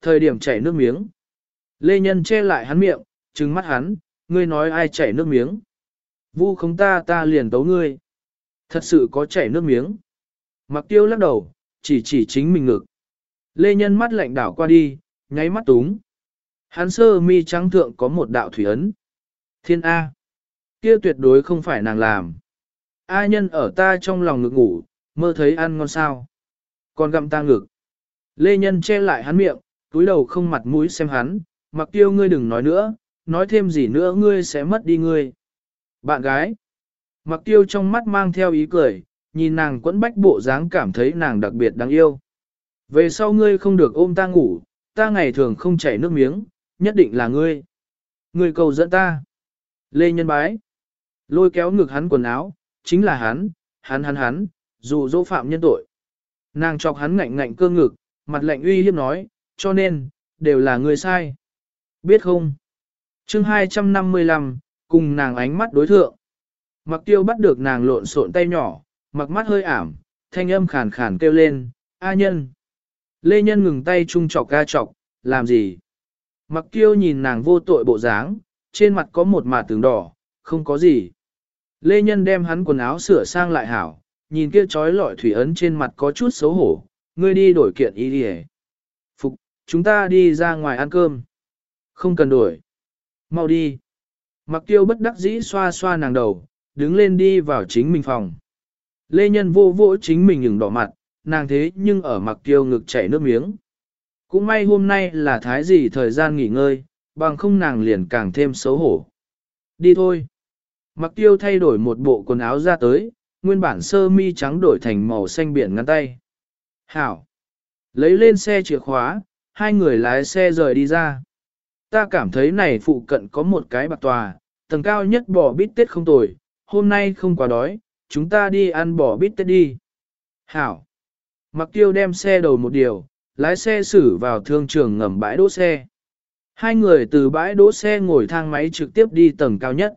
thời điểm chảy nước miếng. Lê Nhân che lại hắn miệng, trừng mắt hắn, ngươi nói ai chảy nước miếng. Vu không ta ta liền tấu ngươi. Thật sự có chảy nước miếng. Mặc tiêu lắc đầu, chỉ chỉ chính mình ngực. Lê Nhân mắt lạnh đảo qua đi, nháy mắt túng. Hắn sơ mi trắng thượng có một đạo thủy ấn. Thiên A. Kia tuyệt đối không phải nàng làm. A nhân ở ta trong lòng ngực ngủ, mơ thấy ăn ngon sao. Còn gặm ta ngực. Lê Nhân che lại hắn miệng, túi đầu không mặt mũi xem hắn, mặc tiêu ngươi đừng nói nữa, nói thêm gì nữa ngươi sẽ mất đi ngươi. Bạn gái. Mặc tiêu trong mắt mang theo ý cười, nhìn nàng quẫn bách bộ dáng cảm thấy nàng đặc biệt đáng yêu. Về sau ngươi không được ôm ta ngủ, ta ngày thường không chảy nước miếng, nhất định là ngươi. Ngươi cầu dẫn ta. Lê Nhân bái. Lôi kéo ngực hắn quần áo, chính là hắn, hắn hắn hắn, dù dỗ phạm nhân tội. Nàng chọc hắn ngạnh ngạnh cơ ngực, mặt lạnh uy hiếp nói, cho nên, đều là người sai. Biết không? chương 255, cùng nàng ánh mắt đối thượng. Mặc tiêu bắt được nàng lộn xộn tay nhỏ, mặc mắt hơi ảm, thanh âm khàn khàn kêu lên, A nhân. Lê nhân ngừng tay chung chọc ca chọc, làm gì? Mặc tiêu nhìn nàng vô tội bộ dáng, trên mặt có một mả tường đỏ, không có gì. Lê nhân đem hắn quần áo sửa sang lại hảo, nhìn kia trói lọi thủy ấn trên mặt có chút xấu hổ, ngươi đi đổi kiện y đi chúng ta đi ra ngoài ăn cơm. Không cần đổi. Mau đi. Mặc tiêu bất đắc dĩ xoa xoa nàng đầu, đứng lên đi vào chính mình phòng. Lê Nhân vô vỗ chính mình ngừng đỏ mặt, nàng thế nhưng ở mặc tiêu ngực chảy nước miếng. Cũng may hôm nay là thái gì thời gian nghỉ ngơi, bằng không nàng liền càng thêm xấu hổ. Đi thôi. Mặc tiêu thay đổi một bộ quần áo ra tới, nguyên bản sơ mi trắng đổi thành màu xanh biển ngăn tay. Hảo. Lấy lên xe chìa khóa, hai người lái xe rời đi ra. Ta cảm thấy này phụ cận có một cái bạc tòa, tầng cao nhất bò bít tết không tồi, hôm nay không quá đói, chúng ta đi ăn bò bít tết đi. Hảo. Mặc tiêu đem xe đầu một điều, lái xe xử vào thương trường ngầm bãi đỗ xe. Hai người từ bãi đỗ xe ngồi thang máy trực tiếp đi tầng cao nhất.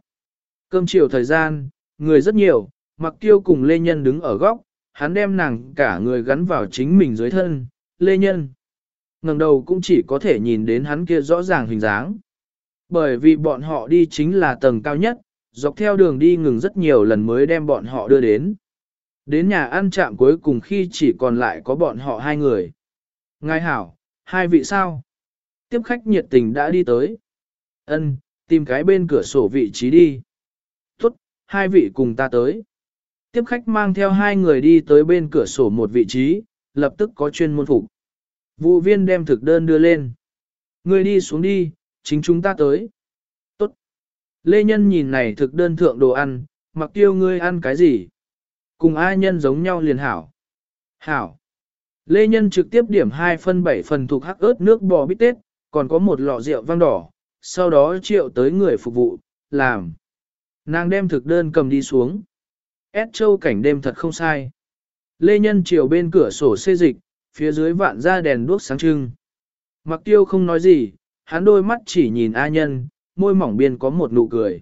Cơm chiều thời gian, người rất nhiều, mặc tiêu cùng Lê Nhân đứng ở góc, hắn đem nàng cả người gắn vào chính mình dưới thân, Lê Nhân ngẩng đầu cũng chỉ có thể nhìn đến hắn kia rõ ràng hình dáng. Bởi vì bọn họ đi chính là tầng cao nhất, dọc theo đường đi ngừng rất nhiều lần mới đem bọn họ đưa đến. Đến nhà ăn trạm cuối cùng khi chỉ còn lại có bọn họ hai người. Ngài hảo, hai vị sao? Tiếp khách nhiệt tình đã đi tới. Ân, tìm cái bên cửa sổ vị trí đi. Tốt, hai vị cùng ta tới. Tiếp khách mang theo hai người đi tới bên cửa sổ một vị trí, lập tức có chuyên môn phục. Vụ viên đem thực đơn đưa lên. Người đi xuống đi, chính chúng ta tới. Tốt. Lê Nhân nhìn này thực đơn thượng đồ ăn, mặc tiêu ngươi ăn cái gì? Cùng ai nhân giống nhau liền hảo. Hảo. Lê Nhân trực tiếp điểm 2 phân 7 phần thuộc hắc ớt nước bò bít tết, còn có một lọ rượu vang đỏ, sau đó triệu tới người phục vụ, làm. Nàng đem thực đơn cầm đi xuống. Ed châu cảnh đêm thật không sai. Lê Nhân chiều bên cửa sổ xê dịch, phía dưới vạn ra đèn đuốc sáng trưng. Mặc tiêu không nói gì, hắn đôi mắt chỉ nhìn A Nhân, môi mỏng biên có một nụ cười.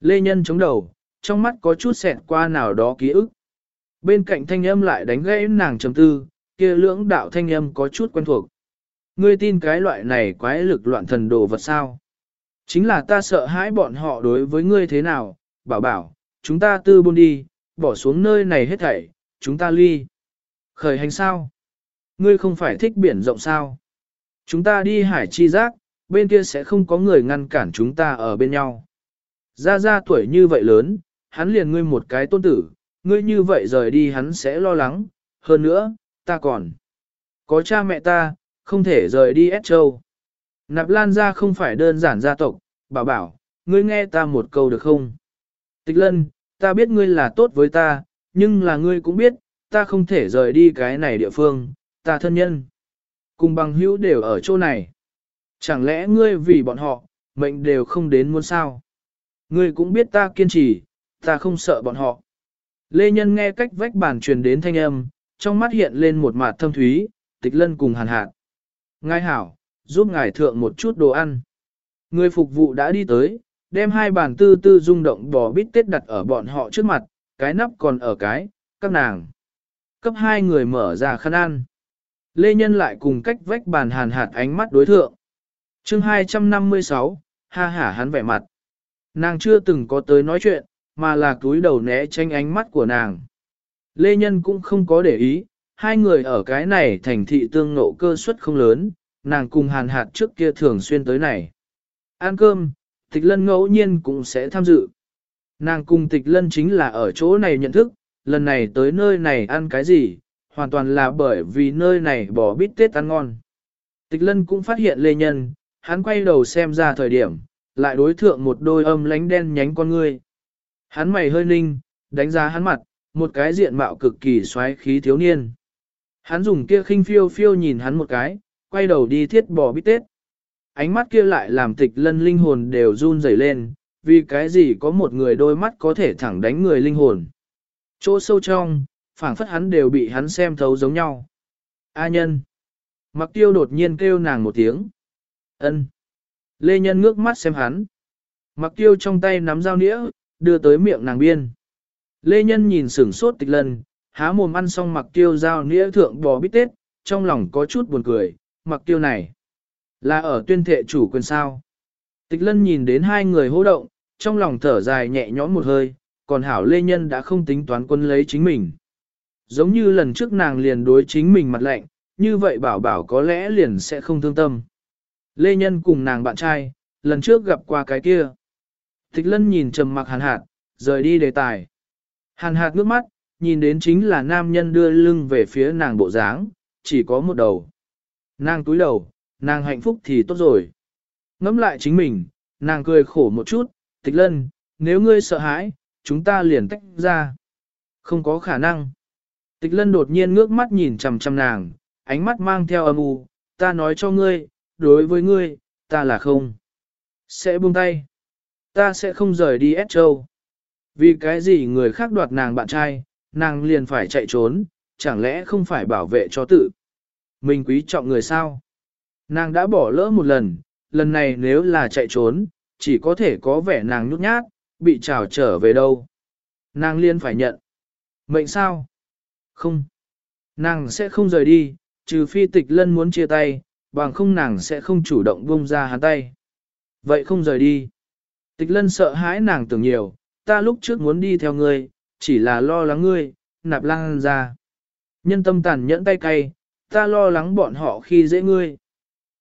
Lê Nhân chống đầu, trong mắt có chút xẹt qua nào đó ký ức. Bên cạnh thanh âm lại đánh gãy nàng trầm tư, kia lưỡng đạo thanh âm có chút quen thuộc. Ngươi tin cái loại này quái lực loạn thần đồ vật sao? Chính là ta sợ hãi bọn họ đối với ngươi thế nào, bảo bảo, chúng ta tư buôn đi, bỏ xuống nơi này hết thảy, chúng ta ly. Khởi hành sao? Ngươi không phải thích biển rộng sao? Chúng ta đi hải chi giác, bên kia sẽ không có người ngăn cản chúng ta ở bên nhau. Ra ra tuổi như vậy lớn, hắn liền ngươi một cái tôn tử, ngươi như vậy rời đi hắn sẽ lo lắng, hơn nữa, ta còn. Có cha mẹ ta, không thể rời đi S châu. Nạp lan ra không phải đơn giản gia tộc, bảo bảo, ngươi nghe ta một câu được không? Tịch lân, ta biết ngươi là tốt với ta, nhưng là ngươi cũng biết, ta không thể rời đi cái này địa phương, ta thân nhân. Cùng bằng hữu đều ở chỗ này. Chẳng lẽ ngươi vì bọn họ, mệnh đều không đến muốn sao? Ngươi cũng biết ta kiên trì, ta không sợ bọn họ. Lê Nhân nghe cách vách bàn truyền đến thanh âm, trong mắt hiện lên một mạt thâm thúy, tịch lân cùng hàn hạt. Ngài hảo, giúp ngài thượng một chút đồ ăn. Người phục vụ đã đi tới, đem hai bàn tư tư rung động bò bít tết đặt ở bọn họ trước mặt, cái nắp còn ở cái, các nàng. Cấp hai người mở ra khăn ăn. Lê Nhân lại cùng cách vách bàn hàn hạt ánh mắt đối thượng. chương 256, ha hả hắn vẻ mặt. Nàng chưa từng có tới nói chuyện, mà là túi đầu né tránh ánh mắt của nàng. Lê Nhân cũng không có để ý, hai người ở cái này thành thị tương nộ cơ suất không lớn, nàng cùng hàn hạt trước kia thường xuyên tới này. Ăn cơm, tịch lân ngẫu nhiên cũng sẽ tham dự. Nàng cùng tịch lân chính là ở chỗ này nhận thức, lần này tới nơi này ăn cái gì, hoàn toàn là bởi vì nơi này bỏ bít tết ăn ngon. Tịch lân cũng phát hiện lê nhân, hắn quay đầu xem ra thời điểm, lại đối thượng một đôi âm lánh đen nhánh con ngươi. Hắn mày hơi ninh, đánh giá hắn mặt, một cái diện mạo cực kỳ xoáy khí thiếu niên. Hắn dùng kia khinh phiêu phiêu nhìn hắn một cái, quay đầu đi thiết bò bít tết. Ánh mắt kia lại làm tịch lân linh hồn đều run rẩy lên, vì cái gì có một người đôi mắt có thể thẳng đánh người linh hồn. Chỗ sâu trong, phảng phất hắn đều bị hắn xem thấu giống nhau. A nhân. Mặc tiêu đột nhiên kêu nàng một tiếng. ân. Lê nhân ngước mắt xem hắn. Mặc tiêu trong tay nắm dao nĩa, đưa tới miệng nàng biên. Lê nhân nhìn sửng sốt tịch lần, há mồm ăn xong mặc tiêu dao nĩa thượng bò bít tết, trong lòng có chút buồn cười, mặc tiêu này. Là ở tuyên thệ chủ quyền sao. Tịch lân nhìn đến hai người hô động, trong lòng thở dài nhẹ nhõm một hơi, còn hảo lê nhân đã không tính toán quân lấy chính mình. Giống như lần trước nàng liền đối chính mình mặt lạnh, như vậy bảo bảo có lẽ liền sẽ không thương tâm. Lê nhân cùng nàng bạn trai, lần trước gặp qua cái kia. thích lân nhìn trầm mặc hàn hạt, rời đi đề tài. Hàn hạt ngước mắt, nhìn đến chính là nam nhân đưa lưng về phía nàng bộ dáng, chỉ có một đầu. Nàng túi đầu, nàng hạnh phúc thì tốt rồi. Ngắm lại chính mình, nàng cười khổ một chút, tịch lân, nếu ngươi sợ hãi, chúng ta liền tách ra. Không có khả năng. Tịch lân đột nhiên ngước mắt nhìn chằm chằm nàng, ánh mắt mang theo âm u, ta nói cho ngươi, đối với ngươi, ta là không. Sẽ buông tay. Ta sẽ không rời đi S châu. Vì cái gì người khác đoạt nàng bạn trai, nàng liền phải chạy trốn, chẳng lẽ không phải bảo vệ cho tự. Mình quý trọng người sao? Nàng đã bỏ lỡ một lần, lần này nếu là chạy trốn, chỉ có thể có vẻ nàng nhút nhát, bị trào trở về đâu. Nàng liên phải nhận. Mệnh sao? Không. Nàng sẽ không rời đi, trừ phi tịch lân muốn chia tay, bằng không nàng sẽ không chủ động buông ra hắn tay. Vậy không rời đi. Tịch lân sợ hãi nàng tưởng nhiều, ta lúc trước muốn đi theo ngươi, chỉ là lo lắng ngươi, nạp lang ra. Nhân tâm tàn nhẫn tay cay, ta lo lắng bọn họ khi dễ ngươi.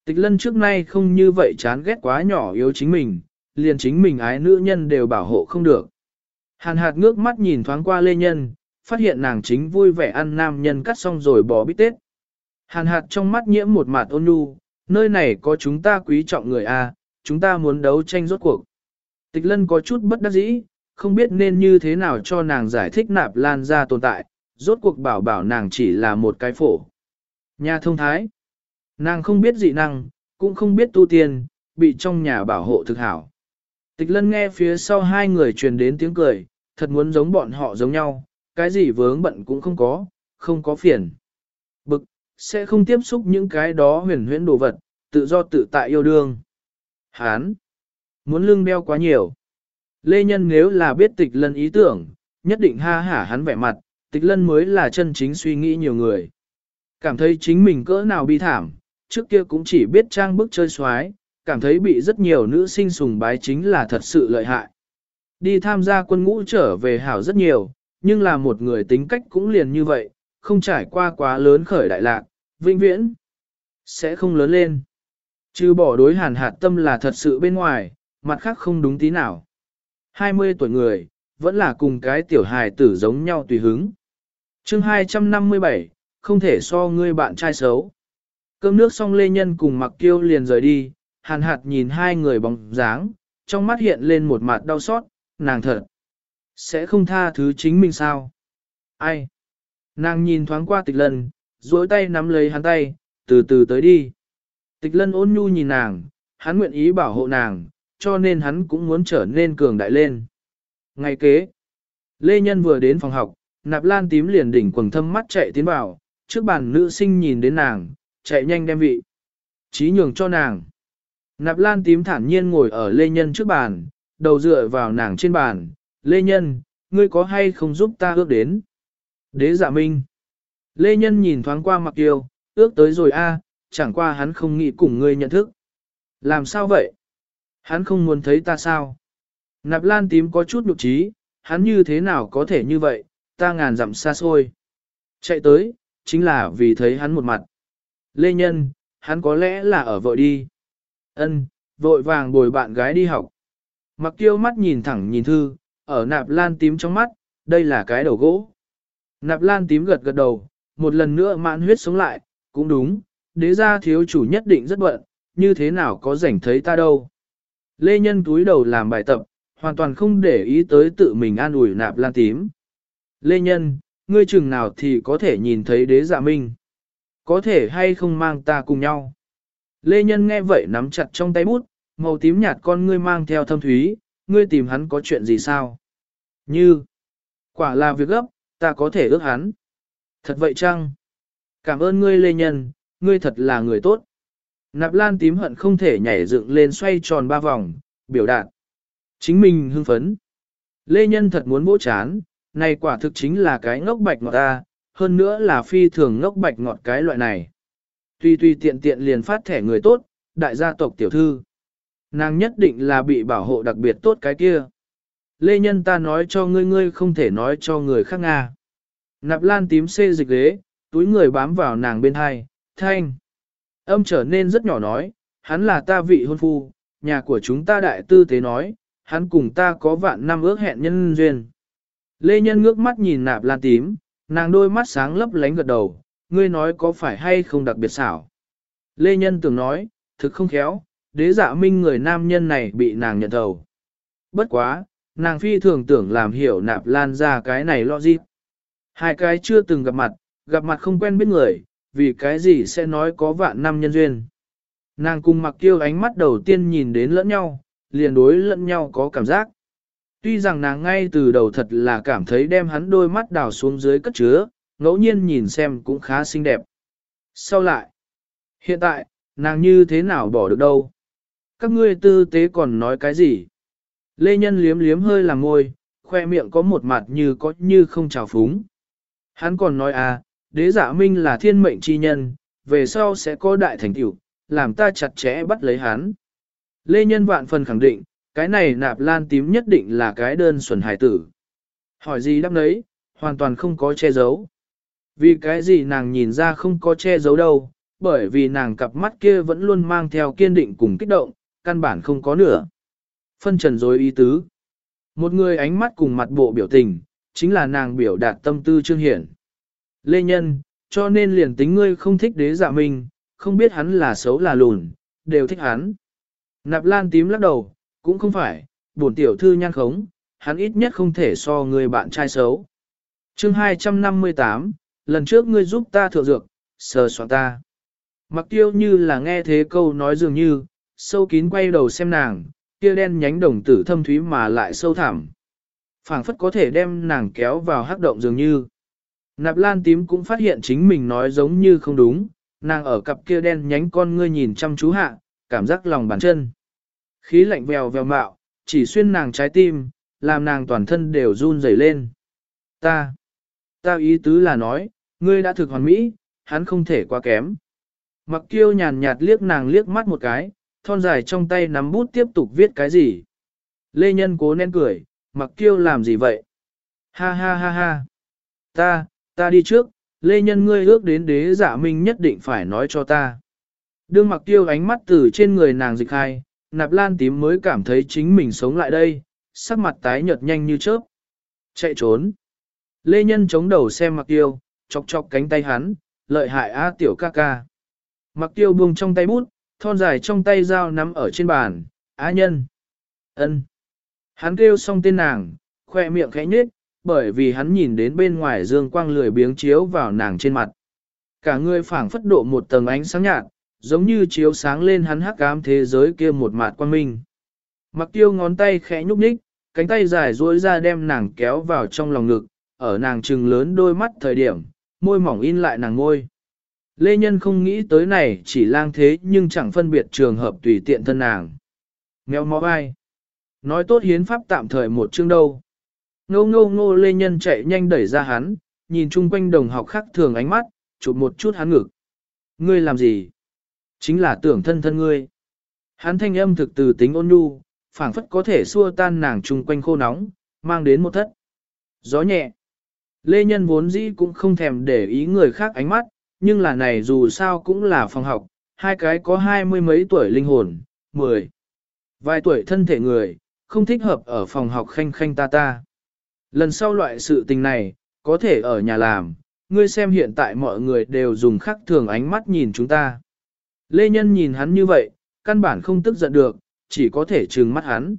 Tịch lân trước nay không như vậy chán ghét quá nhỏ yếu chính mình, liền chính mình ái nữ nhân đều bảo hộ không được. Hàn hạt ngước mắt nhìn thoáng qua lê nhân, phát hiện nàng chính vui vẻ ăn nam nhân cắt xong rồi bỏ bít tết. Hàn hạt trong mắt nhiễm một mặt ôn nhu, nơi này có chúng ta quý trọng người A, chúng ta muốn đấu tranh rốt cuộc. Tịch lân có chút bất đắc dĩ, không biết nên như thế nào cho nàng giải thích nạp lan ra tồn tại, rốt cuộc bảo bảo nàng chỉ là một cái phổ. Nhà thông thái, nàng không biết dị năng, cũng không biết tu tiên, bị trong nhà bảo hộ thực hảo. Tịch lân nghe phía sau hai người truyền đến tiếng cười, thật muốn giống bọn họ giống nhau, cái gì vướng bận cũng không có, không có phiền. Bực, sẽ không tiếp xúc những cái đó huyền huyễn đồ vật, tự do tự tại yêu đương. Hán, muốn lưng đeo quá nhiều. Lê Nhân nếu là biết tịch lân ý tưởng, nhất định ha hả hắn vẻ mặt, tịch lân mới là chân chính suy nghĩ nhiều người. Cảm thấy chính mình cỡ nào bi thảm, trước kia cũng chỉ biết trang bức chơi xoái, cảm thấy bị rất nhiều nữ sinh sùng bái chính là thật sự lợi hại. Đi tham gia quân ngũ trở về hảo rất nhiều, nhưng là một người tính cách cũng liền như vậy, không trải qua quá lớn khởi đại lạc, vĩnh viễn, sẽ không lớn lên. Chứ bỏ đối hàn hạt tâm là thật sự bên ngoài, mặt khác không đúng tí nào. 20 tuổi người, vẫn là cùng cái tiểu hài tử giống nhau tùy hứng. chương 257, không thể so ngươi bạn trai xấu. Cơm nước xong lê nhân cùng mặc kiêu liền rời đi, hàn hạt nhìn hai người bóng dáng, trong mắt hiện lên một mặt đau xót, nàng thật. Sẽ không tha thứ chính mình sao? Ai? Nàng nhìn thoáng qua tịch lân, duỗi tay nắm lấy hắn tay, từ từ tới đi. Tịch lân ôn nhu nhìn nàng, hắn nguyện ý bảo hộ nàng, cho nên hắn cũng muốn trở nên cường đại lên. Ngày kế, Lê Nhân vừa đến phòng học, nạp lan tím liền đỉnh quần thâm mắt chạy tiến vào, trước bàn nữ sinh nhìn đến nàng, chạy nhanh đem vị. Chí nhường cho nàng. Nạp lan tím thản nhiên ngồi ở Lê Nhân trước bàn, đầu dựa vào nàng trên bàn. Lê Nhân, ngươi có hay không giúp ta ước đến? Đế giả minh. Lê Nhân nhìn thoáng qua mặc tiêu, ước tới rồi a, chẳng qua hắn không nghĩ cùng ngươi nhận thức. Làm sao vậy? Hắn không muốn thấy ta sao? Nạp lan tím có chút nhục trí, hắn như thế nào có thể như vậy, ta ngàn dặm xa xôi. Chạy tới, chính là vì thấy hắn một mặt. Lê Nhân, hắn có lẽ là ở vội đi. Ân, vội vàng bồi bạn gái đi học. Mặc kiêu mắt nhìn thẳng nhìn thư, ở nạp lan tím trong mắt, đây là cái đầu gỗ. Nạp lan tím gật gật đầu, một lần nữa mãn huyết sống lại, cũng đúng, đế gia thiếu chủ nhất định rất bận, như thế nào có rảnh thấy ta đâu. Lê Nhân túi đầu làm bài tập, hoàn toàn không để ý tới tự mình an ủi nạp lan tím. Lê Nhân, ngươi chừng nào thì có thể nhìn thấy đế dạ minh. Có thể hay không mang ta cùng nhau. Lê Nhân nghe vậy nắm chặt trong tay bút, màu tím nhạt con ngươi mang theo thâm thúy, ngươi tìm hắn có chuyện gì sao? Như, quả là việc gấp, ta có thể ước hắn. Thật vậy chăng? Cảm ơn ngươi Lê Nhân, ngươi thật là người tốt. Nạp lan tím hận không thể nhảy dựng lên xoay tròn ba vòng, biểu đạt. Chính mình hưng phấn. Lê Nhân thật muốn bỗ chán, này quả thực chính là cái ngốc bạch ngọt ta, hơn nữa là phi thường ngốc bạch ngọt cái loại này. Tuy tuy tiện tiện liền phát thẻ người tốt, đại gia tộc tiểu thư. Nàng nhất định là bị bảo hộ đặc biệt tốt cái kia. Lê Nhân ta nói cho ngươi ngươi không thể nói cho người khác Nga. Nạp lan tím xê dịch ghế, túi người bám vào nàng bên hai, thanh. Âm trở nên rất nhỏ nói, hắn là ta vị hôn phu, nhà của chúng ta đại tư tế nói, hắn cùng ta có vạn năm ước hẹn nhân duyên. Lê Nhân ngước mắt nhìn nạp lan tím, nàng đôi mắt sáng lấp lánh gật đầu, ngươi nói có phải hay không đặc biệt xảo. Lê Nhân tưởng nói, thực không khéo, đế dạ minh người nam nhân này bị nàng nhận thầu. Bất quá, nàng phi thường tưởng làm hiểu nạp lan ra cái này lo gì. Hai cái chưa từng gặp mặt, gặp mặt không quen biết người, vì cái gì sẽ nói có vạn năm nhân duyên. Nàng cùng mặc kiêu ánh mắt đầu tiên nhìn đến lẫn nhau, liền đối lẫn nhau có cảm giác. Tuy rằng nàng ngay từ đầu thật là cảm thấy đem hắn đôi mắt đào xuống dưới cất chứa, ngẫu nhiên nhìn xem cũng khá xinh đẹp. Sau lại, hiện tại, nàng như thế nào bỏ được đâu? Các ngươi tư tế còn nói cái gì? Lê Nhân liếm liếm hơi làm môi, khoe miệng có một mặt như có như không trào phúng. Hắn còn nói à, đế giả minh là thiên mệnh chi nhân, về sau sẽ có đại thành tựu, làm ta chặt chẽ bắt lấy hắn. Lê Nhân vạn phần khẳng định, cái này nạp lan tím nhất định là cái đơn xuẩn hải tử. Hỏi gì đáp đấy, hoàn toàn không có che giấu. Vì cái gì nàng nhìn ra không có che giấu đâu, bởi vì nàng cặp mắt kia vẫn luôn mang theo kiên định cùng kích động, căn bản không có nữa. Phân trần dối ý tứ. Một người ánh mắt cùng mặt bộ biểu tình, chính là nàng biểu đạt tâm tư trương hiển. Lê Nhân, cho nên liền tính ngươi không thích đế dạ mình, không biết hắn là xấu là lùn, đều thích hắn. Nạp lan tím lắc đầu, cũng không phải, bổn tiểu thư nhan khống, hắn ít nhất không thể so người bạn trai xấu. chương 258, lần trước ngươi giúp ta thượng dược, sờ soạn ta. Mặc tiêu như là nghe thế câu nói dường như, sâu kín quay đầu xem nàng, kia đen nhánh đồng tử thâm thúy mà lại sâu thẳm. phảng phất có thể đem nàng kéo vào hắc động dường như. Nạp lan tím cũng phát hiện chính mình nói giống như không đúng, nàng ở cặp kia đen nhánh con ngươi nhìn chăm chú hạ, cảm giác lòng bàn chân. Khí lạnh vèo vèo mạo, chỉ xuyên nàng trái tim, làm nàng toàn thân đều run rẩy lên. Ta, ta ý tứ là nói, ngươi đã thực hoàn mỹ, hắn không thể quá kém. Mặc kiêu nhàn nhạt liếc nàng liếc mắt một cái, thon dài trong tay nắm bút tiếp tục viết cái gì. Lê Nhân cố nén cười, mặc kiêu làm gì vậy? Ha ha ha ha. Ta, ta đi trước, Lê Nhân ngươi ước đến đế giả minh nhất định phải nói cho ta. Đương mặc tiêu ánh mắt từ trên người nàng dịch hai, nạp lan tím mới cảm thấy chính mình sống lại đây, sắc mặt tái nhợt nhanh như chớp. Chạy trốn. Lê Nhân chống đầu xem mặc tiêu, chọc chọc cánh tay hắn, lợi hại á tiểu ca ca. Mặc tiêu buông trong tay bút, thon dài trong tay dao nắm ở trên bàn, á nhân. ân. Hắn kêu xong tên nàng, khoe miệng khẽ nhếch, bởi vì hắn nhìn đến bên ngoài dương quang lười biếng chiếu vào nàng trên mặt. Cả người phảng phất độ một tầng ánh sáng nhạt, giống như chiếu sáng lên hắn hắc ám thế giới kia một mạt quang minh. Mặc tiêu ngón tay khẽ nhúc nhích, cánh tay dài duỗi ra đem nàng kéo vào trong lòng ngực, ở nàng trừng lớn đôi mắt thời điểm, môi mỏng in lại nàng ngôi. Lê Nhân không nghĩ tới này chỉ lang thế nhưng chẳng phân biệt trường hợp tùy tiện thân nàng. Nghèo mó ai? Nói tốt hiến pháp tạm thời một chương đâu. Ngô ngô ngô Lê Nhân chạy nhanh đẩy ra hắn, nhìn chung quanh đồng học khác thường ánh mắt, chụp một chút hắn ngực. Ngươi làm gì? Chính là tưởng thân thân ngươi. Hắn thanh âm thực từ tính ôn nhu, phảng phất có thể xua tan nàng chung quanh khô nóng, mang đến một thất. Gió nhẹ. Lê Nhân vốn dĩ cũng không thèm để ý người khác ánh mắt, nhưng là này dù sao cũng là phòng học, hai cái có hai mươi mấy tuổi linh hồn, mười. Vài tuổi thân thể người, không thích hợp ở phòng học khanh khanh ta ta. Lần sau loại sự tình này, có thể ở nhà làm, ngươi xem hiện tại mọi người đều dùng khắc thường ánh mắt nhìn chúng ta. Lê Nhân nhìn hắn như vậy, căn bản không tức giận được, chỉ có thể trừng mắt hắn.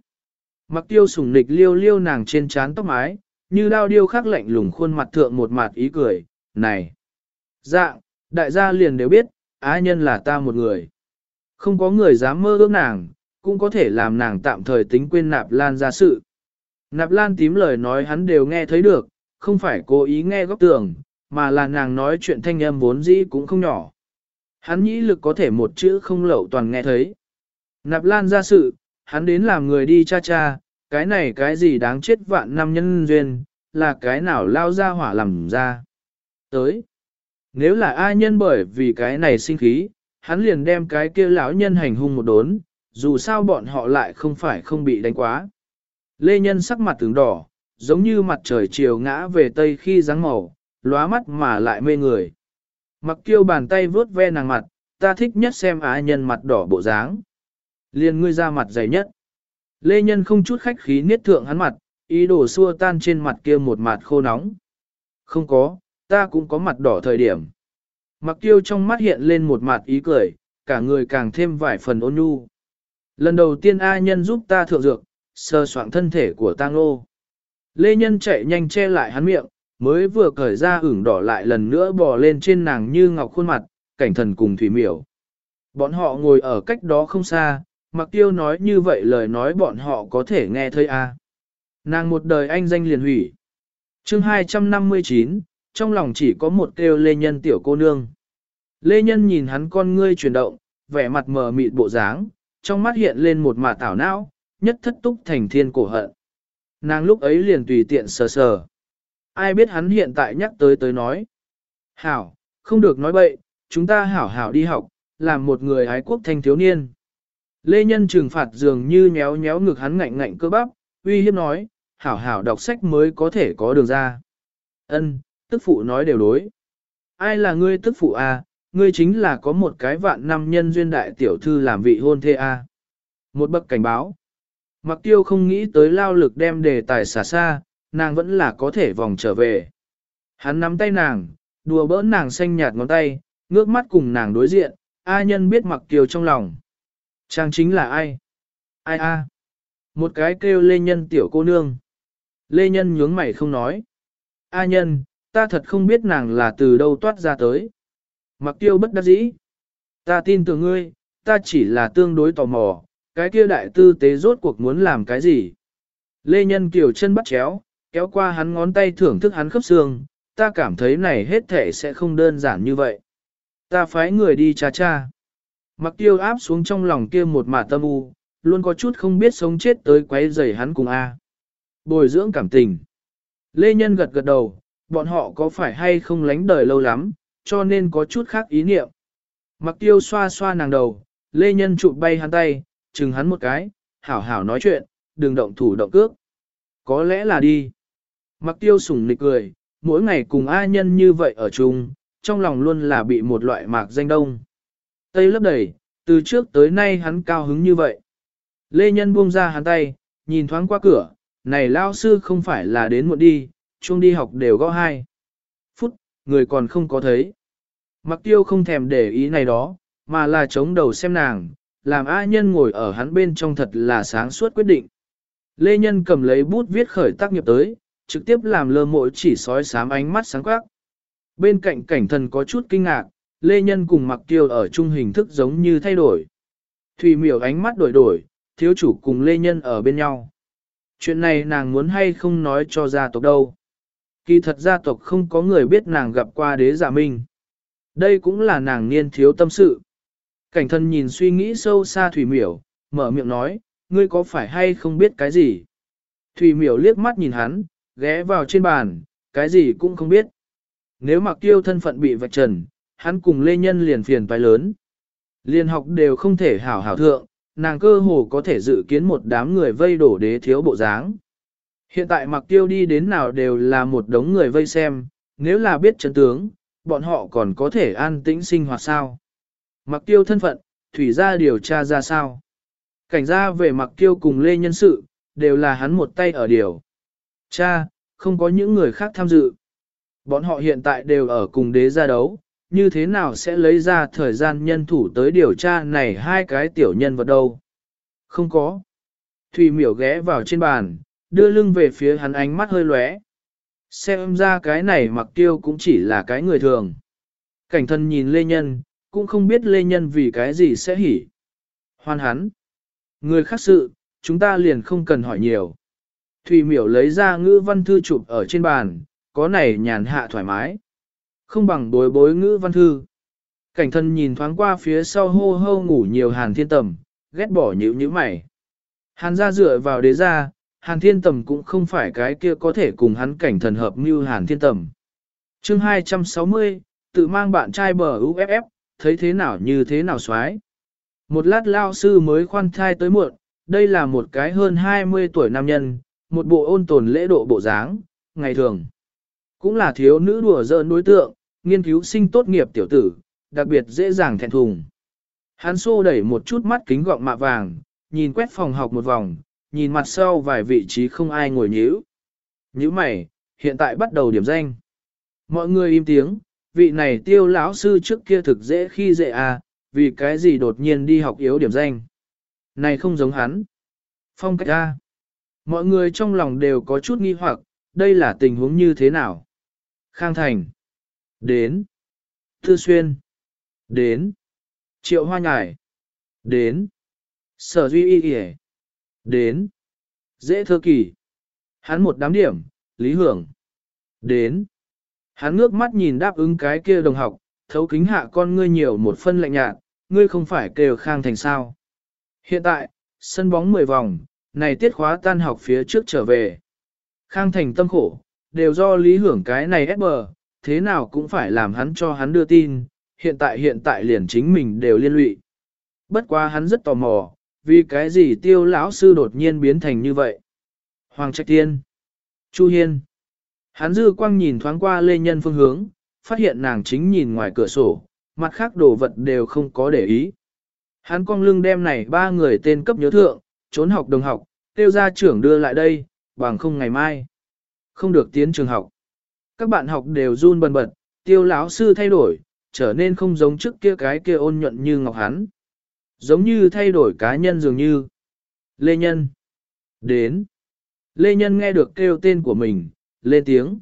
Mặc tiêu sùng nịch liêu liêu nàng trên trán tóc mái, như đao điêu khắc lạnh lùng khuôn mặt thượng một mặt ý cười, này. Dạng, đại gia liền đều biết, á nhân là ta một người. Không có người dám mơ ước nàng, cũng có thể làm nàng tạm thời tính quên nạp lan ra sự. Nạp lan tím lời nói hắn đều nghe thấy được, không phải cố ý nghe góc tường, mà là nàng nói chuyện thanh âm vốn dĩ cũng không nhỏ. Hắn nhĩ lực có thể một chữ không lậu toàn nghe thấy. Nạp lan ra sự, hắn đến làm người đi cha cha, cái này cái gì đáng chết vạn năm nhân duyên, là cái nào lao ra hỏa làm ra. Tới, nếu là ai nhân bởi vì cái này sinh khí, hắn liền đem cái kia lão nhân hành hung một đốn, dù sao bọn họ lại không phải không bị đánh quá. Lê Nhân sắc mặt tướng đỏ, giống như mặt trời chiều ngã về tây khi dáng màu, lóa mắt mà lại mê người. Mặc kiêu bàn tay vướt ve nàng mặt, ta thích nhất xem á nhân mặt đỏ bộ dáng. Liền ngươi ra mặt dày nhất. Lê Nhân không chút khách khí niết thượng hắn mặt, ý đồ xua tan trên mặt kia một mặt khô nóng. Không có, ta cũng có mặt đỏ thời điểm. Mặc tiêu trong mắt hiện lên một mặt ý cười, cả người càng thêm vài phần ôn nhu. Lần đầu tiên A nhân giúp ta thượng dược, sơ soạn thân thể của ta ngô. Lê Nhân chạy nhanh che lại hắn miệng, mới vừa cởi ra ửng đỏ lại lần nữa bò lên trên nàng như ngọc khuôn mặt, cảnh thần cùng thủy miểu. Bọn họ ngồi ở cách đó không xa, mặc tiêu nói như vậy lời nói bọn họ có thể nghe thấy a. Nàng một đời anh danh liền hủy. chương 259, trong lòng chỉ có một kêu lê nhân tiểu cô nương. Lê nhân nhìn hắn con ngươi chuyển động, vẻ mặt mờ mịt bộ dáng, trong mắt hiện lên một mả tảo não, nhất thất túc thành thiên cổ hận. Nàng lúc ấy liền tùy tiện sờ sờ. Ai biết hắn hiện tại nhắc tới tới nói. Hảo, không được nói bậy, chúng ta hảo hảo đi học, làm một người ái quốc thanh thiếu niên. Lê Nhân trừng phạt dường như nhéo nhéo ngực hắn ngạnh ngạnh cơ bắp, uy hiếp nói, hảo hảo đọc sách mới có thể có đường ra. Ân, tức phụ nói đều đối. Ai là ngươi tức phụ à, ngươi chính là có một cái vạn năm nhân duyên đại tiểu thư làm vị hôn thê à. Một bậc cảnh báo. Mặc tiêu không nghĩ tới lao lực đem đề tài xả xa, nàng vẫn là có thể vòng trở về. Hắn nắm tay nàng, đùa bỡn nàng xanh nhạt ngón tay, ngước mắt cùng nàng đối diện, A nhân biết mặc tiêu trong lòng. Trang chính là ai? Ai a? Một cái kêu lê nhân tiểu cô nương. Lê nhân nhướng mày không nói. A nhân, ta thật không biết nàng là từ đâu toát ra tới. Mặc tiêu bất đắc dĩ. Ta tin tưởng ngươi, ta chỉ là tương đối tò mò, cái kia đại tư tế rốt cuộc muốn làm cái gì. Lê Nhân kiều chân bắt chéo, kéo qua hắn ngón tay thưởng thức hắn khớp xương, ta cảm thấy này hết thể sẽ không đơn giản như vậy. Ta phái người đi cha cha. Mặc tiêu áp xuống trong lòng kia một mả tâm u, luôn có chút không biết sống chết tới quấy rầy hắn cùng A. Bồi dưỡng cảm tình. Lê Nhân gật gật đầu, bọn họ có phải hay không lánh đời lâu lắm, cho nên có chút khác ý niệm. Mặc tiêu xoa xoa nàng đầu, Lê Nhân trụ bay hắn tay, chừng hắn một cái, hảo hảo nói chuyện, đừng động thủ động cước. Có lẽ là đi. Mặc tiêu sủng nịch cười, mỗi ngày cùng A nhân như vậy ở chung, trong lòng luôn là bị một loại mạc danh đông. Tây lấp đầy, từ trước tới nay hắn cao hứng như vậy. Lê Nhân buông ra hắn tay, nhìn thoáng qua cửa, này lao sư không phải là đến muộn đi, chung đi học đều gõ hai. Phút, người còn không có thấy. Mặc tiêu không thèm để ý này đó, mà là chống đầu xem nàng, làm A nhân ngồi ở hắn bên trong thật là sáng suốt quyết định. Lê Nhân cầm lấy bút viết khởi tác nghiệp tới, trực tiếp làm lơ mội chỉ sói sám ánh mắt sáng quắc. Bên cạnh cảnh thần có chút kinh ngạc, Lê Nhân cùng mặc tiêu ở chung hình thức giống như thay đổi. Thủy miểu ánh mắt đổi đổi, thiếu chủ cùng Lê Nhân ở bên nhau. Chuyện này nàng muốn hay không nói cho gia tộc đâu. Kỳ thật gia tộc không có người biết nàng gặp qua đế giả minh. Đây cũng là nàng niên thiếu tâm sự. Cảnh thân nhìn suy nghĩ sâu xa Thủy Miểu, mở miệng nói, ngươi có phải hay không biết cái gì? Thủy Miểu liếc mắt nhìn hắn, ghé vào trên bàn, cái gì cũng không biết. Nếu mặc tiêu thân phận bị vạch trần, hắn cùng Lê Nhân liền phiền toái lớn. Liên học đều không thể hảo hảo thượng, nàng cơ hồ có thể dự kiến một đám người vây đổ đế thiếu bộ dáng. Hiện tại mặc tiêu đi đến nào đều là một đống người vây xem, nếu là biết chấn tướng, bọn họ còn có thể an tĩnh sinh hoạt sao. Mặc tiêu thân phận, thủy ra điều tra ra sao. Cảnh ra về mặc tiêu cùng lê nhân sự, đều là hắn một tay ở điều. Cha, không có những người khác tham dự. Bọn họ hiện tại đều ở cùng đế gia đấu, như thế nào sẽ lấy ra thời gian nhân thủ tới điều tra này hai cái tiểu nhân vật đâu? Không có. thủy miểu ghé vào trên bàn, đưa lưng về phía hắn ánh mắt hơi lóe. Xem ra cái này mặc tiêu cũng chỉ là cái người thường. Cảnh thân nhìn Lê Nhân, cũng không biết Lê Nhân vì cái gì sẽ hỉ. Hoan hắn. Người khác sự, chúng ta liền không cần hỏi nhiều. Thùy miểu lấy ra ngữ văn thư chụp ở trên bàn, có này nhàn hạ thoải mái. Không bằng đối bối ngữ văn thư. Cảnh thân nhìn thoáng qua phía sau hô hô ngủ nhiều hàn thiên tầm, ghét bỏ nhữ như mày. Hàn ra dựa vào đế ra, hàn thiên tầm cũng không phải cái kia có thể cùng hắn cảnh thần hợp như hàn thiên tầm. chương 260, tự mang bạn trai bờ UFF, thấy thế nào như thế nào xoái. Một lát lao sư mới khoan thai tới muộn, đây là một cái hơn 20 tuổi nam nhân, một bộ ôn tồn lễ độ bộ dáng, ngày thường. Cũng là thiếu nữ đùa giỡn đối tượng, nghiên cứu sinh tốt nghiệp tiểu tử, đặc biệt dễ dàng thẹn thùng. Hắn xô đẩy một chút mắt kính gọng mạ vàng, nhìn quét phòng học một vòng, nhìn mặt sau vài vị trí không ai ngồi nhíu. Nhíu mày, hiện tại bắt đầu điểm danh. Mọi người im tiếng, vị này tiêu lão sư trước kia thực dễ khi dễ à, vì cái gì đột nhiên đi học yếu điểm danh. Này không giống hắn. Phong cách A. Mọi người trong lòng đều có chút nghi hoặc, đây là tình huống như thế nào? Khang Thành. Đến. Thư Xuyên. Đến. Triệu Hoa Nhải. Đến. Sở Duy Y Y Đến. Dễ thơ kỳ. Hắn một đám điểm, Lý Hưởng. Đến. Hắn ngước mắt nhìn đáp ứng cái kia đồng học, thấu kính hạ con ngươi nhiều một phân lạnh nhạt, ngươi không phải kêu Khang Thành sao. Hiện tại, sân bóng 10 vòng, này tiết khóa tan học phía trước trở về. Khang Thành tâm khổ, đều do lý hưởng cái này ép bờ, thế nào cũng phải làm hắn cho hắn đưa tin, hiện tại hiện tại liền chính mình đều liên lụy. Bất quá hắn rất tò mò, vì cái gì tiêu lão sư đột nhiên biến thành như vậy. Hoàng Trạch Tiên, Chu Hiên, hắn dư quang nhìn thoáng qua lê nhân phương hướng, phát hiện nàng chính nhìn ngoài cửa sổ, mặt khác đồ vật đều không có để ý. Hắn cong lưng đem này ba người tên cấp nhớ thượng, trốn học đồng học, tiêu gia trưởng đưa lại đây, bằng không ngày mai. Không được tiến trường học. Các bạn học đều run bần bật, tiêu lão sư thay đổi, trở nên không giống trước kia cái kia ôn nhuận như ngọc hắn. Giống như thay đổi cá nhân dường như. Lê Nhân. Đến. Lê Nhân nghe được kêu tên của mình, lên tiếng.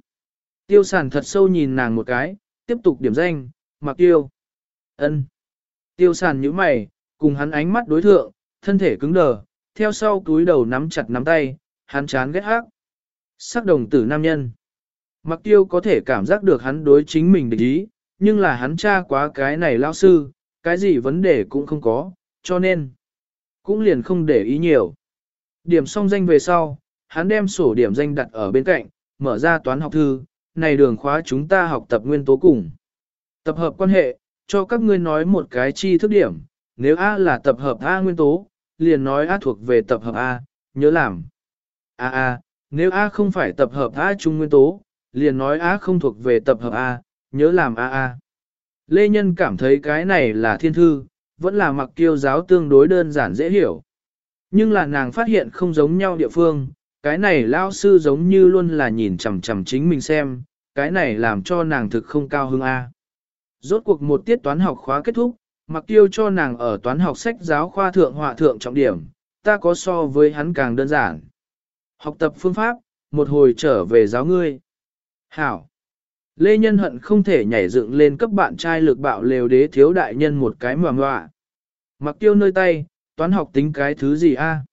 Tiêu sản thật sâu nhìn nàng một cái, tiếp tục điểm danh, mặc tiêu. ân Tiêu sản nhíu mày, cùng hắn ánh mắt đối thượng, thân thể cứng đờ, theo sau túi đầu nắm chặt nắm tay, hắn chán ghét hắc. Sắc đồng tử nam nhân. Mặc tiêu có thể cảm giác được hắn đối chính mình địch ý, nhưng là hắn tra quá cái này lao sư, cái gì vấn đề cũng không có, cho nên, cũng liền không để ý nhiều. Điểm xong danh về sau, hắn đem sổ điểm danh đặt ở bên cạnh, mở ra toán học thư, này đường khóa chúng ta học tập nguyên tố cùng. Tập hợp quan hệ, cho các ngươi nói một cái chi thức điểm, nếu A là tập hợp A nguyên tố, liền nói A thuộc về tập hợp A, nhớ làm. A A, nếu A không phải tập hợp A chung nguyên tố, liền nói A không thuộc về tập hợp A, nhớ làm A A. Lê Nhân cảm thấy cái này là thiên thư, vẫn là mặc kiêu giáo tương đối đơn giản dễ hiểu. Nhưng là nàng phát hiện không giống nhau địa phương, cái này lao sư giống như luôn là nhìn chằm chằm chính mình xem, cái này làm cho nàng thực không cao hứng A. Rốt cuộc một tiết toán học khóa kết thúc, mặc tiêu cho nàng ở toán học sách giáo khoa thượng họa thượng trọng điểm, ta có so với hắn càng đơn giản. Học tập phương pháp, một hồi trở về giáo ngươi. Hảo. Lê Nhân Hận không thể nhảy dựng lên cấp bạn trai lực bạo lều đế thiếu đại nhân một cái mà ngoạ. Mặc tiêu nơi tay, toán học tính cái thứ gì a?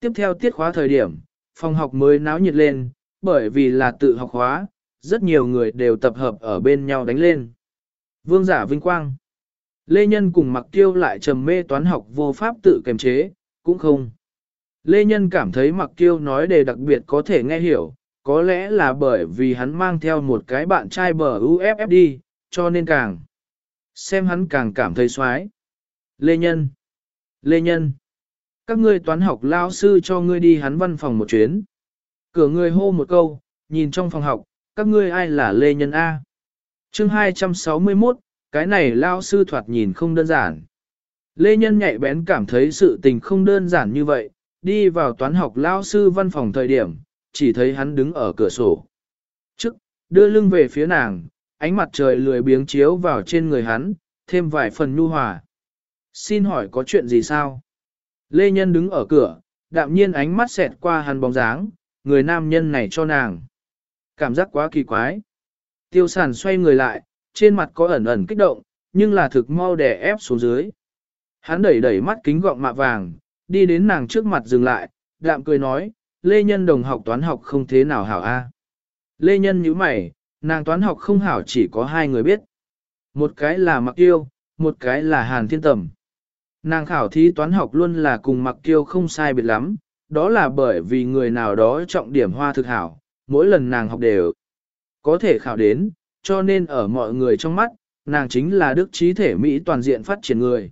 Tiếp theo tiết khóa thời điểm, phòng học mới náo nhiệt lên, bởi vì là tự học hóa, rất nhiều người đều tập hợp ở bên nhau đánh lên. Vương giả vinh quang. Lê Nhân cùng mặc tiêu lại trầm mê toán học vô pháp tự kiềm chế, cũng không. Lê Nhân cảm thấy mặc tiêu nói đề đặc biệt có thể nghe hiểu, có lẽ là bởi vì hắn mang theo một cái bạn trai bờ UFF đi, cho nên càng Xem hắn càng cảm thấy xoái. Lê Nhân. Lê Nhân. Các ngươi toán học lao sư cho ngươi đi hắn văn phòng một chuyến. Cửa người hô một câu, nhìn trong phòng học, các ngươi ai là Lê Nhân A. chương 261, cái này lao sư thoạt nhìn không đơn giản. Lê Nhân nhạy bén cảm thấy sự tình không đơn giản như vậy, đi vào toán học lao sư văn phòng thời điểm, chỉ thấy hắn đứng ở cửa sổ. Trước, đưa lưng về phía nàng, ánh mặt trời lười biếng chiếu vào trên người hắn, thêm vài phần nhu hòa. Xin hỏi có chuyện gì sao? Lê Nhân đứng ở cửa, đạm nhiên ánh mắt xẹt qua hắn bóng dáng, người nam nhân này cho nàng. Cảm giác quá kỳ quái. Tiêu sản xoay người lại, trên mặt có ẩn ẩn kích động, nhưng là thực mau đè ép xuống dưới. Hắn đẩy đẩy mắt kính gọng mạ vàng, đi đến nàng trước mặt dừng lại, đạm cười nói, Lê Nhân đồng học toán học không thế nào hảo a. Lê Nhân nhíu mày, nàng toán học không hảo chỉ có hai người biết. Một cái là Mặc Tiêu, một cái là Hàn Thiên Tầm. Nàng khảo thí toán học luôn là cùng Mặc Tiêu không sai biệt lắm, đó là bởi vì người nào đó trọng điểm hoa thực hảo, mỗi lần nàng học đều có thể khảo đến, cho nên ở mọi người trong mắt, nàng chính là đức trí thể Mỹ toàn diện phát triển người.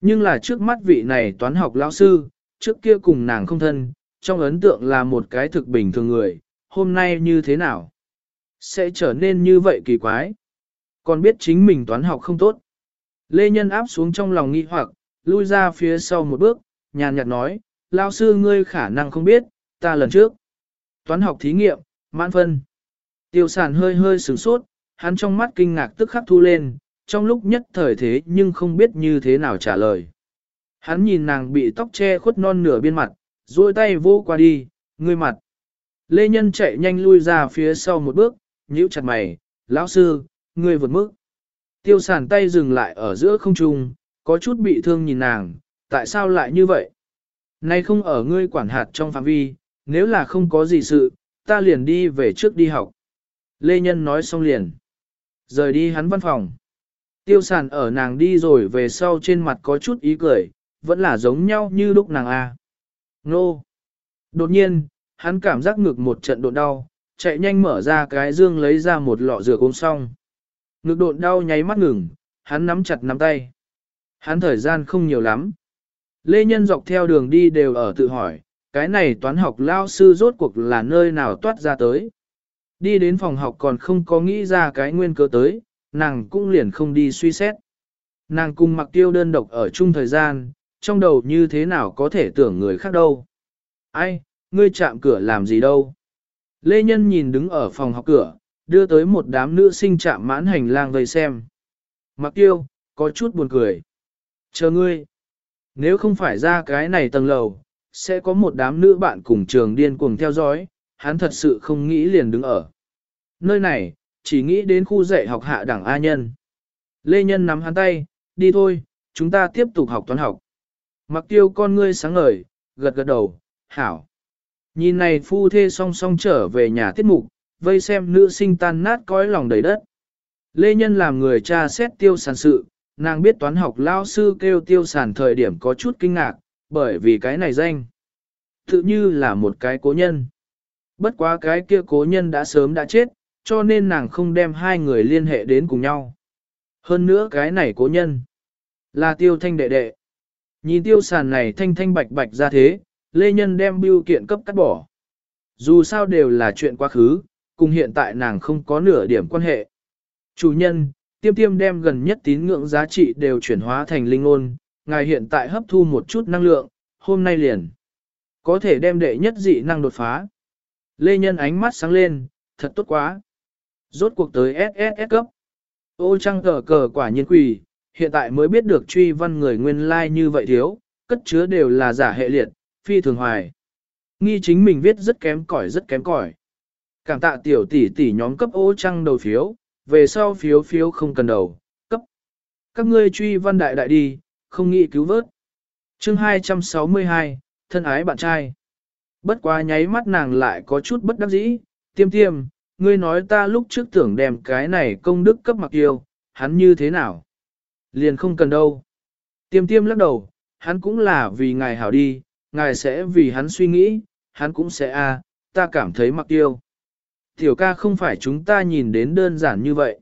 Nhưng là trước mắt vị này toán học lão sư, trước kia cùng nàng không thân, trong ấn tượng là một cái thực bình thường người, hôm nay như thế nào? Sẽ trở nên như vậy kỳ quái. Còn biết chính mình toán học không tốt. Lê Nhân áp xuống trong lòng nghi hoặc, lui ra phía sau một bước, nhàn nhạt nói, lao sư ngươi khả năng không biết, ta lần trước. Toán học thí nghiệm, mãn phân. Tiêu sản hơi hơi sửng sốt, hắn trong mắt kinh ngạc tức khắc thu lên, trong lúc nhất thời thế nhưng không biết như thế nào trả lời. Hắn nhìn nàng bị tóc che khuất non nửa biên mặt, duỗi tay vô qua đi, ngươi mặt. Lê Nhân chạy nhanh lui ra phía sau một bước, nhíu chặt mày, lão sư, ngươi vượt mức. Tiêu sản tay dừng lại ở giữa không trung, có chút bị thương nhìn nàng, tại sao lại như vậy? Nay không ở ngươi quản hạt trong phạm vi, nếu là không có gì sự, ta liền đi về trước đi học. Lê Nhân nói xong liền. Rời đi hắn văn phòng. Tiêu sản ở nàng đi rồi về sau trên mặt có chút ý cười, vẫn là giống nhau như lúc nàng A. Nô! Đột nhiên, hắn cảm giác ngực một trận đột đau, chạy nhanh mở ra cái dương lấy ra một lọ dược uống xong. Ngực độn đau nháy mắt ngừng, hắn nắm chặt nắm tay. Hắn thời gian không nhiều lắm. Lê Nhân dọc theo đường đi đều ở tự hỏi, cái này toán học lao sư rốt cuộc là nơi nào toát ra tới. Đi đến phòng học còn không có nghĩ ra cái nguyên cơ tới, nàng cũng liền không đi suy xét. Nàng cùng mặc tiêu đơn độc ở chung thời gian, trong đầu như thế nào có thể tưởng người khác đâu. Ai, ngươi chạm cửa làm gì đâu. Lê Nhân nhìn đứng ở phòng học cửa, đưa tới một đám nữ sinh chạm mãn hành lang vây xem. Mặc tiêu, có chút buồn cười. Chờ ngươi. Nếu không phải ra cái này tầng lầu, sẽ có một đám nữ bạn cùng trường điên cuồng theo dõi, hắn thật sự không nghĩ liền đứng ở. Nơi này, chỉ nghĩ đến khu dạy học hạ đẳng A nhân. Lê Nhân nắm hắn tay, đi thôi, chúng ta tiếp tục học toán học. Mặc tiêu con ngươi sáng ngời, gật gật đầu, hảo. Nhìn này phu thê song song trở về nhà tiết mục, vây xem nữ sinh tan nát cõi lòng đầy đất. Lê Nhân làm người cha xét tiêu sản sự, nàng biết toán học lao sư kêu tiêu sản thời điểm có chút kinh ngạc, bởi vì cái này danh. Tự như là một cái cố nhân. Bất quá cái kia cố nhân đã sớm đã chết, cho nên nàng không đem hai người liên hệ đến cùng nhau. Hơn nữa cái này cố nhân là tiêu thanh đệ đệ. Nhìn tiêu sàn này thanh thanh bạch bạch ra thế, Lê Nhân đem biêu kiện cấp cắt bỏ. Dù sao đều là chuyện quá khứ, cùng hiện tại nàng không có nửa điểm quan hệ. Chủ nhân, tiêm tiêm đem gần nhất tín ngưỡng giá trị đều chuyển hóa thành linh ôn, ngài hiện tại hấp thu một chút năng lượng, hôm nay liền. Có thể đem đệ nhất dị năng đột phá. Lê Nhân ánh mắt sáng lên, thật tốt quá. Rốt cuộc tới SSS cấp. Ô trăng cờ cờ quả nhiên quỷ, hiện tại mới biết được truy văn người nguyên lai like như vậy thiếu, cất chứa đều là giả hệ liệt, phi thường hoài. Nghi chính mình viết rất kém cỏi rất kém cỏi. Cảm tạ tiểu tỷ tỷ nhóm cấp ô trăng đầu phiếu, về sau phiếu phiếu không cần đầu, cấp. Các ngươi truy văn đại đại đi, không nghĩ cứu vớt. chương 262, thân ái bạn trai. Bất quá nháy mắt nàng lại có chút bất đắc dĩ, tiêm tiêm, ngươi nói ta lúc trước tưởng đem cái này công đức cấp mặc yêu, hắn như thế nào? Liền không cần đâu. Tiêm tiêm lắc đầu, hắn cũng là vì ngài hảo đi, ngài sẽ vì hắn suy nghĩ, hắn cũng sẽ a, ta cảm thấy mặc tiêu. Tiểu ca không phải chúng ta nhìn đến đơn giản như vậy.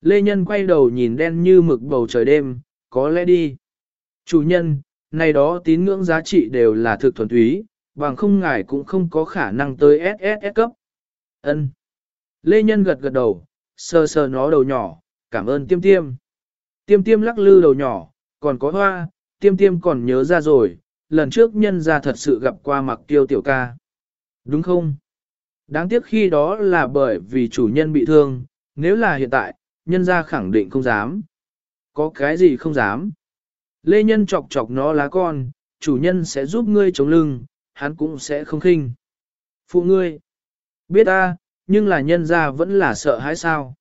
Lê Nhân quay đầu nhìn đen như mực bầu trời đêm, có lẽ đi. Chủ nhân, này đó tín ngưỡng giá trị đều là thực thuần túy, bằng không ngài cũng không có khả năng tới SSS cấp. Ân. Lê Nhân gật gật đầu, sờ sờ nó đầu nhỏ, cảm ơn tiêm tiêm. Tiêm tiêm lắc lư đầu nhỏ, còn có hoa, tiêm tiêm còn nhớ ra rồi, lần trước nhân ra thật sự gặp qua mặc tiêu tiểu ca. Đúng không? Đáng tiếc khi đó là bởi vì chủ nhân bị thương, nếu là hiện tại, nhân ra khẳng định không dám. Có cái gì không dám? Lê Nhân chọc chọc nó lá con, chủ nhân sẽ giúp ngươi chống lưng, hắn cũng sẽ không khinh. Phụ ngươi, biết ta, nhưng là nhân ra vẫn là sợ hãi sao.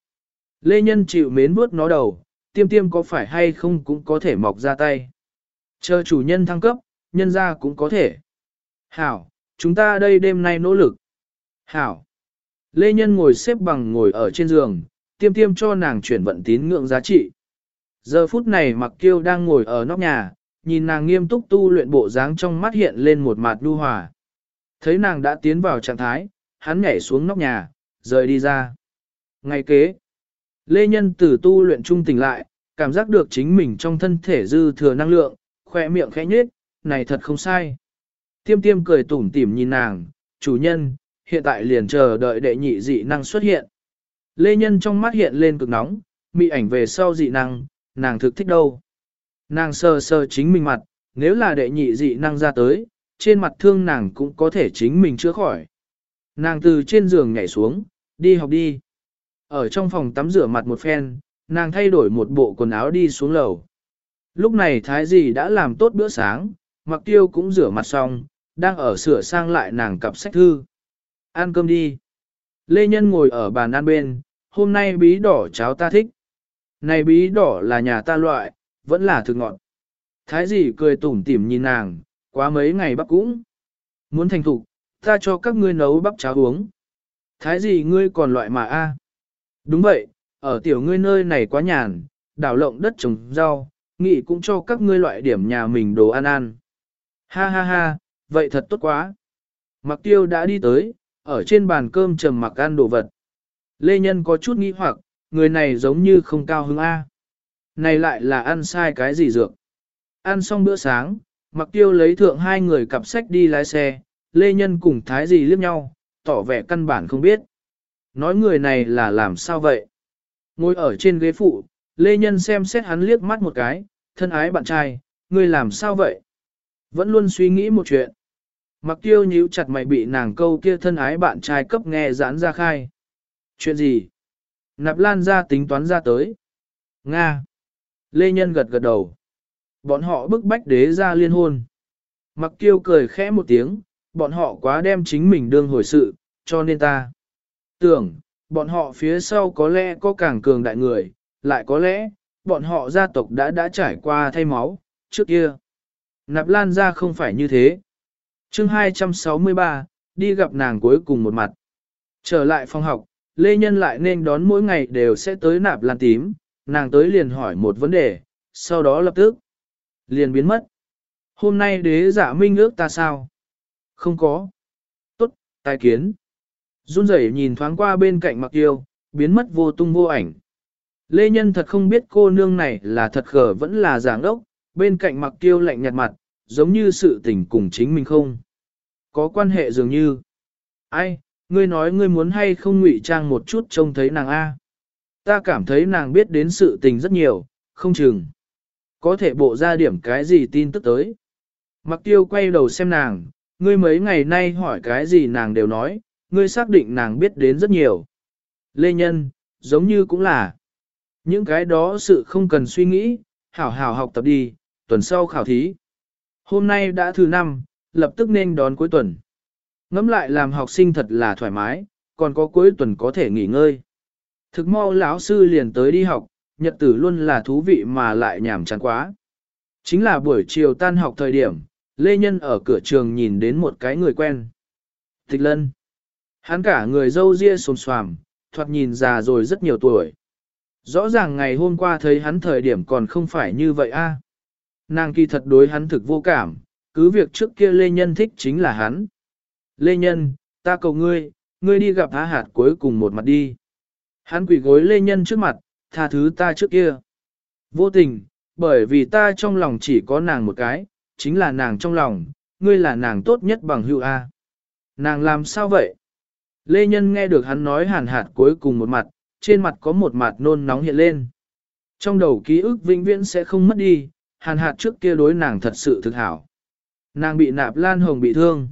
Lê Nhân chịu mến bước nó đầu, tiêm tiêm có phải hay không cũng có thể mọc ra tay. Chờ chủ nhân thăng cấp, nhân ra cũng có thể. Hảo, chúng ta đây đêm nay nỗ lực. Hảo. Lê Nhân ngồi xếp bằng ngồi ở trên giường, tiêm tiêm cho nàng chuyển vận tín ngưỡng giá trị. Giờ phút này mặc kiêu đang ngồi ở nóc nhà, nhìn nàng nghiêm túc tu luyện bộ dáng trong mắt hiện lên một mặt đu hòa. Thấy nàng đã tiến vào trạng thái, hắn nhảy xuống nóc nhà, rời đi ra. Ngày kế, Lê Nhân từ tu luyện trung tỉnh lại, cảm giác được chính mình trong thân thể dư thừa năng lượng, khỏe miệng khẽ nhếch, này thật không sai. Tiêm tiêm cười tủm tỉm nhìn nàng, chủ nhân, hiện tại liền chờ đợi đệ nhị dị năng xuất hiện. Lê Nhân trong mắt hiện lên cực nóng, mị ảnh về sau dị năng, nàng thực thích đâu. Nàng sờ sờ chính mình mặt, nếu là đệ nhị dị năng ra tới, trên mặt thương nàng cũng có thể chính mình chữa khỏi. Nàng từ trên giường nhảy xuống, đi học đi. Ở trong phòng tắm rửa mặt một phen, nàng thay đổi một bộ quần áo đi xuống lầu. Lúc này thái dì đã làm tốt bữa sáng, mặc tiêu cũng rửa mặt xong, đang ở sửa sang lại nàng cặp sách thư. Ăn cơm đi. Lê Nhân ngồi ở bàn ăn bên, hôm nay bí đỏ cháo ta thích. Này bí đỏ là nhà ta loại, vẫn là thực ngọt. Thái dì cười tủm tỉm nhìn nàng, quá mấy ngày bắp cũng. Muốn thành thục, ta cho các ngươi nấu bắp cháo uống. Thái dì ngươi còn loại mà a? Đúng vậy, ở tiểu ngươi nơi này quá nhàn, đảo lộng đất trồng rau, nghị cũng cho các ngươi loại điểm nhà mình đồ ăn ăn. Ha ha ha, vậy thật tốt quá. Mặc tiêu đã đi tới, ở trên bàn cơm trầm mặc ăn đồ vật. Lê Nhân có chút nghi hoặc, người này giống như không cao hứng A. Này lại là ăn sai cái gì dược. Ăn xong bữa sáng, mặc tiêu lấy thượng hai người cặp sách đi lái xe, Lê Nhân cùng Thái gì liếc nhau, tỏ vẻ căn bản không biết. Nói người này là làm sao vậy? Ngồi ở trên ghế phụ, Lê Nhân xem xét hắn liếc mắt một cái, thân ái bạn trai, người làm sao vậy? Vẫn luôn suy nghĩ một chuyện. Mặc tiêu nhíu chặt mày bị nàng câu kia thân ái bạn trai cấp nghe giãn ra khai. Chuyện gì? Nạp lan ra tính toán ra tới. Nga. Lê Nhân gật gật đầu. Bọn họ bức bách đế ra liên hôn. Mặc tiêu cười khẽ một tiếng, bọn họ quá đem chính mình đương hồi sự, cho nên ta. Tưởng, bọn họ phía sau có lẽ có càng cường đại người, lại có lẽ, bọn họ gia tộc đã đã trải qua thay máu, trước kia. Nạp lan ra không phải như thế. chương 263, đi gặp nàng cuối cùng một mặt. Trở lại phòng học, Lê Nhân lại nên đón mỗi ngày đều sẽ tới nạp lan tím, nàng tới liền hỏi một vấn đề, sau đó lập tức liền biến mất. Hôm nay đế giả minh ước ta sao? Không có. Tốt, tài kiến. Run rẩy nhìn thoáng qua bên cạnh mặc yêu, biến mất vô tung vô ảnh. Lê Nhân thật không biết cô nương này là thật khờ vẫn là giảng ốc, bên cạnh mặc tiêu lạnh nhạt mặt, giống như sự tình cùng chính mình không. Có quan hệ dường như. Ai, ngươi nói ngươi muốn hay không ngụy trang một chút trông thấy nàng A. Ta cảm thấy nàng biết đến sự tình rất nhiều, không chừng. Có thể bộ ra điểm cái gì tin tức tới. Mặc tiêu quay đầu xem nàng, ngươi mấy ngày nay hỏi cái gì nàng đều nói, ngươi xác định nàng biết đến rất nhiều. Lê Nhân, giống như cũng là. Những cái đó sự không cần suy nghĩ, hảo hảo học tập đi, tuần sau khảo thí. Hôm nay đã thứ năm, lập tức nên đón cuối tuần. Ngắm lại làm học sinh thật là thoải mái, còn có cuối tuần có thể nghỉ ngơi. Thực mau lão sư liền tới đi học, nhật tử luôn là thú vị mà lại nhảm chán quá. Chính là buổi chiều tan học thời điểm, Lê Nhân ở cửa trường nhìn đến một cái người quen. Tịch Lân. Hắn cả người dâu ria xồm xoàm, thoạt nhìn già rồi rất nhiều tuổi. Rõ ràng ngày hôm qua thấy hắn thời điểm còn không phải như vậy a. Nàng kỳ thật đối hắn thực vô cảm, cứ việc trước kia Lê Nhân thích chính là hắn. Lê Nhân, ta cầu ngươi, ngươi đi gặp Á Hạt cuối cùng một mặt đi. Hắn quỷ gối Lê Nhân trước mặt, tha thứ ta trước kia. Vô tình, bởi vì ta trong lòng chỉ có nàng một cái, chính là nàng trong lòng, ngươi là nàng tốt nhất bằng hữu A. Nàng làm sao vậy? Lê Nhân nghe được hắn nói hàn hạt cuối cùng một mặt, trên mặt có một mặt nôn nóng hiện lên. Trong đầu ký ức vĩnh viễn sẽ không mất đi, hàn hạt trước kia đối nàng thật sự thực hảo. Nàng bị nạp lan hồng bị thương.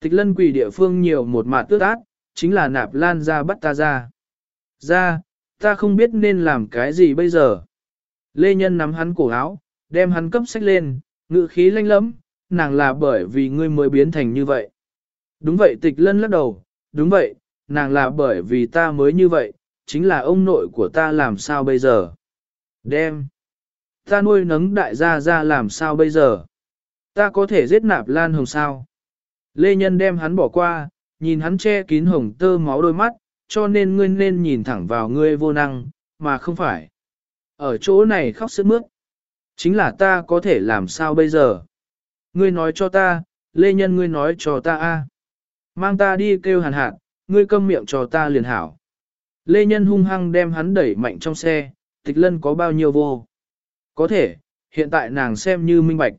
Tịch lân quỷ địa phương nhiều một mặt tước ác, chính là nạp lan ra bắt ta ra. Ra, ta không biết nên làm cái gì bây giờ. Lê Nhân nắm hắn cổ áo, đem hắn cấp sách lên, ngự khí lanh lẫm, nàng là bởi vì ngươi mới biến thành như vậy. Đúng vậy tịch lân lắc đầu, đúng vậy, nàng là bởi vì ta mới như vậy, chính là ông nội của ta làm sao bây giờ. Đem. Ta nuôi nấng đại gia ra làm sao bây giờ. Ta có thể giết nạp lan hồng sao. Lê Nhân đem hắn bỏ qua, nhìn hắn che kín hồng tơ máu đôi mắt, cho nên ngươi nên nhìn thẳng vào ngươi vô năng, mà không phải. Ở chỗ này khóc sướt mướt. Chính là ta có thể làm sao bây giờ? Ngươi nói cho ta, Lê Nhân ngươi nói cho ta a. Mang ta đi kêu hàn hạt, ngươi câm miệng cho ta liền hảo. Lê Nhân hung hăng đem hắn đẩy mạnh trong xe, tịch lân có bao nhiêu vô. Có thể, hiện tại nàng xem như minh bạch.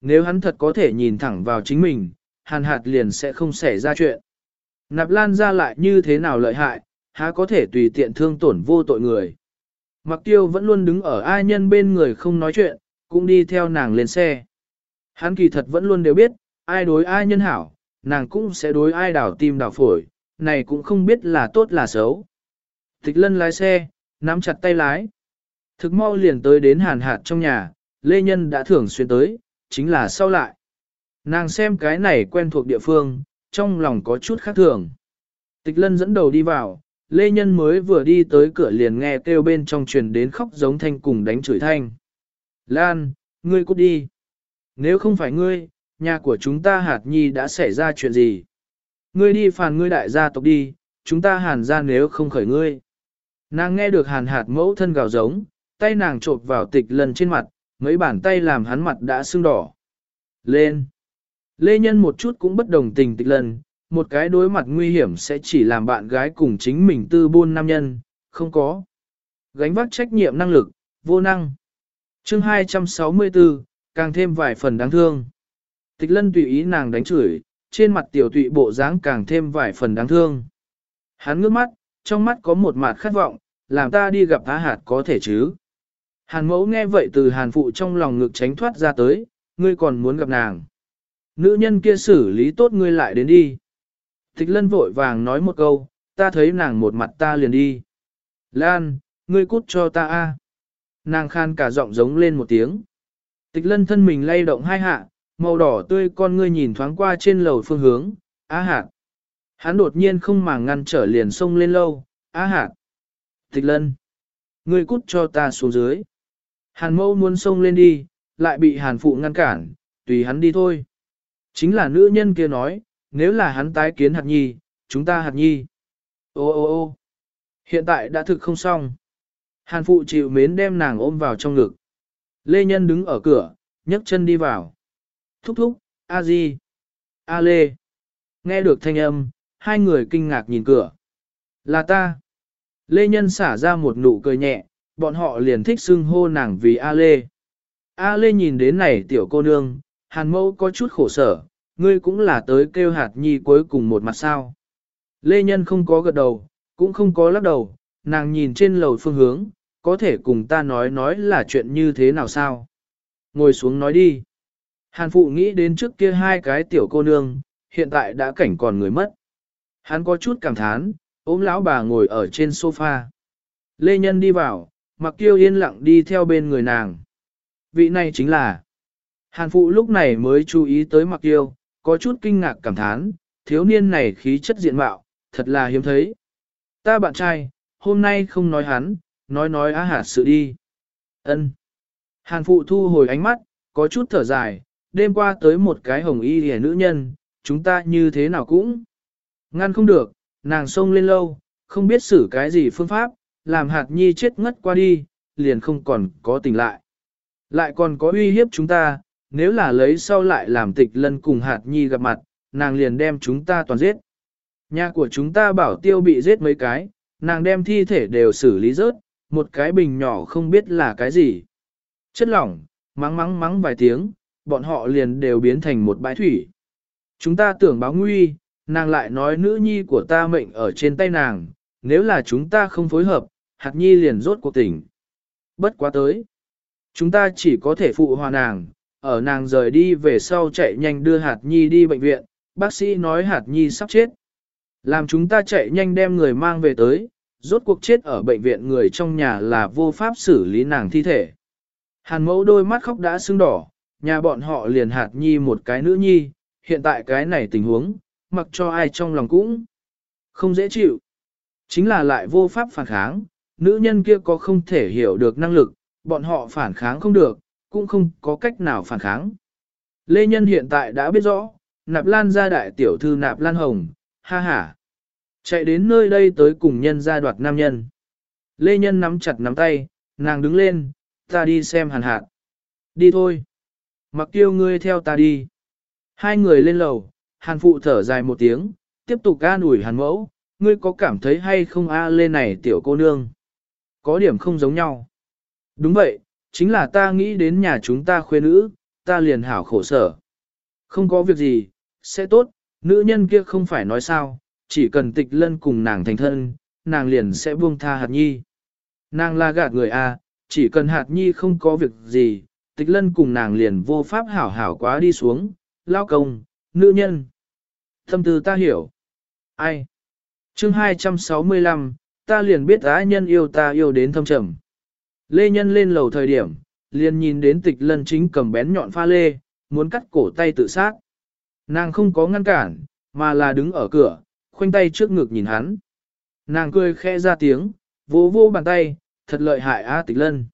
Nếu hắn thật có thể nhìn thẳng vào chính mình, hàn hạt liền sẽ không xảy ra chuyện. Nạp lan ra lại như thế nào lợi hại, há có thể tùy tiện thương tổn vô tội người. Mặc tiêu vẫn luôn đứng ở ai nhân bên người không nói chuyện, cũng đi theo nàng lên xe. Hắn kỳ thật vẫn luôn đều biết, ai đối ai nhân hảo, nàng cũng sẽ đối ai đảo tim đảo phổi, này cũng không biết là tốt là xấu. Tịch lân lái xe, nắm chặt tay lái. Thực mau liền tới đến hàn hạt trong nhà, Lê Nhân đã thường xuyên tới, chính là sau lại. Nàng xem cái này quen thuộc địa phương, trong lòng có chút khác thường. Tịch lân dẫn đầu đi vào, Lê Nhân mới vừa đi tới cửa liền nghe kêu bên trong truyền đến khóc giống thanh cùng đánh chửi thanh. Lan, ngươi cút đi. Nếu không phải ngươi, nhà của chúng ta hạt nhi đã xảy ra chuyện gì? Ngươi đi phàn ngươi đại gia tộc đi, chúng ta hàn ra nếu không khởi ngươi. Nàng nghe được hàn hạt mẫu thân gào giống, tay nàng trộp vào tịch lần trên mặt, mấy bàn tay làm hắn mặt đã sưng đỏ. Lên! Lê Nhân một chút cũng bất đồng tình tịch lần, một cái đối mặt nguy hiểm sẽ chỉ làm bạn gái cùng chính mình tư buôn nam nhân, không có. Gánh vác trách nhiệm năng lực, vô năng. chương 264, càng thêm vài phần đáng thương. Tịch lân tùy ý nàng đánh chửi, trên mặt tiểu tụy bộ dáng càng thêm vài phần đáng thương. Hắn ngước mắt, trong mắt có một mặt khát vọng, làm ta đi gặp Á Hạt có thể chứ. Hàn mẫu nghe vậy từ hàn phụ trong lòng ngực tránh thoát ra tới, ngươi còn muốn gặp nàng. Nữ nhân kia xử lý tốt ngươi lại đến đi. Tịch lân vội vàng nói một câu, ta thấy nàng một mặt ta liền đi. Lan, ngươi cút cho ta a. Nàng khan cả giọng giống lên một tiếng. Tịch lân thân mình lay động hai hạ, màu đỏ tươi con ngươi nhìn thoáng qua trên lầu phương hướng, á hạt. Hắn đột nhiên không màng ngăn trở liền sông lên lâu, á hạt. Tịch lân, ngươi cút cho ta xuống dưới. Hàn mâu muốn sông lên đi, lại bị hàn phụ ngăn cản, tùy hắn đi thôi. Chính là nữ nhân kia nói, nếu là hắn tái kiến hạt nhi, chúng ta hạt nhi. Ô ô ô hiện tại đã thực không xong. Hàn phụ chịu mến đem nàng ôm vào trong ngực. Lê Nhân đứng ở cửa, nhấc chân đi vào. Thúc thúc, A Di, A Lê. Nghe được thanh âm, hai người kinh ngạc nhìn cửa. Là ta. Lê Nhân xả ra một nụ cười nhẹ, bọn họ liền thích xưng hô nàng vì A Lê. A Lê nhìn đến này tiểu cô nương, hàn mẫu có chút khổ sở, ngươi cũng là tới kêu hạt nhi cuối cùng một mặt sao. Lê Nhân không có gật đầu, cũng không có lắc đầu, nàng nhìn trên lầu phương hướng, có thể cùng ta nói nói là chuyện như thế nào sao. Ngồi xuống nói đi. Hàn phụ nghĩ đến trước kia hai cái tiểu cô nương, hiện tại đã cảnh còn người mất. Hắn có chút cảm thán, ôm lão bà ngồi ở trên sofa. Lê Nhân đi vào, mặc tiêu yên lặng đi theo bên người nàng. Vị này chính là... Hàn phụ lúc này mới chú ý tới mặc tiêu, có chút kinh ngạc cảm thán, thiếu niên này khí chất diện mạo, thật là hiếm thấy. Ta bạn trai, hôm nay không nói hắn, nói nói á hạt sự đi. Ân. Hàn phụ thu hồi ánh mắt, có chút thở dài, đêm qua tới một cái hồng y hề nữ nhân, chúng ta như thế nào cũng. Ngăn không được, nàng xông lên lâu, không biết xử cái gì phương pháp, làm hạt nhi chết ngất qua đi, liền không còn có tỉnh lại. Lại còn có uy hiếp chúng ta, nếu là lấy sau lại làm tịch lân cùng hạt nhi gặp mặt, nàng liền đem chúng ta toàn giết. Nhà của chúng ta bảo tiêu bị giết mấy cái, nàng đem thi thể đều xử lý rớt, một cái bình nhỏ không biết là cái gì. Chất lỏng, mắng mắng mắng vài tiếng, bọn họ liền đều biến thành một bãi thủy. Chúng ta tưởng báo nguy, nàng lại nói nữ nhi của ta mệnh ở trên tay nàng, nếu là chúng ta không phối hợp, hạt nhi liền rốt cuộc tỉnh. Bất quá tới. Chúng ta chỉ có thể phụ hòa nàng, ở nàng rời đi về sau chạy nhanh đưa hạt nhi đi bệnh viện, bác sĩ nói hạt nhi sắp chết. Làm chúng ta chạy nhanh đem người mang về tới, rốt cuộc chết ở bệnh viện người trong nhà là vô pháp xử lý nàng thi thể. Hàn mẫu đôi mắt khóc đã sưng đỏ, nhà bọn họ liền hạt nhi một cái nữ nhi, hiện tại cái này tình huống, mặc cho ai trong lòng cũng không dễ chịu. Chính là lại vô pháp phản kháng, nữ nhân kia có không thể hiểu được năng lực, bọn họ phản kháng không được, cũng không có cách nào phản kháng. Lê Nhân hiện tại đã biết rõ, nạp lan gia đại tiểu thư nạp lan hồng, ha ha. Chạy đến nơi đây tới cùng nhân gia đoạt nam nhân. Lê Nhân nắm chặt nắm tay, nàng đứng lên, ta đi xem hàn hạt. Đi thôi. Mặc tiêu ngươi theo ta đi. Hai người lên lầu, hàn phụ thở dài một tiếng, tiếp tục ca ủi hàn mẫu, ngươi có cảm thấy hay không a à lên này tiểu cô nương? Có điểm không giống nhau. Đúng vậy, chính là ta nghĩ đến nhà chúng ta khuê nữ, ta liền hảo khổ sở. Không có việc gì, sẽ tốt, nữ nhân kia không phải nói sao, chỉ cần tịch lân cùng nàng thành thân, nàng liền sẽ buông tha hạt nhi. Nàng là gạt người a, chỉ cần hạt nhi không có việc gì, tịch lân cùng nàng liền vô pháp hảo hảo quá đi xuống, lao công, nữ nhân. Thâm tư ta hiểu. Ai? chương 265, ta liền biết á nhân yêu ta yêu đến thâm trầm. Lê Nhân lên lầu thời điểm, liền nhìn đến tịch lân chính cầm bén nhọn pha lê, muốn cắt cổ tay tự sát. Nàng không có ngăn cản, mà là đứng ở cửa, khoanh tay trước ngực nhìn hắn. Nàng cười khẽ ra tiếng, vỗ vỗ bàn tay, thật lợi hại á tịch lân.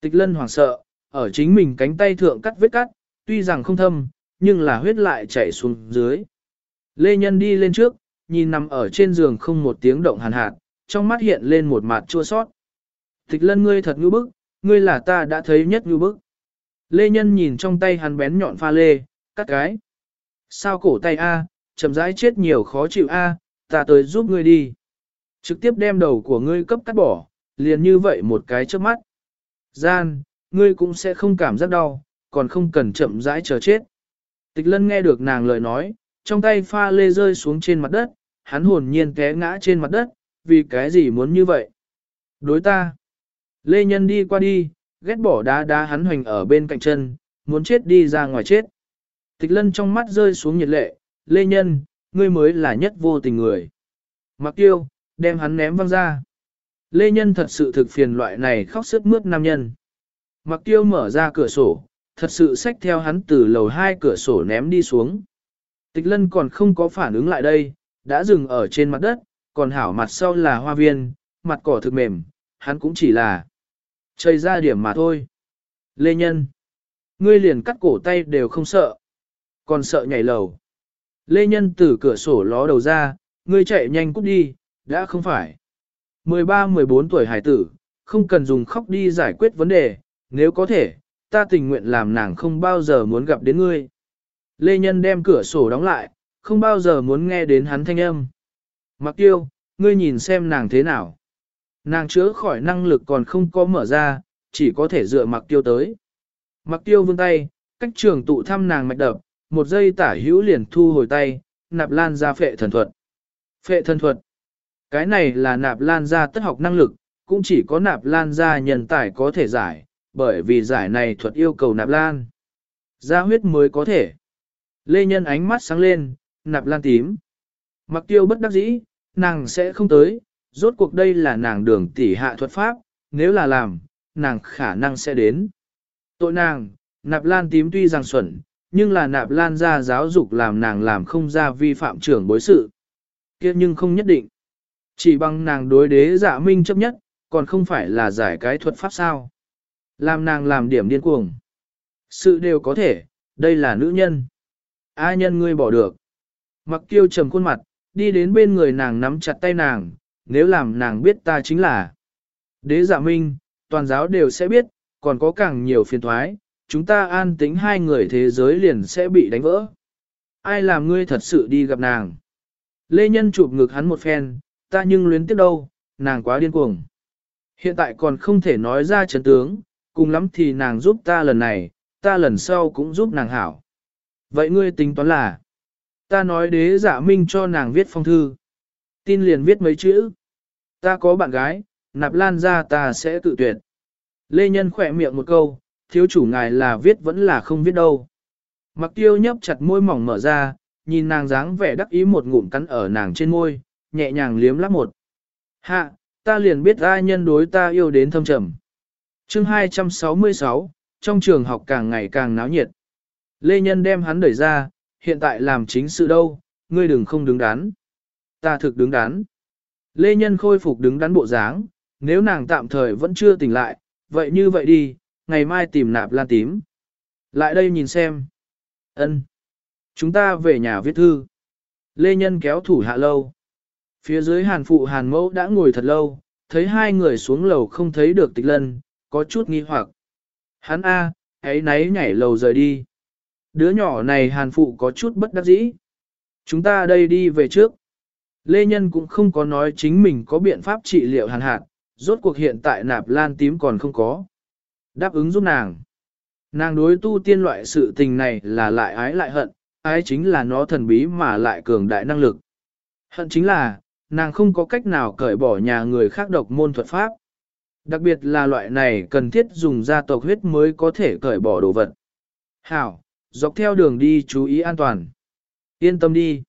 Tịch lân hoảng sợ, ở chính mình cánh tay thượng cắt vết cắt, tuy rằng không thâm, nhưng là huyết lại chảy xuống dưới. Lê Nhân đi lên trước, nhìn nằm ở trên giường không một tiếng động hàn hạt, trong mắt hiện lên một mặt chua sót. Tịch lân ngươi thật ngư bức, ngươi là ta đã thấy nhất ngư bức. Lê Nhân nhìn trong tay hắn bén nhọn pha lê, cắt cái. Sao cổ tay A, chậm rãi chết nhiều khó chịu A, ta tới giúp ngươi đi. Trực tiếp đem đầu của ngươi cấp cắt bỏ, liền như vậy một cái trước mắt. Gian, ngươi cũng sẽ không cảm giác đau, còn không cần chậm rãi chờ chết. Tịch lân nghe được nàng lời nói, trong tay pha lê rơi xuống trên mặt đất, hắn hồn nhiên té ngã trên mặt đất, vì cái gì muốn như vậy? Đối ta. Lê Nhân đi qua đi, ghét bỏ đá đá hắn hoành ở bên cạnh chân, muốn chết đi ra ngoài chết. Tịch lân trong mắt rơi xuống nhiệt lệ, Lê Nhân, ngươi mới là nhất vô tình người. Mặc tiêu, đem hắn ném văng ra. Lê Nhân thật sự thực phiền loại này khóc sức mướt nam nhân. Mặc tiêu mở ra cửa sổ, thật sự xách theo hắn từ lầu hai cửa sổ ném đi xuống. Tịch lân còn không có phản ứng lại đây, đã dừng ở trên mặt đất, còn hảo mặt sau là hoa viên, mặt cỏ thực mềm, hắn cũng chỉ là chơi ra điểm mà thôi. Lê Nhân, ngươi liền cắt cổ tay đều không sợ, còn sợ nhảy lầu. Lê Nhân từ cửa sổ ló đầu ra, ngươi chạy nhanh cút đi, đã không phải. 13-14 tuổi hải tử, không cần dùng khóc đi giải quyết vấn đề, nếu có thể, ta tình nguyện làm nàng không bao giờ muốn gặp đến ngươi. Lê Nhân đem cửa sổ đóng lại, không bao giờ muốn nghe đến hắn thanh âm. Mặc tiêu, ngươi nhìn xem nàng thế nào. Nàng chữa khỏi năng lực còn không có mở ra, chỉ có thể dựa mặc tiêu tới. Mặc tiêu vươn tay, cách trường tụ thăm nàng mạch đập, một giây tả hữu liền thu hồi tay, nạp lan ra phệ thần thuật. Phệ thần thuật. Cái này là nạp lan ra tất học năng lực, cũng chỉ có nạp lan ra nhân tài có thể giải, bởi vì giải này thuật yêu cầu nạp lan. Ra huyết mới có thể. Lê Nhân ánh mắt sáng lên, nạp lan tím. Mặc tiêu bất đắc dĩ, nàng sẽ không tới, rốt cuộc đây là nàng đường tỷ hạ thuật pháp, nếu là làm, nàng khả năng sẽ đến. Tội nàng, nạp lan tím tuy rằng xuẩn, nhưng là nạp lan ra giáo dục làm nàng làm không ra vi phạm trưởng bối sự. kia nhưng không nhất định. Chỉ bằng nàng đối đế dạ minh chấp nhất, còn không phải là giải cái thuật pháp sao. Làm nàng làm điểm điên cuồng. Sự đều có thể, đây là nữ nhân. A nhân ngươi bỏ được. Mặc kiêu trầm khuôn mặt, đi đến bên người nàng nắm chặt tay nàng, nếu làm nàng biết ta chính là. Đế giả minh, toàn giáo đều sẽ biết, còn có càng nhiều phiền thoái, chúng ta an tính hai người thế giới liền sẽ bị đánh vỡ. Ai làm ngươi thật sự đi gặp nàng? Lê Nhân chụp ngực hắn một phen, ta nhưng luyến tiếc đâu, nàng quá điên cuồng. Hiện tại còn không thể nói ra chấn tướng, cùng lắm thì nàng giúp ta lần này, ta lần sau cũng giúp nàng hảo. Vậy ngươi tính toán là, ta nói đế giả minh cho nàng viết phong thư. Tin liền viết mấy chữ. Ta có bạn gái, nạp lan ra ta sẽ tự tuyệt. Lê Nhân khỏe miệng một câu, thiếu chủ ngài là viết vẫn là không viết đâu. Mặc tiêu nhấp chặt môi mỏng mở ra, nhìn nàng dáng vẻ đắc ý một ngụm cắn ở nàng trên môi, nhẹ nhàng liếm lắp một. Hạ, ta liền biết ai nhân đối ta yêu đến thâm trầm chương 266, trong trường học càng ngày càng náo nhiệt. Lê Nhân đem hắn đẩy ra, hiện tại làm chính sự đâu, ngươi đừng không đứng đắn. Ta thực đứng đắn. Lê Nhân khôi phục đứng đắn bộ dáng, nếu nàng tạm thời vẫn chưa tỉnh lại, vậy như vậy đi, ngày mai tìm nạp lan tím. Lại đây nhìn xem. ân Chúng ta về nhà viết thư. Lê Nhân kéo thủ hạ lâu. Phía dưới hàn phụ hàn mẫu đã ngồi thật lâu, thấy hai người xuống lầu không thấy được tịch lân, có chút nghi hoặc. Hắn A, ấy nấy nhảy lầu rời đi. Đứa nhỏ này hàn phụ có chút bất đắc dĩ. Chúng ta đây đi về trước. Lê Nhân cũng không có nói chính mình có biện pháp trị liệu hàn hạt, rốt cuộc hiện tại nạp lan tím còn không có. Đáp ứng giúp nàng. Nàng đối tu tiên loại sự tình này là lại ái lại hận, ái chính là nó thần bí mà lại cường đại năng lực. Hận chính là, nàng không có cách nào cởi bỏ nhà người khác độc môn thuật pháp. Đặc biệt là loại này cần thiết dùng gia tộc huyết mới có thể cởi bỏ đồ vật. Hảo, dọc theo đường đi chú ý an toàn. Yên tâm đi.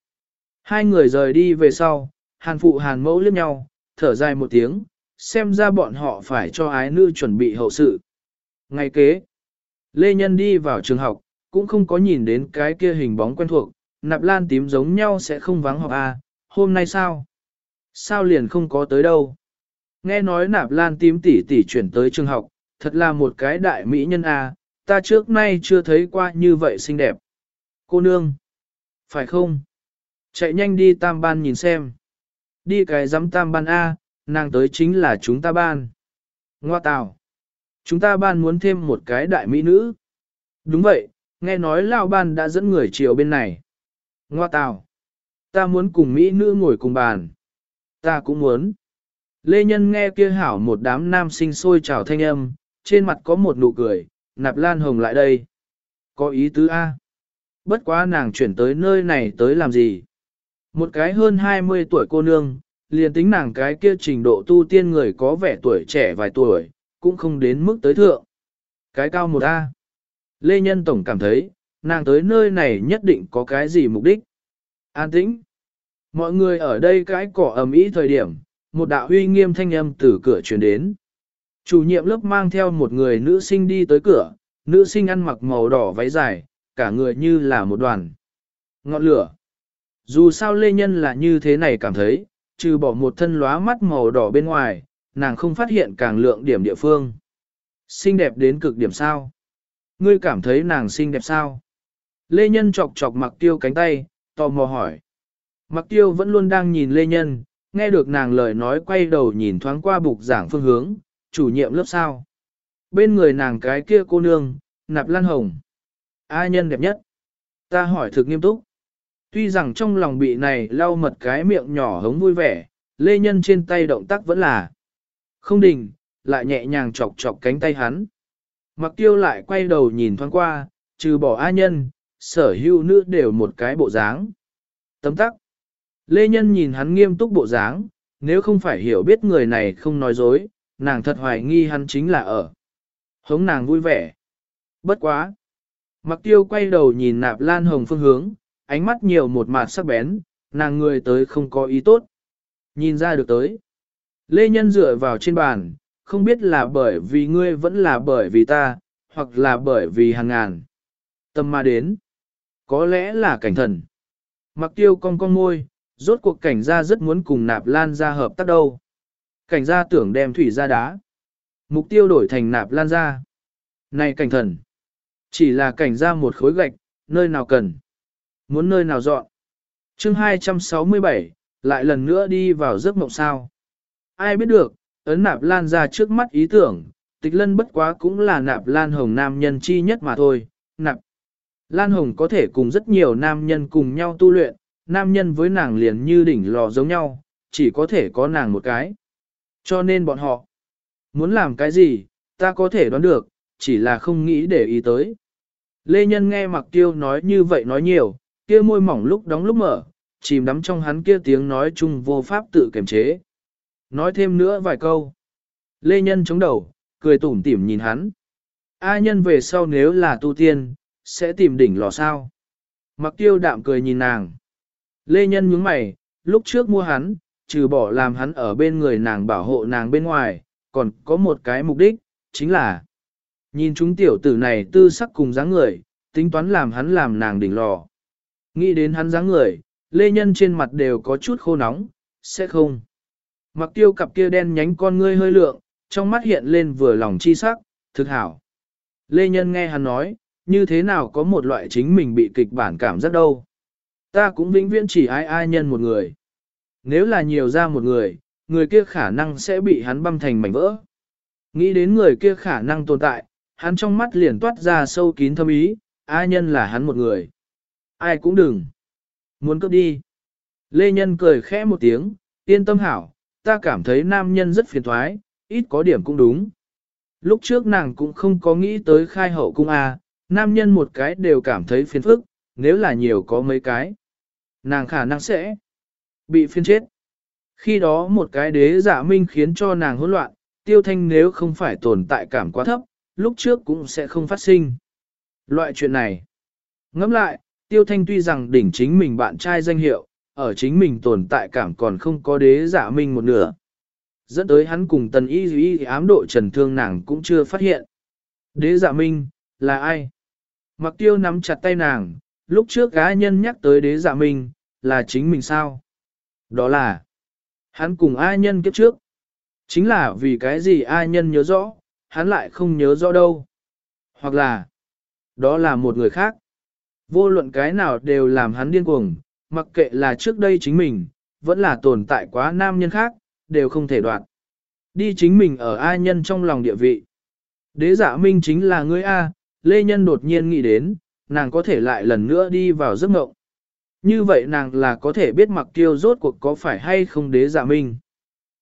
Hai người rời đi về sau, hàn phụ hàn mẫu liếc nhau, thở dài một tiếng, xem ra bọn họ phải cho ái nữ chuẩn bị hậu sự. Ngày kế, Lê Nhân đi vào trường học, cũng không có nhìn đến cái kia hình bóng quen thuộc, nạp lan tím giống nhau sẽ không vắng học à, hôm nay sao? Sao liền không có tới đâu? Nghe nói nạp lan tím tỷ tỷ chuyển tới trường học, thật là một cái đại mỹ nhân à, ta trước nay chưa thấy qua như vậy xinh đẹp. Cô nương, phải không? Chạy nhanh đi tam ban nhìn xem. Đi cái giám tam ban A, nàng tới chính là chúng ta ban. Ngoa tào. Chúng ta ban muốn thêm một cái đại mỹ nữ. Đúng vậy, nghe nói lao ban đã dẫn người chiều bên này. Ngoa tào. Ta muốn cùng mỹ nữ ngồi cùng bàn. Ta cũng muốn. Lê Nhân nghe kia hảo một đám nam sinh sôi trào thanh âm, trên mặt có một nụ cười, nạp lan hồng lại đây. Có ý tứ A. Bất quá nàng chuyển tới nơi này tới làm gì? Một cái hơn 20 tuổi cô nương, liền tính nàng cái kia trình độ tu tiên người có vẻ tuổi trẻ vài tuổi, cũng không đến mức tới thượng. Cái cao một A. Lê Nhân Tổng cảm thấy, nàng tới nơi này nhất định có cái gì mục đích. An tĩnh. Mọi người ở đây cái cỏ ầm ĩ thời điểm, một đạo huy nghiêm thanh âm từ cửa truyền đến. Chủ nhiệm lớp mang theo một người nữ sinh đi tới cửa, nữ sinh ăn mặc màu đỏ váy dài, cả người như là một đoàn. Ngọn lửa. Dù sao Lê Nhân là như thế này cảm thấy, trừ bỏ một thân lóa mắt màu đỏ bên ngoài, nàng không phát hiện càng lượng điểm địa phương. Xinh đẹp đến cực điểm sao? Ngươi cảm thấy nàng xinh đẹp sao? Lê Nhân chọc chọc mặc tiêu cánh tay, tò mò hỏi. Mặc tiêu vẫn luôn đang nhìn Lê Nhân, nghe được nàng lời nói quay đầu nhìn thoáng qua bục giảng phương hướng, chủ nhiệm lớp sao. Bên người nàng cái kia cô nương, nạp lan hồng. Ai nhân đẹp nhất? Ta hỏi thực nghiêm túc. Tuy rằng trong lòng bị này lau mật cái miệng nhỏ hống vui vẻ, lê nhân trên tay động tác vẫn là không đình, lại nhẹ nhàng chọc chọc cánh tay hắn. Mặc tiêu lại quay đầu nhìn thoáng qua, trừ bỏ A nhân, sở hữu nữ đều một cái bộ dáng. Tấm tắc. Lê nhân nhìn hắn nghiêm túc bộ dáng, nếu không phải hiểu biết người này không nói dối, nàng thật hoài nghi hắn chính là ở. Hống nàng vui vẻ. Bất quá. Mặc tiêu quay đầu nhìn nạp lan hồng phương hướng, ánh mắt nhiều một mặt sắc bén, nàng người tới không có ý tốt. Nhìn ra được tới. Lê Nhân dựa vào trên bàn, không biết là bởi vì ngươi vẫn là bởi vì ta, hoặc là bởi vì hàng ngàn. Tâm ma đến. Có lẽ là cảnh thần. Mặc tiêu cong cong môi, rốt cuộc cảnh gia rất muốn cùng nạp lan ra hợp tác đâu. Cảnh gia tưởng đem thủy ra đá. Mục tiêu đổi thành nạp lan ra. Này cảnh thần. Chỉ là cảnh gia một khối gạch, nơi nào cần. Muốn nơi nào dọn. chương 267, lại lần nữa đi vào giấc mộng sao. Ai biết được, ấn nạp lan ra trước mắt ý tưởng, tịch lân bất quá cũng là nạp lan hồng nam nhân chi nhất mà thôi. Nạp Lan hồng có thể cùng rất nhiều nam nhân cùng nhau tu luyện, nam nhân với nàng liền như đỉnh lò giống nhau, chỉ có thể có nàng một cái. Cho nên bọn họ Muốn làm cái gì, ta có thể đoán được, chỉ là không nghĩ để ý tới. Lê Nhân nghe Mặc Tiêu nói như vậy nói nhiều, kia môi mỏng lúc đóng lúc mở, chìm đắm trong hắn kia tiếng nói chung vô pháp tự kiềm chế. Nói thêm nữa vài câu. Lê Nhân chống đầu, cười tủm tỉm nhìn hắn. A nhân về sau nếu là tu tiên, sẽ tìm đỉnh lò sao. Mặc tiêu đạm cười nhìn nàng. Lê Nhân nhướng mày, lúc trước mua hắn, trừ bỏ làm hắn ở bên người nàng bảo hộ nàng bên ngoài, còn có một cái mục đích, chính là nhìn chúng tiểu tử này tư sắc cùng dáng người, tính toán làm hắn làm nàng đỉnh lò. Nghĩ đến hắn dáng người, Lê Nhân trên mặt đều có chút khô nóng, sẽ không. Mặc tiêu cặp kia đen nhánh con ngươi hơi lượng, trong mắt hiện lên vừa lòng chi sắc, thực hảo. Lê Nhân nghe hắn nói, như thế nào có một loại chính mình bị kịch bản cảm giác đâu. Ta cũng vĩnh viễn chỉ ai ai nhân một người. Nếu là nhiều ra một người, người kia khả năng sẽ bị hắn băm thành mảnh vỡ. Nghĩ đến người kia khả năng tồn tại, hắn trong mắt liền toát ra sâu kín thâm ý, ai nhân là hắn một người. Ai cũng đừng. Muốn cướp đi. Lê Nhân cười khẽ một tiếng, yên tâm hảo, ta cảm thấy nam nhân rất phiền thoái, ít có điểm cũng đúng. Lúc trước nàng cũng không có nghĩ tới khai hậu cung A, nam nhân một cái đều cảm thấy phiền phức, nếu là nhiều có mấy cái. Nàng khả năng sẽ bị phiên chết. Khi đó một cái đế giả minh khiến cho nàng hỗn loạn, tiêu thanh nếu không phải tồn tại cảm quá thấp, lúc trước cũng sẽ không phát sinh. Loại chuyện này. Ngẫm lại, tiêu thanh tuy rằng đỉnh chính mình bạn trai danh hiệu, ở chính mình tồn tại cảm còn không có đế giả minh một nửa. Dẫn tới hắn cùng tần y y ám độ trần thương nàng cũng chưa phát hiện. Đế giả minh, là ai? Mặc tiêu nắm chặt tay nàng, lúc trước gã nhân nhắc tới đế dạ giả minh, là chính mình sao? Đó là, hắn cùng ai nhân kiếp trước. Chính là vì cái gì ai nhân nhớ rõ, hắn lại không nhớ rõ đâu. Hoặc là, đó là một người khác. Vô luận cái nào đều làm hắn điên cuồng, mặc kệ là trước đây chính mình, vẫn là tồn tại quá nam nhân khác, đều không thể đoạn. Đi chính mình ở ai nhân trong lòng địa vị. Đế giả minh chính là ngươi A, Lê Nhân đột nhiên nghĩ đến, nàng có thể lại lần nữa đi vào giấc ngộng. Như vậy nàng là có thể biết mặc tiêu rốt cuộc có phải hay không đế giả minh.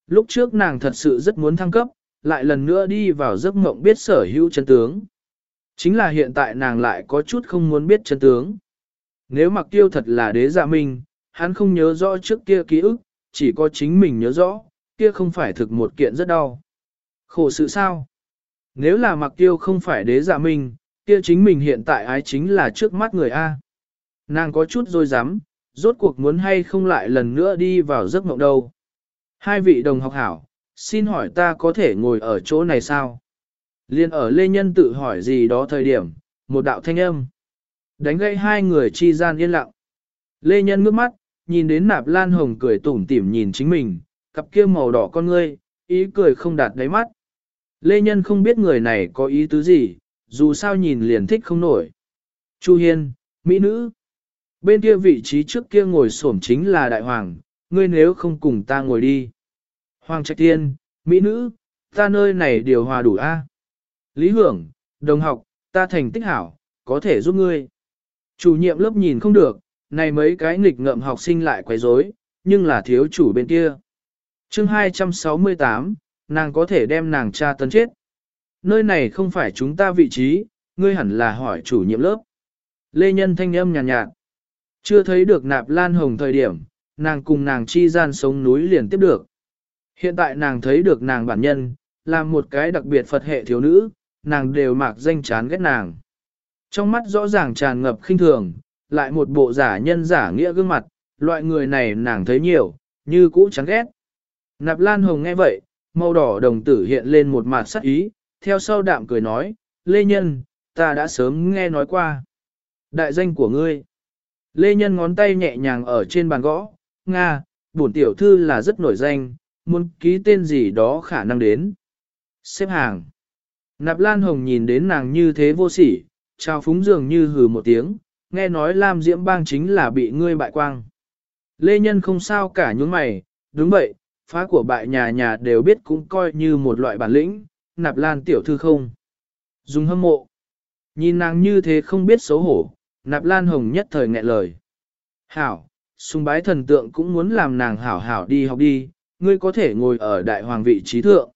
Lúc trước nàng thật sự rất muốn thăng cấp, lại lần nữa đi vào giấc ngộng biết sở hữu chân tướng. Chính là hiện tại nàng lại có chút không muốn biết chân tướng. Nếu mặc tiêu thật là đế giả minh, hắn không nhớ rõ trước kia ký ức, chỉ có chính mình nhớ rõ, kia không phải thực một kiện rất đau. Khổ sự sao? Nếu là mặc tiêu không phải đế giả minh, kia chính mình hiện tại ái chính là trước mắt người A. Nàng có chút dối dám, rốt cuộc muốn hay không lại lần nữa đi vào giấc mộng đâu. Hai vị đồng học hảo, xin hỏi ta có thể ngồi ở chỗ này sao? Liên ở Lê Nhân tự hỏi gì đó thời điểm, một đạo thanh âm. Đánh gây hai người chi gian yên lặng. Lê Nhân ngước mắt, nhìn đến nạp lan hồng cười tủm tỉm nhìn chính mình, cặp kia màu đỏ con ngươi, ý cười không đạt đáy mắt. Lê Nhân không biết người này có ý tứ gì, dù sao nhìn liền thích không nổi. Chu Hiên, Mỹ nữ. Bên kia vị trí trước kia ngồi xổm chính là đại hoàng, ngươi nếu không cùng ta ngồi đi. Hoàng Trạch Tiên, Mỹ nữ, ta nơi này điều hòa đủ a. Lý Hưởng, đồng học, ta thành tích hảo, có thể giúp ngươi. Chủ nhiệm lớp nhìn không được, này mấy cái nghịch ngợm học sinh lại quấy rối, nhưng là thiếu chủ bên kia. chương 268, nàng có thể đem nàng cha tấn chết. Nơi này không phải chúng ta vị trí, ngươi hẳn là hỏi chủ nhiệm lớp. Lê Nhân thanh âm nhàn nhạt, nhạt. Chưa thấy được nạp lan hồng thời điểm, nàng cùng nàng chi gian sống núi liền tiếp được. Hiện tại nàng thấy được nàng bản nhân, là một cái đặc biệt Phật hệ thiếu nữ, nàng đều mạc danh chán ghét nàng. Trong mắt rõ ràng tràn ngập khinh thường, lại một bộ giả nhân giả nghĩa gương mặt, loại người này nàng thấy nhiều, như cũ chán ghét. Nạp Lan Hồng nghe vậy, màu đỏ đồng tử hiện lên một mặt sắc ý, theo sau đạm cười nói, Lê Nhân, ta đã sớm nghe nói qua. Đại danh của ngươi. Lê Nhân ngón tay nhẹ nhàng ở trên bàn gõ, Nga, bổn tiểu thư là rất nổi danh, muốn ký tên gì đó khả năng đến. Xếp hàng. Nạp Lan Hồng nhìn đến nàng như thế vô sỉ, trao phúng dường như hừ một tiếng, nghe nói Lam Diễm Bang chính là bị ngươi bại quang. Lê Nhân không sao cả nhúng mày, đúng vậy, phá của bại nhà nhà đều biết cũng coi như một loại bản lĩnh, Nạp Lan tiểu thư không. Dùng hâm mộ. Nhìn nàng như thế không biết xấu hổ, Nạp Lan Hồng nhất thời nghẹn lời. Hảo, sùng bái thần tượng cũng muốn làm nàng hảo hảo đi học đi, ngươi có thể ngồi ở đại hoàng vị trí thượng.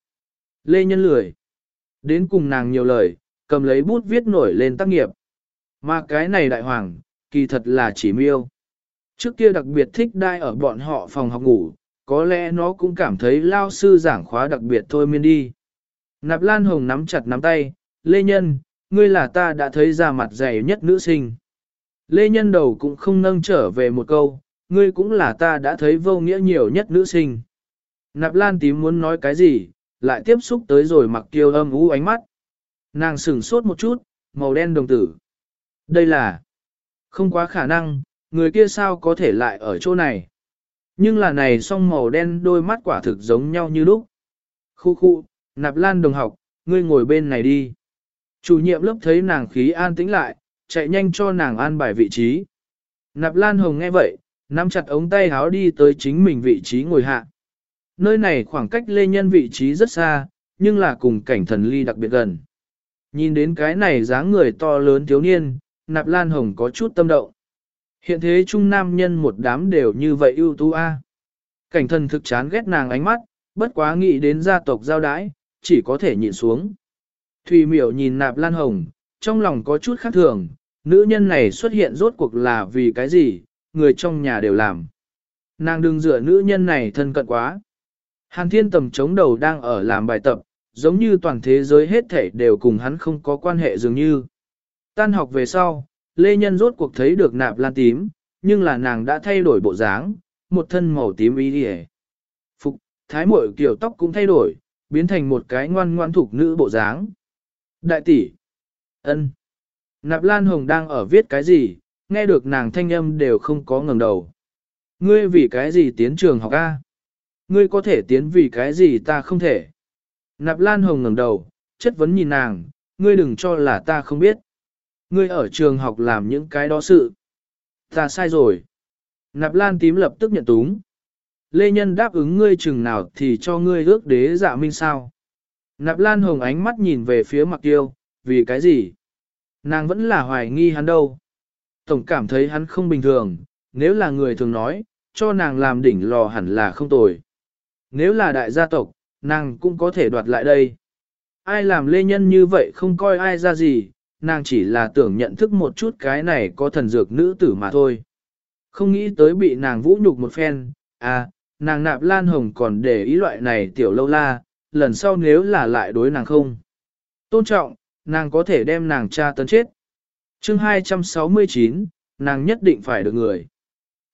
Lê Nhân lười. Đến cùng nàng nhiều lời, cầm lấy bút viết nổi lên tác nghiệp. Mà cái này đại hoàng, kỳ thật là chỉ miêu. Trước kia đặc biệt thích đai ở bọn họ phòng học ngủ, có lẽ nó cũng cảm thấy lao sư giảng khóa đặc biệt thôi miên đi. Nạp Lan Hồng nắm chặt nắm tay, Lê Nhân, ngươi là ta đã thấy ra mặt dày nhất nữ sinh. Lê Nhân đầu cũng không nâng trở về một câu, ngươi cũng là ta đã thấy vô nghĩa nhiều nhất nữ sinh. Nạp Lan tím muốn nói cái gì, lại tiếp xúc tới rồi mặc kiêu âm ú ánh mắt. Nàng sửng sốt một chút, màu đen đồng tử. Đây là không quá khả năng, người kia sao có thể lại ở chỗ này. Nhưng là này song màu đen đôi mắt quả thực giống nhau như lúc. Khu khu, nạp lan đồng học, ngươi ngồi bên này đi. Chủ nhiệm lớp thấy nàng khí an tĩnh lại, chạy nhanh cho nàng an bài vị trí. Nạp lan hồng nghe vậy, nắm chặt ống tay háo đi tới chính mình vị trí ngồi hạ. Nơi này khoảng cách lê nhân vị trí rất xa, nhưng là cùng cảnh thần ly đặc biệt gần. Nhìn đến cái này dáng người to lớn thiếu niên, nạp lan hồng có chút tâm động. Hiện thế trung nam nhân một đám đều như vậy ưu tú a. Cảnh thần thực chán ghét nàng ánh mắt, bất quá nghĩ đến gia tộc giao đái, chỉ có thể nhịn xuống. Thùy miểu nhìn nạp lan hồng, trong lòng có chút khác thường, nữ nhân này xuất hiện rốt cuộc là vì cái gì, người trong nhà đều làm. Nàng đừng dựa nữ nhân này thân cận quá. Hàn thiên tầm chống đầu đang ở làm bài tập, giống như toàn thế giới hết thể đều cùng hắn không có quan hệ dường như. Tan học về sau, Lê Nhân rốt cuộc thấy được nạp lan tím, nhưng là nàng đã thay đổi bộ dáng, một thân màu tím ý đi Phục, thái mội kiểu tóc cũng thay đổi, biến thành một cái ngoan ngoan thục nữ bộ dáng. Đại tỷ, ân, Nạp Lan Hồng đang ở viết cái gì, nghe được nàng thanh âm đều không có ngẩng đầu. Ngươi vì cái gì tiến trường học A? Ngươi có thể tiến vì cái gì ta không thể? Nạp Lan Hồng ngẩng đầu, chất vấn nhìn nàng, ngươi đừng cho là ta không biết. Ngươi ở trường học làm những cái đó sự. Ta sai rồi. Nạp Lan tím lập tức nhận túng. Lê Nhân đáp ứng ngươi chừng nào thì cho ngươi ước đế dạ minh sao. Nạp Lan Hồng ánh mắt nhìn về phía Mặc Tiêu, vì cái gì? Nàng vẫn là hoài nghi hắn đâu. Tổng cảm thấy hắn không bình thường, nếu là người thường nói, cho nàng làm đỉnh lò hẳn là không tồi. Nếu là đại gia tộc, nàng cũng có thể đoạt lại đây. Ai làm lê nhân như vậy không coi ai ra gì, nàng chỉ là tưởng nhận thức một chút cái này có thần dược nữ tử mà thôi. Không nghĩ tới bị nàng vũ nhục một phen, à, nàng nạp lan hồng còn để ý loại này tiểu lâu la, lần sau nếu là lại đối nàng không. Tôn trọng, nàng có thể đem nàng cha tấn chết. chương 269, nàng nhất định phải được người.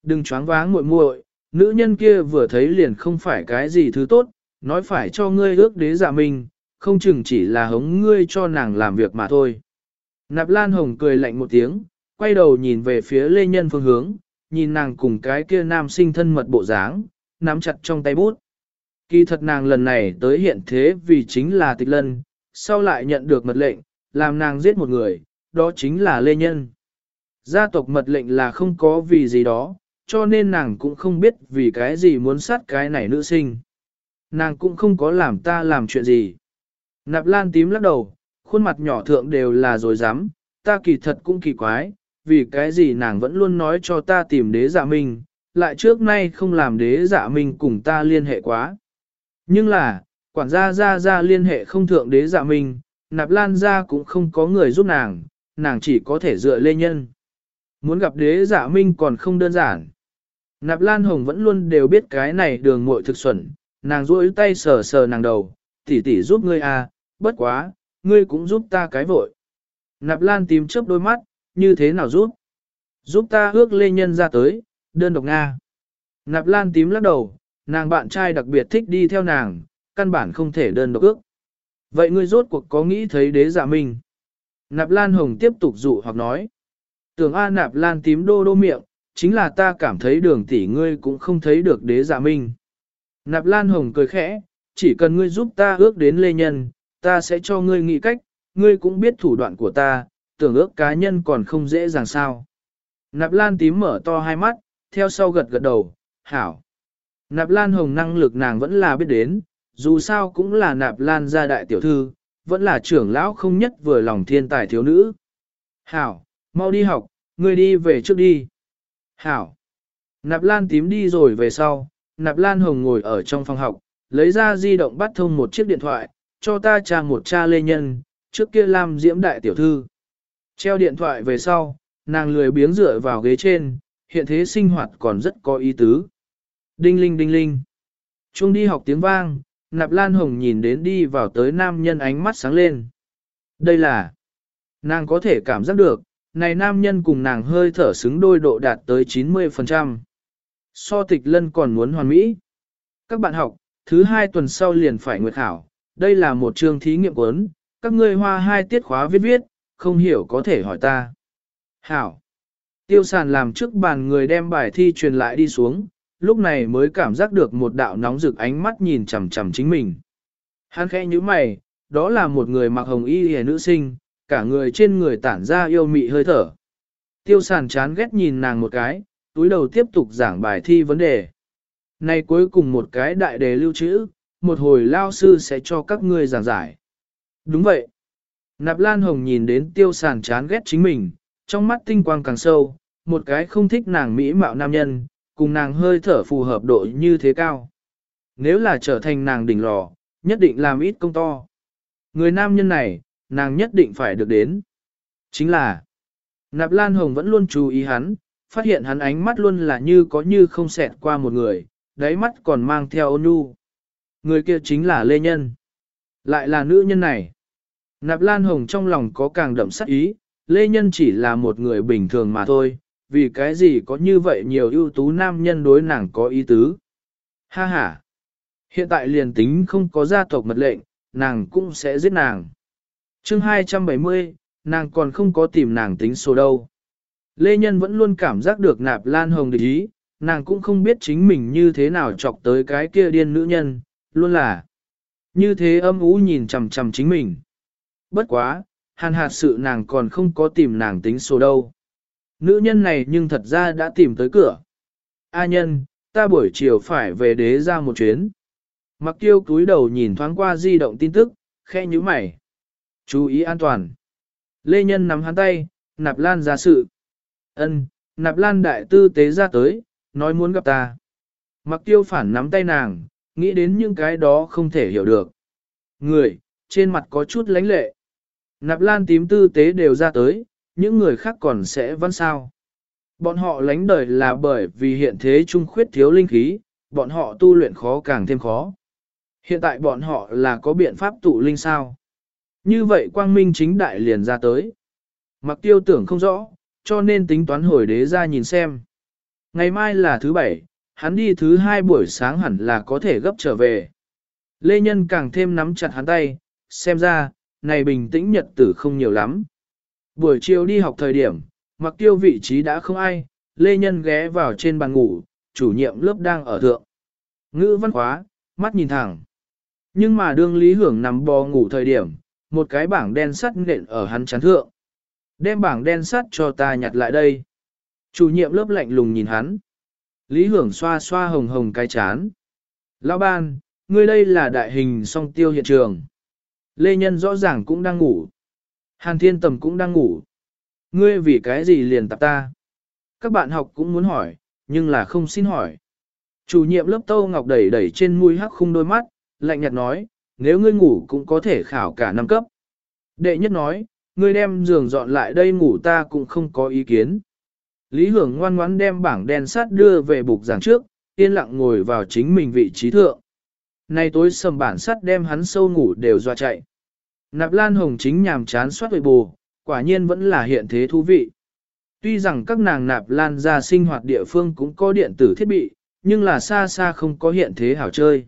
Đừng choáng váng muội muội, nữ nhân kia vừa thấy liền không phải cái gì thứ tốt, nói phải cho ngươi ước đế giả mình, không chừng chỉ là hống ngươi cho nàng làm việc mà thôi. Nạp Lan Hồng cười lạnh một tiếng, quay đầu nhìn về phía Lê Nhân phương hướng, nhìn nàng cùng cái kia nam sinh thân mật bộ dáng, nắm chặt trong tay bút. Kỳ thật nàng lần này tới hiện thế vì chính là tịch lân, sau lại nhận được mật lệnh, làm nàng giết một người, đó chính là Lê Nhân. Gia tộc mật lệnh là không có vì gì đó, cho nên nàng cũng không biết vì cái gì muốn sát cái này nữ sinh. Nàng cũng không có làm ta làm chuyện gì. Nạp lan tím lắc đầu, khuôn mặt nhỏ thượng đều là rồi dám, ta kỳ thật cũng kỳ quái, vì cái gì nàng vẫn luôn nói cho ta tìm đế giả minh, lại trước nay không làm đế dạ minh cùng ta liên hệ quá. Nhưng là, quản gia ra ra liên hệ không thượng đế dạ minh, nạp lan ra cũng không có người giúp nàng, nàng chỉ có thể dựa lê nhân. Muốn gặp đế dạ minh còn không đơn giản. Nạp lan hồng vẫn luôn đều biết cái này đường muội thực xuẩn, nàng duỗi tay sờ sờ nàng đầu, tỷ tỷ giúp ngươi à, bất quá, ngươi cũng giúp ta cái vội. Nạp lan tím chớp đôi mắt, như thế nào giúp? Giúp ta ước lê nhân ra tới, đơn độc Nga. Nạp lan tím lắc đầu, nàng bạn trai đặc biệt thích đi theo nàng, căn bản không thể đơn độc ước. Vậy ngươi rốt cuộc có nghĩ thấy đế giả minh? Nạp lan hồng tiếp tục dụ hoặc nói. Tưởng A nạp lan tím đô đô miệng, chính là ta cảm thấy đường tỷ ngươi cũng không thấy được đế giả minh. Nạp lan hồng cười khẽ, chỉ cần ngươi giúp ta ước đến lê nhân, ta sẽ cho ngươi nghĩ cách, ngươi cũng biết thủ đoạn của ta, tưởng ước cá nhân còn không dễ dàng sao. Nạp lan tím mở to hai mắt, theo sau gật gật đầu, hảo. Nạp lan hồng năng lực nàng vẫn là biết đến, dù sao cũng là nạp lan gia đại tiểu thư, vẫn là trưởng lão không nhất vừa lòng thiên tài thiếu nữ. Hảo, mau đi học, ngươi đi về trước đi. Hảo. Nạp lan tím đi rồi về sau, nạp lan hồng ngồi ở trong phòng học, lấy ra di động bắt thông một chiếc điện thoại, cho ta tra một cha lê nhân, trước kia Lam Diễm đại tiểu thư. Treo điện thoại về sau, nàng lười biếng dựa vào ghế trên, hiện thế sinh hoạt còn rất có ý tứ. Đinh linh đinh linh. Trung đi học tiếng vang, nạp lan hồng nhìn đến đi vào tới nam nhân ánh mắt sáng lên. Đây là, nàng có thể cảm giác được, này nam nhân cùng nàng hơi thở xứng đôi độ đạt tới 90%. So tịch lân còn muốn hoàn mỹ. Các bạn học, thứ hai tuần sau liền phải nguyệt khảo, đây là một trường thí nghiệm cuốn, các ngươi hoa hai tiết khóa viết viết, không hiểu có thể hỏi ta. Hảo. Tiêu sàn làm trước bàn người đem bài thi truyền lại đi xuống, lúc này mới cảm giác được một đạo nóng rực ánh mắt nhìn chằm chằm chính mình. Hắn khẽ như mày, đó là một người mặc hồng y hề nữ sinh, cả người trên người tản ra yêu mị hơi thở. Tiêu sàn chán ghét nhìn nàng một cái, túi đầu tiếp tục giảng bài thi vấn đề. Này cuối cùng một cái đại đề lưu trữ, một hồi lao sư sẽ cho các ngươi giảng giải. Đúng vậy. Nạp Lan Hồng nhìn đến tiêu sàn chán ghét chính mình, trong mắt tinh quang càng sâu, một cái không thích nàng mỹ mạo nam nhân, cùng nàng hơi thở phù hợp độ như thế cao. Nếu là trở thành nàng đỉnh lò, nhất định làm ít công to. Người nam nhân này, nàng nhất định phải được đến. Chính là, Nạp Lan Hồng vẫn luôn chú ý hắn, phát hiện hắn ánh mắt luôn là như có như không xẹt qua một người, đáy mắt còn mang theo ôn nhu. Người kia chính là Lê Nhân. Lại là nữ nhân này. Nạp Lan Hồng trong lòng có càng đậm sắc ý, Lê Nhân chỉ là một người bình thường mà thôi, vì cái gì có như vậy nhiều ưu tú nam nhân đối nàng có ý tứ. Ha ha! Hiện tại liền tính không có gia tộc mật lệnh, nàng cũng sẽ giết nàng. chương 270, nàng còn không có tìm nàng tính số đâu. Lê Nhân vẫn luôn cảm giác được nạp lan hồng địch ý, nàng cũng không biết chính mình như thế nào chọc tới cái kia điên nữ nhân, luôn là như thế âm ú nhìn chằm chằm chính mình. Bất quá, hàn hạt sự nàng còn không có tìm nàng tính số đâu. Nữ nhân này nhưng thật ra đã tìm tới cửa. A nhân, ta buổi chiều phải về đế ra một chuyến. Mặc tiêu cúi đầu nhìn thoáng qua di động tin tức, khe nhíu mày. Chú ý an toàn. Lê Nhân nắm hắn tay, nạp lan ra sự. ân nạp lan đại tư tế ra tới, nói muốn gặp ta. Mặc tiêu phản nắm tay nàng, nghĩ đến những cái đó không thể hiểu được. Người, trên mặt có chút lánh lệ. Nạp lan tím tư tế đều ra tới, những người khác còn sẽ văn sao. Bọn họ lánh đời là bởi vì hiện thế trung khuyết thiếu linh khí, bọn họ tu luyện khó càng thêm khó. Hiện tại bọn họ là có biện pháp tụ linh sao. Như vậy quang minh chính đại liền ra tới. Mặc tiêu tưởng không rõ, cho nên tính toán hồi đế ra nhìn xem. Ngày mai là thứ bảy, hắn đi thứ hai buổi sáng hẳn là có thể gấp trở về. Lê Nhân càng thêm nắm chặt hắn tay, xem ra, này bình tĩnh nhật tử không nhiều lắm. Buổi chiều đi học thời điểm, mặc tiêu vị trí đã không ai, Lê Nhân ghé vào trên bàn ngủ, chủ nhiệm lớp đang ở thượng. Ngữ văn khóa, mắt nhìn thẳng. Nhưng mà đương Lý Hưởng nằm bò ngủ thời điểm, một cái bảng đen sắt nện ở hắn chán thượng. Đem bảng đen sắt cho ta nhặt lại đây. Chủ nhiệm lớp lạnh lùng nhìn hắn. Lý Hưởng xoa xoa hồng hồng cái chán. Lão ban, ngươi đây là đại hình song tiêu hiện trường. Lê Nhân rõ ràng cũng đang ngủ. Hàn Thiên Tầm cũng đang ngủ. Ngươi vì cái gì liền tập ta? Các bạn học cũng muốn hỏi, nhưng là không xin hỏi. Chủ nhiệm lớp Tâu Ngọc đẩy đẩy trên mũi hắc khung đôi mắt, lạnh nhạt nói, nếu ngươi ngủ cũng có thể khảo cả năm cấp. Đệ nhất nói, ngươi đem giường dọn lại đây ngủ ta cũng không có ý kiến. Lý Hưởng ngoan ngoãn đem bảng đen sắt đưa về bục giảng trước, yên lặng ngồi vào chính mình vị trí thượng. Nay tối sầm bản sắt đem hắn sâu ngủ đều doa chạy. Nạp Lan Hồng chính nhàm chán soát về bù, quả nhiên vẫn là hiện thế thú vị. Tuy rằng các nàng Nạp Lan ra sinh hoạt địa phương cũng có điện tử thiết bị, nhưng là xa xa không có hiện thế hảo chơi.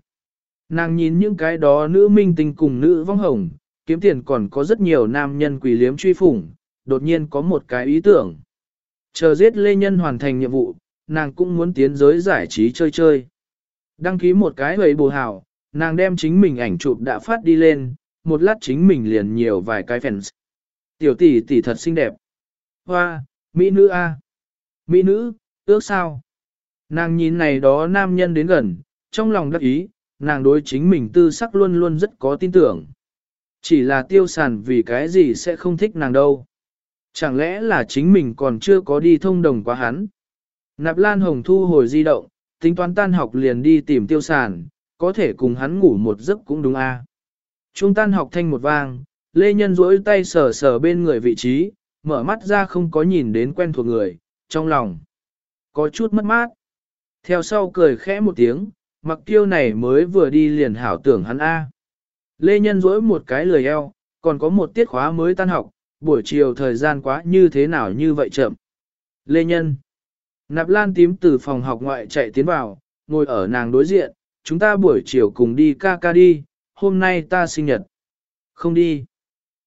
Nàng nhìn những cái đó nữ minh tinh cùng nữ vong hồng, kiếm tiền còn có rất nhiều nam nhân quỷ liếm truy phủng, đột nhiên có một cái ý tưởng. Chờ giết Lê Nhân hoàn thành nhiệm vụ, nàng cũng muốn tiến giới giải trí chơi chơi. Đăng ký một cái hầy bù hảo, nàng đem chính mình ảnh chụp đã phát đi lên, một lát chính mình liền nhiều vài cái fans. Tiểu tỷ tỷ thật xinh đẹp. Hoa, mỹ nữ A. Mỹ nữ, ước sao? Nàng nhìn này đó nam nhân đến gần, trong lòng đắc ý, nàng đối chính mình tư sắc luôn luôn rất có tin tưởng. Chỉ là tiêu sản vì cái gì sẽ không thích nàng đâu. Chẳng lẽ là chính mình còn chưa có đi thông đồng quá hắn. Nạp Lan Hồng thu hồi di động, tính toán tan học liền đi tìm tiêu sản, có thể cùng hắn ngủ một giấc cũng đúng à. a. Trung tan học thanh một vang, Lê Nhân duỗi tay sờ sờ bên người vị trí, mở mắt ra không có nhìn đến quen thuộc người, trong lòng. Có chút mất mát. Theo sau cười khẽ một tiếng, mặc tiêu này mới vừa đi liền hảo tưởng hắn A. Lê Nhân duỗi một cái lười eo, còn có một tiết khóa mới tan học, buổi chiều thời gian quá như thế nào như vậy chậm. Lê Nhân. Nạp Lan tím từ phòng học ngoại chạy tiến vào, ngồi ở nàng đối diện, chúng ta buổi chiều cùng đi ca ca đi, hôm nay ta sinh nhật. Không đi.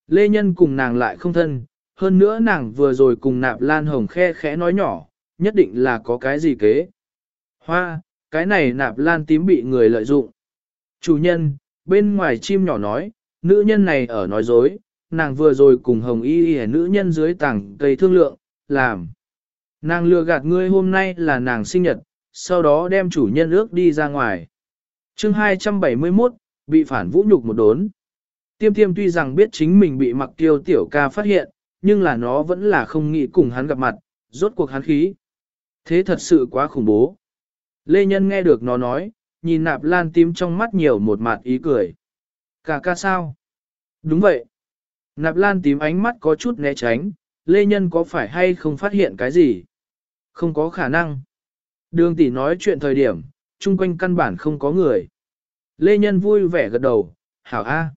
Lê Nhân cùng nàng lại không thân, hơn nữa nàng vừa rồi cùng Nạp Lan Hồng khe khẽ nói nhỏ, nhất định là có cái gì kế. Hoa, cái này Nạp Lan tím bị người lợi dụng. Chủ nhân, bên ngoài chim nhỏ nói, nữ nhân này ở nói dối, nàng vừa rồi cùng Hồng Y Y nữ nhân dưới tảng cây thương lượng, làm. Nàng lừa gạt ngươi hôm nay là nàng sinh nhật, sau đó đem chủ nhân ước đi ra ngoài chương 271, bị phản vũ nhục một đốn. Tiêm tiêm tuy rằng biết chính mình bị mặc tiêu tiểu ca phát hiện, nhưng là nó vẫn là không nghĩ cùng hắn gặp mặt, rốt cuộc hắn khí. Thế thật sự quá khủng bố. Lê Nhân nghe được nó nói, nhìn nạp lan tím trong mắt nhiều một mặt ý cười. Cả ca sao? Đúng vậy. Nạp lan tím ánh mắt có chút né tránh, Lê Nhân có phải hay không phát hiện cái gì? Không có khả năng. Đường tỷ nói chuyện thời điểm, chung quanh căn bản không có người. Lê Nhân vui vẻ gật đầu, hảo a.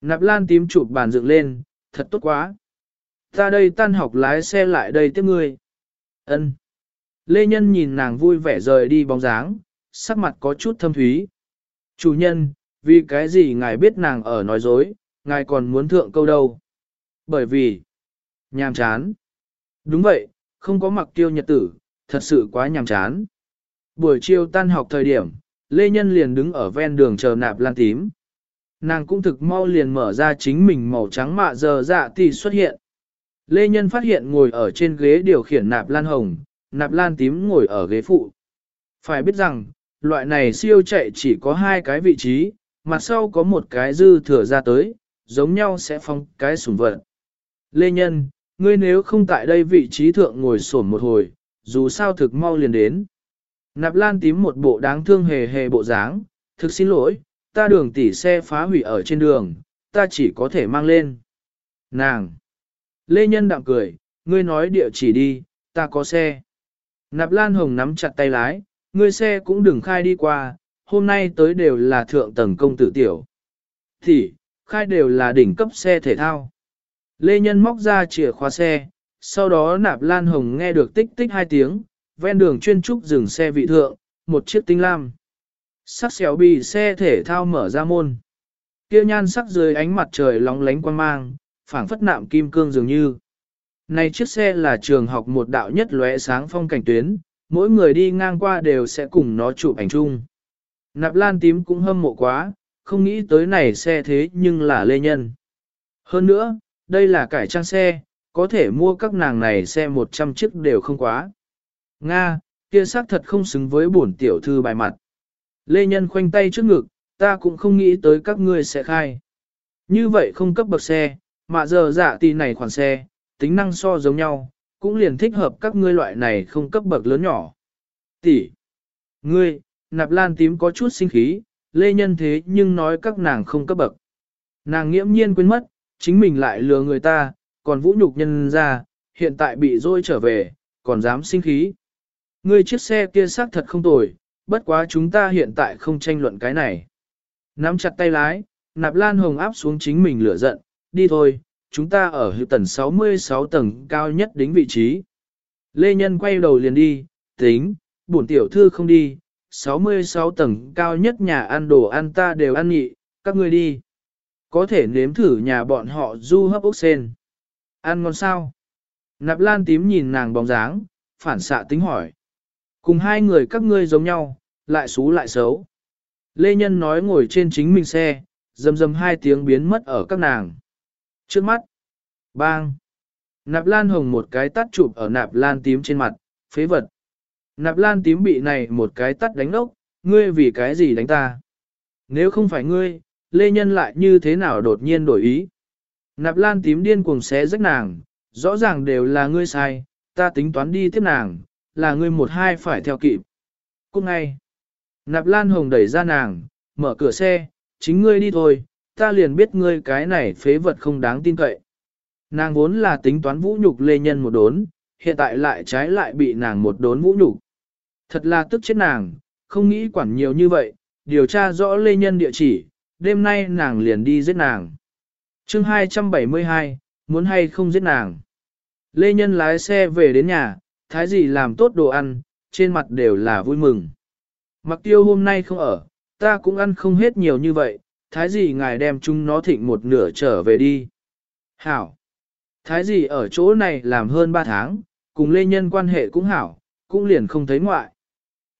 Nạp lan tím chụp bàn dựng lên, thật tốt quá. Ta đây tan học lái xe lại đây tiếp ngươi. Ân. Lê Nhân nhìn nàng vui vẻ rời đi bóng dáng, sắc mặt có chút thâm thúy. Chủ nhân, vì cái gì ngài biết nàng ở nói dối, ngài còn muốn thượng câu đâu? Bởi vì, nhàm chán. Đúng vậy, không có mặc tiêu nhật tử, thật sự quá nhàm chán. Buổi chiều tan học thời điểm, Lê Nhân liền đứng ở ven đường chờ nạp lan tím. Nàng cũng thực mau liền mở ra chính mình màu trắng mạ giờ dạ thì xuất hiện. Lê Nhân phát hiện ngồi ở trên ghế điều khiển nạp lan hồng, nạp lan tím ngồi ở ghế phụ. Phải biết rằng, loại này siêu chạy chỉ có hai cái vị trí, mặt sau có một cái dư thừa ra tới, giống nhau sẽ phong cái sủng vật. Lê Nhân, ngươi nếu không tại đây vị trí thượng ngồi sổn một hồi, dù sao thực mau liền đến. Nạp lan tím một bộ đáng thương hề hề bộ dáng, thực xin lỗi, ta đường tỉ xe phá hủy ở trên đường, ta chỉ có thể mang lên. Nàng! Lê Nhân đạm cười, ngươi nói địa chỉ đi, ta có xe. Nạp Lan Hồng nắm chặt tay lái, ngươi xe cũng đừng khai đi qua, hôm nay tới đều là thượng tầng công tử tiểu. Thì, khai đều là đỉnh cấp xe thể thao. Lê Nhân móc ra chìa khóa xe, sau đó Nạp Lan Hồng nghe được tích tích hai tiếng, ven đường chuyên trúc dừng xe vị thượng, một chiếc tinh lam. Sắc xéo bị xe thể thao mở ra môn. Kia nhan sắc dưới ánh mặt trời lóng lánh quang mang, phảng phất nạm kim cương dường như. Này chiếc xe là trường học một đạo nhất lóe sáng phong cảnh tuyến, mỗi người đi ngang qua đều sẽ cùng nó chụp ảnh chung. Nạp lan tím cũng hâm mộ quá, không nghĩ tới này xe thế nhưng là lê nhân. Hơn nữa, đây là cải trang xe, có thể mua các nàng này xe 100 chiếc đều không quá. Nga, kia xác thật không xứng với bổn tiểu thư bài mặt. Lê Nhân khoanh tay trước ngực, ta cũng không nghĩ tới các ngươi sẽ khai. Như vậy không cấp bậc xe, mà giờ dạ tỷ này khoản xe, tính năng so giống nhau, cũng liền thích hợp các ngươi loại này không cấp bậc lớn nhỏ. Tỷ, ngươi, nạp lan tím có chút sinh khí, lê nhân thế nhưng nói các nàng không cấp bậc. Nàng nghiễm nhiên quên mất, chính mình lại lừa người ta, còn vũ nhục nhân ra, hiện tại bị dôi trở về, còn dám sinh khí. Ngươi chiếc xe kia xác thật không tồi, bất quá chúng ta hiện tại không tranh luận cái này. Nắm chặt tay lái, nạp lan hồng áp xuống chính mình lửa giận, đi thôi, chúng ta ở hữu tần 66 tầng cao nhất đính vị trí. Lê Nhân quay đầu liền đi, tính, bổn tiểu thư không đi, 66 tầng cao nhất nhà ăn đồ ăn ta đều ăn nhị, các ngươi đi. Có thể nếm thử nhà bọn họ du hấp ốc sen. Ăn ngon sao? Nạp lan tím nhìn nàng bóng dáng, phản xạ tính hỏi. Cùng hai người các ngươi giống nhau, lại xú lại xấu. Lê Nhân nói ngồi trên chính mình xe, dầm dầm hai tiếng biến mất ở các nàng. Trước mắt, bang, nạp lan hồng một cái tắt chụp ở nạp lan tím trên mặt, phế vật. Nạp lan tím bị này một cái tắt đánh ốc, ngươi vì cái gì đánh ta? Nếu không phải ngươi, Lê Nhân lại như thế nào đột nhiên đổi ý? Nạp lan tím điên cuồng xé rách nàng, rõ ràng đều là ngươi sai, ta tính toán đi tiếp nàng, là ngươi một hai phải theo kịp. Cũng ngay, nạp lan hồng đẩy ra nàng, mở cửa xe, chính ngươi đi thôi, ta liền biết ngươi cái này phế vật không đáng tin cậy. Nàng vốn là tính toán vũ nhục lê nhân một đốn, hiện tại lại trái lại bị nàng một đốn vũ nhục. Thật là tức chết nàng, không nghĩ quản nhiều như vậy, điều tra rõ lê nhân địa chỉ, đêm nay nàng liền đi giết nàng. chương 272, muốn hay không giết nàng. Lê nhân lái xe về đến nhà, thái gì làm tốt đồ ăn, trên mặt đều là vui mừng. Mặc tiêu hôm nay không ở, ta cũng ăn không hết nhiều như vậy, thái gì ngài đem chúng nó thịnh một nửa trở về đi. Hảo! Thái gì ở chỗ này làm hơn 3 tháng, cùng lê nhân quan hệ cũng hảo, cũng liền không thấy ngoại.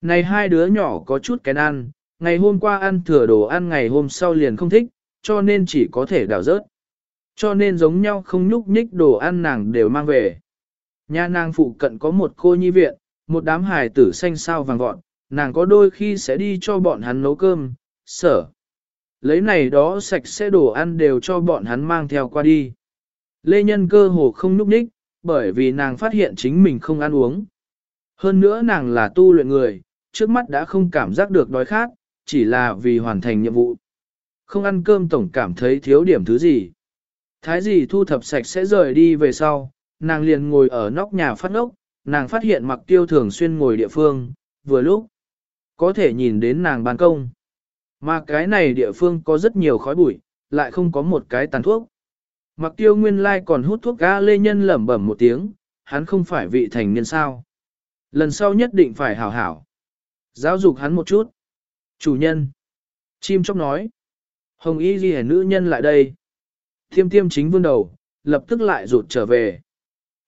Này hai đứa nhỏ có chút kén ăn, ngày hôm qua ăn thừa đồ ăn ngày hôm sau liền không thích, cho nên chỉ có thể đào rớt. Cho nên giống nhau không nhúc nhích đồ ăn nàng đều mang về. Nhà nàng phụ cận có một cô nhi viện, một đám hài tử xanh sao vàng vọt, nàng có đôi khi sẽ đi cho bọn hắn nấu cơm, sở. Lấy này đó sạch sẽ đồ ăn đều cho bọn hắn mang theo qua đi. Lê Nhân cơ hồ không núp ních, bởi vì nàng phát hiện chính mình không ăn uống. Hơn nữa nàng là tu luyện người, trước mắt đã không cảm giác được đói khát, chỉ là vì hoàn thành nhiệm vụ. Không ăn cơm tổng cảm thấy thiếu điểm thứ gì. Thái gì thu thập sạch sẽ rời đi về sau, nàng liền ngồi ở nóc nhà phát ốc, nàng phát hiện mặc tiêu thường xuyên ngồi địa phương, vừa lúc có thể nhìn đến nàng ban công. Mà cái này địa phương có rất nhiều khói bụi, lại không có một cái tàn thuốc. Mặc tiêu nguyên lai còn hút thuốc ga lê nhân lẩm bẩm một tiếng, hắn không phải vị thành niên sao. Lần sau nhất định phải hảo hảo. Giáo dục hắn một chút. Chủ nhân. Chim chóc nói. Hồng y ghi nữ nhân lại đây. Thiêm tiêm chính vương đầu, lập tức lại rụt trở về.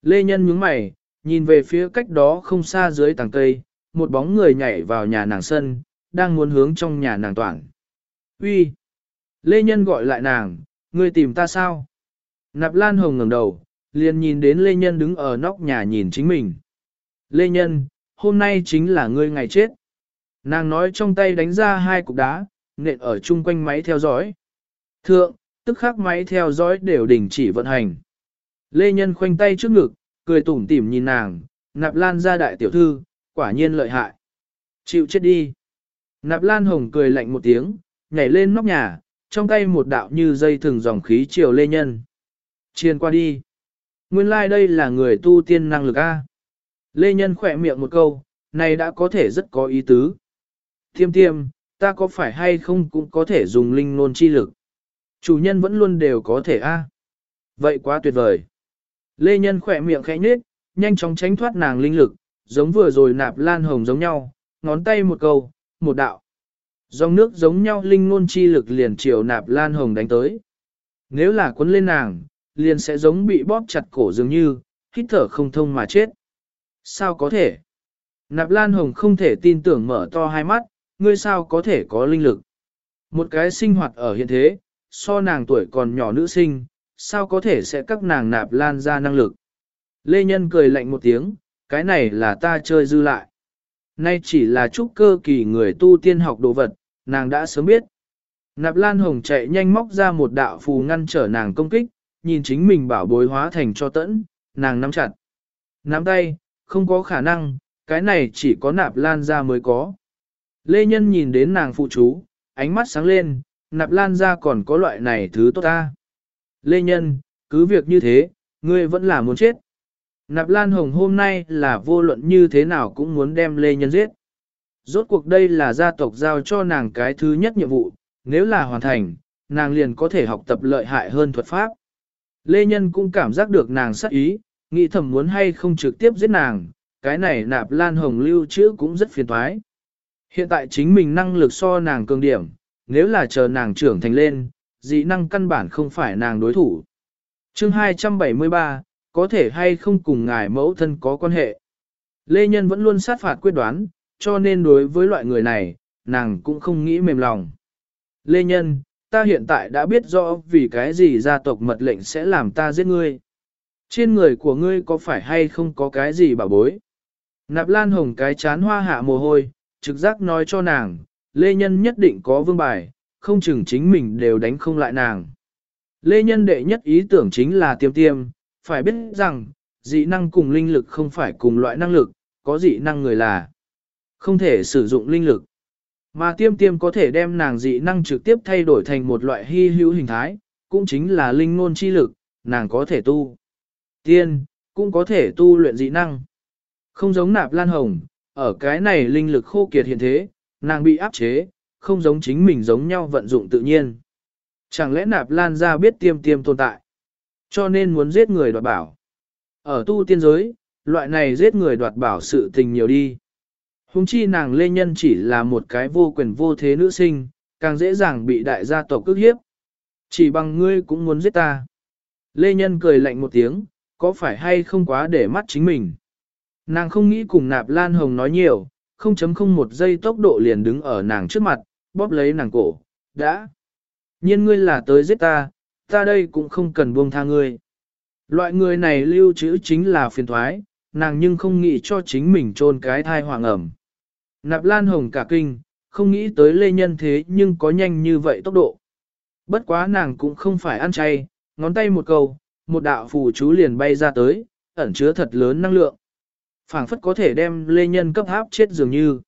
Lê nhân nhướng mày, nhìn về phía cách đó không xa dưới tàng cây, một bóng người nhảy vào nhà nàng sân, đang muốn hướng trong nhà nàng toàn. Uy, Lê nhân gọi lại nàng, ngươi tìm ta sao? Nạp Lan Hồng ngẩng đầu, liền nhìn đến Lê Nhân đứng ở nóc nhà nhìn chính mình. Lê Nhân, hôm nay chính là ngươi ngày chết. Nàng nói trong tay đánh ra hai cục đá, nện ở chung quanh máy theo dõi. Thượng, tức khắc máy theo dõi đều đình chỉ vận hành. Lê Nhân khoanh tay trước ngực, cười tủm tỉm nhìn nàng, Nạp Lan ra đại tiểu thư, quả nhiên lợi hại. Chịu chết đi. Nạp Lan Hồng cười lạnh một tiếng, nhảy lên nóc nhà, trong tay một đạo như dây thừng dòng khí chiều Lê Nhân. Chiên qua đi. Nguyên lai like đây là người tu tiên năng lực A. Lê Nhân khỏe miệng một câu, này đã có thể rất có ý tứ. Tiêm tiêm, ta có phải hay không cũng có thể dùng linh nôn chi lực. Chủ nhân vẫn luôn đều có thể A. Vậy quá tuyệt vời. Lê Nhân khỏe miệng khẽ nhếch, nhanh chóng tránh thoát nàng linh lực, giống vừa rồi nạp lan hồng giống nhau, ngón tay một câu, một đạo. Dòng nước giống nhau linh nôn chi lực liền chiều nạp lan hồng đánh tới. Nếu là quấn lên nàng, liền sẽ giống bị bóp chặt cổ dường như, hít thở không thông mà chết. Sao có thể? Nạp Lan Hồng không thể tin tưởng mở to hai mắt, ngươi sao có thể có linh lực? Một cái sinh hoạt ở hiện thế, so nàng tuổi còn nhỏ nữ sinh, sao có thể sẽ các nàng nạp lan ra năng lực? Lê Nhân cười lạnh một tiếng, cái này là ta chơi dư lại. Nay chỉ là trúc cơ kỳ người tu tiên học đồ vật, nàng đã sớm biết. Nạp Lan Hồng chạy nhanh móc ra một đạo phù ngăn trở nàng công kích, nhìn chính mình bảo bối hóa thành cho tẫn, nàng nắm chặt. Nắm tay, không có khả năng, cái này chỉ có nạp lan ra mới có. Lê Nhân nhìn đến nàng phụ chú, ánh mắt sáng lên, nạp lan ra còn có loại này thứ tốt ta. Lê Nhân, cứ việc như thế, ngươi vẫn là muốn chết. Nạp Lan Hồng hôm nay là vô luận như thế nào cũng muốn đem Lê Nhân giết. Rốt cuộc đây là gia tộc giao cho nàng cái thứ nhất nhiệm vụ, nếu là hoàn thành, nàng liền có thể học tập lợi hại hơn thuật pháp. Lê Nhân cũng cảm giác được nàng sắc ý, nghĩ thầm muốn hay không trực tiếp giết nàng, cái này nạp lan hồng lưu trữ cũng rất phiền thoái. Hiện tại chính mình năng lực so nàng cường điểm, nếu là chờ nàng trưởng thành lên, dị năng căn bản không phải nàng đối thủ. chương 273, có thể hay không cùng ngài mẫu thân có quan hệ. Lê Nhân vẫn luôn sát phạt quyết đoán, cho nên đối với loại người này, nàng cũng không nghĩ mềm lòng. Lê Nhân, ta hiện tại đã biết rõ vì cái gì gia tộc mật lệnh sẽ làm ta giết ngươi. Trên người của ngươi có phải hay không có cái gì bảo bối? Nạp Lan Hồng cái chán hoa hạ mồ hôi, trực giác nói cho nàng, Lê Nhân nhất định có vương bài, không chừng chính mình đều đánh không lại nàng. Lê Nhân đệ nhất ý tưởng chính là tiêm tiêm, phải biết rằng, dị năng cùng linh lực không phải cùng loại năng lực, có dị năng người là không thể sử dụng linh lực. Mà tiêm tiêm có thể đem nàng dị năng trực tiếp thay đổi thành một loại hy hữu hình thái, cũng chính là linh ngôn chi lực, nàng có thể tu. Tiên, cũng có thể tu luyện dị năng. Không giống nạp lan hồng, ở cái này linh lực khô kiệt hiện thế, nàng bị áp chế, không giống chính mình giống nhau vận dụng tự nhiên. Chẳng lẽ nạp lan ra biết tiêm tiêm tồn tại, cho nên muốn giết người đoạt bảo. Ở tu tiên giới, loại này giết người đoạt bảo sự tình nhiều đi. Hùng chi nàng lê nhân chỉ là một cái vô quyền vô thế nữ sinh, càng dễ dàng bị đại gia tộc cước hiếp. Chỉ bằng ngươi cũng muốn giết ta. Lê nhân cười lạnh một tiếng, có phải hay không quá để mắt chính mình. Nàng không nghĩ cùng nạp lan hồng nói nhiều, 0.01 giây tốc độ liền đứng ở nàng trước mặt, bóp lấy nàng cổ, đã. Nhiên ngươi là tới giết ta, ta đây cũng không cần buông tha ngươi. Loại người này lưu trữ chính là phiền thoái, nàng nhưng không nghĩ cho chính mình trôn cái thai hoàng ẩm. Nạp lan hồng cả kinh, không nghĩ tới lê nhân thế nhưng có nhanh như vậy tốc độ. Bất quá nàng cũng không phải ăn chay, ngón tay một câu, một đạo phù chú liền bay ra tới, ẩn chứa thật lớn năng lượng. phảng phất có thể đem lê nhân cấp áp chết dường như.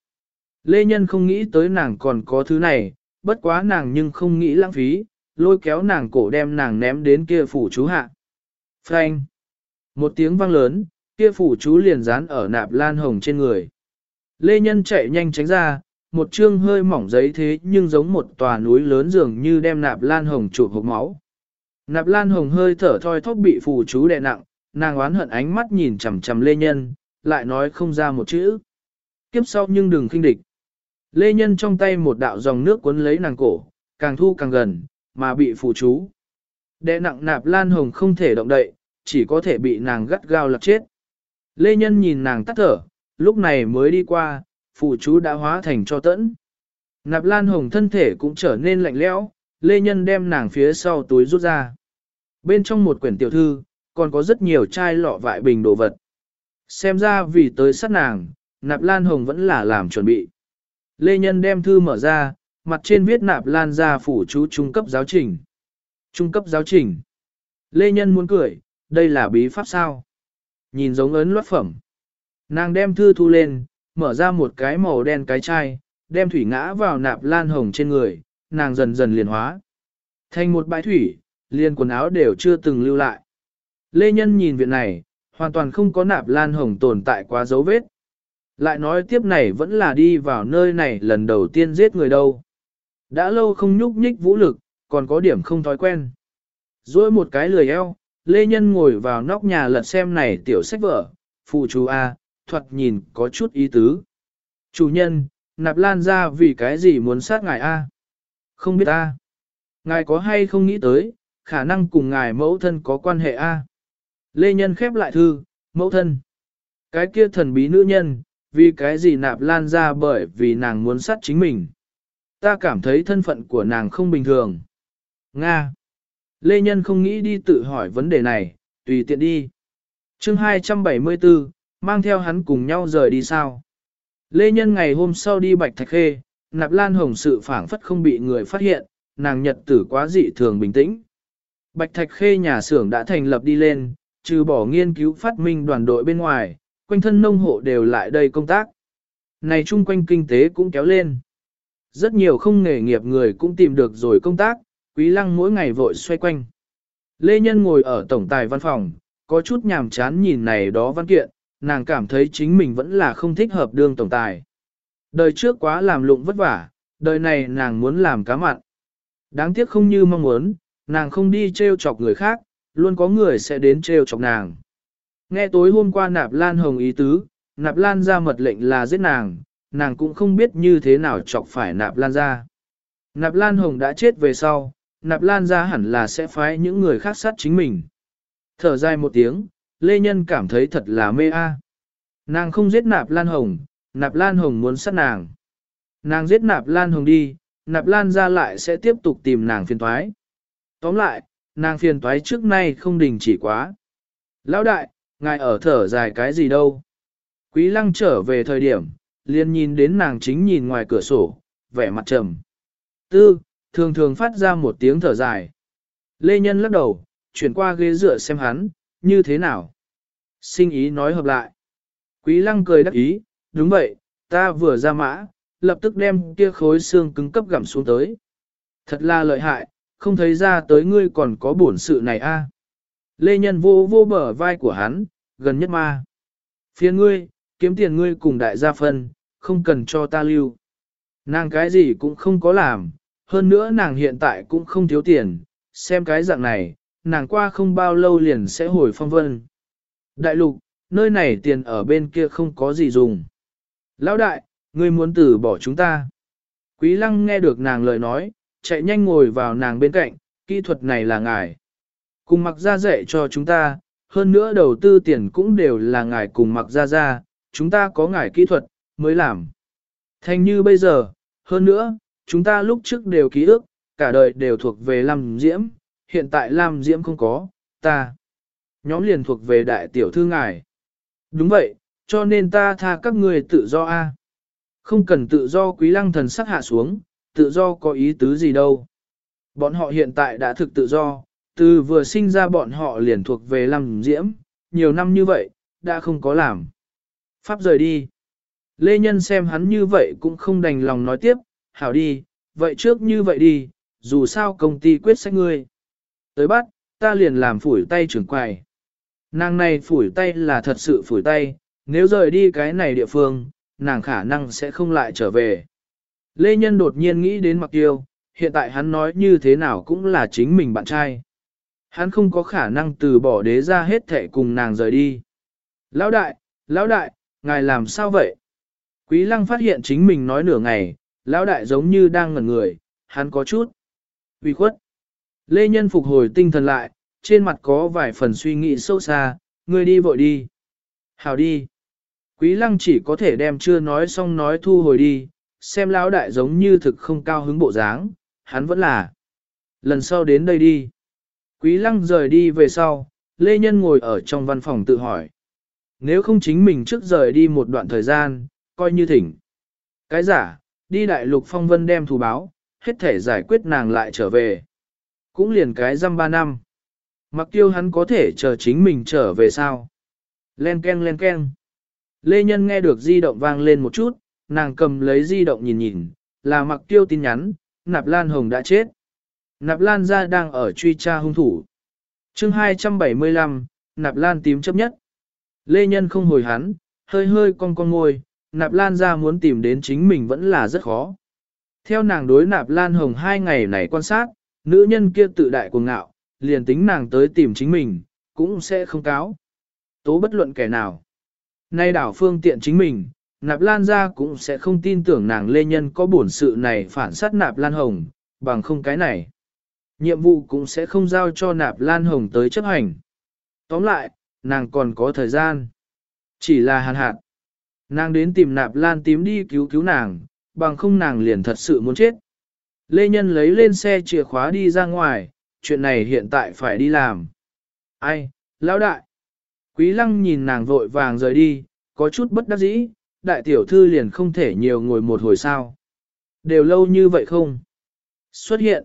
Lê nhân không nghĩ tới nàng còn có thứ này, bất quá nàng nhưng không nghĩ lãng phí, lôi kéo nàng cổ đem nàng ném đến kia phủ chú hạ. Frank! Một tiếng vang lớn, kia phủ chú liền dán ở nạp lan hồng trên người. Lê Nhân chạy nhanh tránh ra, một chương hơi mỏng giấy thế nhưng giống một tòa núi lớn dường như đem nạp lan hồng chụp hộp máu. Nạp lan hồng hơi thở thoi thóp bị phủ chú đè nặng, nàng oán hận ánh mắt nhìn chằm chằm Lê Nhân, lại nói không ra một chữ. Kiếp sau nhưng đừng khinh địch. Lê Nhân trong tay một đạo dòng nước cuốn lấy nàng cổ, càng thu càng gần, mà bị phụ chú. Đệ nặng nạp lan hồng không thể động đậy, chỉ có thể bị nàng gắt gao lật chết. Lê Nhân nhìn nàng tắt thở, lúc này mới đi qua, phụ chú đã hóa thành cho tẫn. Nạp Lan Hồng thân thể cũng trở nên lạnh lẽo, Lê Nhân đem nàng phía sau túi rút ra. Bên trong một quyển tiểu thư, còn có rất nhiều chai lọ vại bình đồ vật. Xem ra vì tới sát nàng, Nạp Lan Hồng vẫn là làm chuẩn bị. Lê Nhân đem thư mở ra, mặt trên viết Nạp Lan ra phủ chú trung cấp giáo trình. Trung cấp giáo trình. Lê Nhân muốn cười, đây là bí pháp sao? Nhìn giống ấn loát phẩm. Nàng đem thư thu lên, mở ra một cái màu đen cái chai, đem thủy ngã vào nạp lan hồng trên người, nàng dần dần liền hóa. Thành một bãi thủy, liền quần áo đều chưa từng lưu lại. Lê Nhân nhìn viện này, hoàn toàn không có nạp lan hồng tồn tại quá dấu vết. Lại nói tiếp này vẫn là đi vào nơi này lần đầu tiên giết người đâu. Đã lâu không nhúc nhích vũ lực, còn có điểm không thói quen. Rồi một cái lười eo, Lê Nhân ngồi vào nóc nhà lật xem này tiểu sách vở, phụ chú A, thuật nhìn có chút ý tứ. Chủ nhân, nạp lan ra vì cái gì muốn sát ngài A? Không biết A. Ngài có hay không nghĩ tới, khả năng cùng ngài mẫu thân có quan hệ A. Lê Nhân khép lại thư, mẫu thân. Cái kia thần bí nữ nhân, vì cái gì nạp lan ra bởi vì nàng muốn sát chính mình. Ta cảm thấy thân phận của nàng không bình thường. Nga. Lê Nhân không nghĩ đi tự hỏi vấn đề này, tùy tiện đi. chương 274, mang theo hắn cùng nhau rời đi sao. Lê Nhân ngày hôm sau đi Bạch Thạch Khê, Nạp Lan Hồng sự phảng phất không bị người phát hiện, nàng nhật tử quá dị thường bình tĩnh. Bạch Thạch Khê nhà xưởng đã thành lập đi lên, trừ bỏ nghiên cứu phát minh đoàn đội bên ngoài, quanh thân nông hộ đều lại đây công tác. Này chung quanh kinh tế cũng kéo lên. Rất nhiều không nghề nghiệp người cũng tìm được rồi công tác, quý lăng mỗi ngày vội xoay quanh. Lê Nhân ngồi ở tổng tài văn phòng, có chút nhàm chán nhìn này đó văn kiện, nàng cảm thấy chính mình vẫn là không thích hợp đương tổng tài. Đời trước quá làm lụng vất vả, đời này nàng muốn làm cá mặn. Đáng tiếc không như mong muốn, nàng không đi treo chọc người khác, luôn có người sẽ đến treo chọc nàng. Nghe tối hôm qua nạp lan hồng ý tứ, nạp lan ra mật lệnh là giết nàng, nàng cũng không biết như thế nào chọc phải nạp lan ra. Nạp lan hồng đã chết về sau, nạp lan ra hẳn là sẽ phái những người khác sát chính mình. Thở dài một tiếng, Lê Nhân cảm thấy thật là mê a. Nàng không giết nạp lan hồng, nạp lan hồng muốn sát nàng. Nàng giết nạp lan hồng đi, nạp lan ra lại sẽ tiếp tục tìm nàng phiền toái. Tóm lại, nàng phiền toái trước nay không đình chỉ quá. Lão đại, ngài ở thở dài cái gì đâu. Quý lăng trở về thời điểm, liền nhìn đến nàng chính nhìn ngoài cửa sổ, vẻ mặt trầm. Tư, thường thường phát ra một tiếng thở dài. Lê Nhân lắc đầu, chuyển qua ghế dựa xem hắn, như thế nào? Sinh ý nói hợp lại. Quý lăng cười đắc ý, đúng vậy, ta vừa ra mã, lập tức đem kia khối xương cứng cấp gặm xuống tới. Thật là lợi hại, không thấy ra tới ngươi còn có bổn sự này a. Lê Nhân vô vô bờ vai của hắn, gần nhất ma. Phía ngươi, kiếm tiền ngươi cùng đại gia phân, không cần cho ta lưu. Nàng cái gì cũng không có làm, hơn nữa nàng hiện tại cũng không thiếu tiền, xem cái dạng này, nàng qua không bao lâu liền sẽ hồi phong vân. Đại lục, nơi này tiền ở bên kia không có gì dùng. Lão đại, ngươi muốn từ bỏ chúng ta. Quý lăng nghe được nàng lời nói, chạy nhanh ngồi vào nàng bên cạnh, kỹ thuật này là ngài. Cùng mặc ra dạy cho chúng ta, hơn nữa đầu tư tiền cũng đều là ngài cùng mặc ra ra, chúng ta có ngài kỹ thuật, mới làm. Thành như bây giờ, hơn nữa, chúng ta lúc trước đều ký ức, cả đời đều thuộc về Lam Diễm, hiện tại Lam Diễm không có, ta. Nhóm liền thuộc về đại tiểu thư ngài. Đúng vậy, cho nên ta tha các người tự do a. Không cần tự do quý lăng thần sắc hạ xuống, tự do có ý tứ gì đâu. Bọn họ hiện tại đã thực tự do, từ vừa sinh ra bọn họ liền thuộc về lăng Diễm, nhiều năm như vậy, đã không có làm. Pháp rời đi. Lê Nhân xem hắn như vậy cũng không đành lòng nói tiếp, hảo đi, vậy trước như vậy đi, dù sao công ty quyết sách ngươi. Tới bắt, ta liền làm phủi tay trưởng quài. Nàng này phủi tay là thật sự phủi tay, nếu rời đi cái này địa phương, nàng khả năng sẽ không lại trở về. Lê Nhân đột nhiên nghĩ đến Mặc Tiêu, hiện tại hắn nói như thế nào cũng là chính mình bạn trai. Hắn không có khả năng từ bỏ đế ra hết thệ cùng nàng rời đi. Lão đại, lão đại, ngài làm sao vậy? Quý lăng phát hiện chính mình nói nửa ngày, lão đại giống như đang ngẩn người, hắn có chút. Vì khuất. Lê Nhân phục hồi tinh thần lại, trên mặt có vài phần suy nghĩ sâu xa, người đi vội đi. Hào đi. Quý lăng chỉ có thể đem chưa nói xong nói thu hồi đi, xem lão đại giống như thực không cao hứng bộ dáng, hắn vẫn là. Lần sau đến đây đi. Quý lăng rời đi về sau, Lê Nhân ngồi ở trong văn phòng tự hỏi. Nếu không chính mình trước rời đi một đoạn thời gian, coi như thỉnh. Cái giả, đi đại lục phong vân đem thù báo, hết thể giải quyết nàng lại trở về. Cũng liền cái răm ba năm. Mặc tiêu hắn có thể chờ chính mình trở về sao? Len ken len ken. Lê Nhân nghe được di động vang lên một chút, nàng cầm lấy di động nhìn nhìn, là mặc tiêu tin nhắn, Nạp Lan Hồng đã chết. Nạp Lan gia đang ở truy tra hung thủ. chương 275, Nạp Lan tím chấp nhất. Lê Nhân không hồi hắn, hơi hơi cong cong ngôi, Nạp Lan gia muốn tìm đến chính mình vẫn là rất khó. Theo nàng đối Nạp Lan Hồng hai ngày này quan sát, nữ nhân kia tự đại cuồng ngạo, liền tính nàng tới tìm chính mình, cũng sẽ không cáo. Tố bất luận kẻ nào. Nay đảo phương tiện chính mình, Nạp Lan gia cũng sẽ không tin tưởng nàng Lê Nhân có bổn sự này phản sát Nạp Lan Hồng, bằng không cái này. Nhiệm vụ cũng sẽ không giao cho Nạp Lan Hồng tới chấp hành. Tóm lại, nàng còn có thời gian. Chỉ là hàn hạn. Nàng đến tìm Nạp Lan tím đi cứu cứu nàng, bằng không nàng liền thật sự muốn chết. Lê Nhân lấy lên xe chìa khóa đi ra ngoài, chuyện này hiện tại phải đi làm. Ai, lão đại. Quý lăng nhìn nàng vội vàng rời đi, có chút bất đắc dĩ, đại tiểu thư liền không thể nhiều ngồi một hồi sao. Đều lâu như vậy không? Xuất hiện.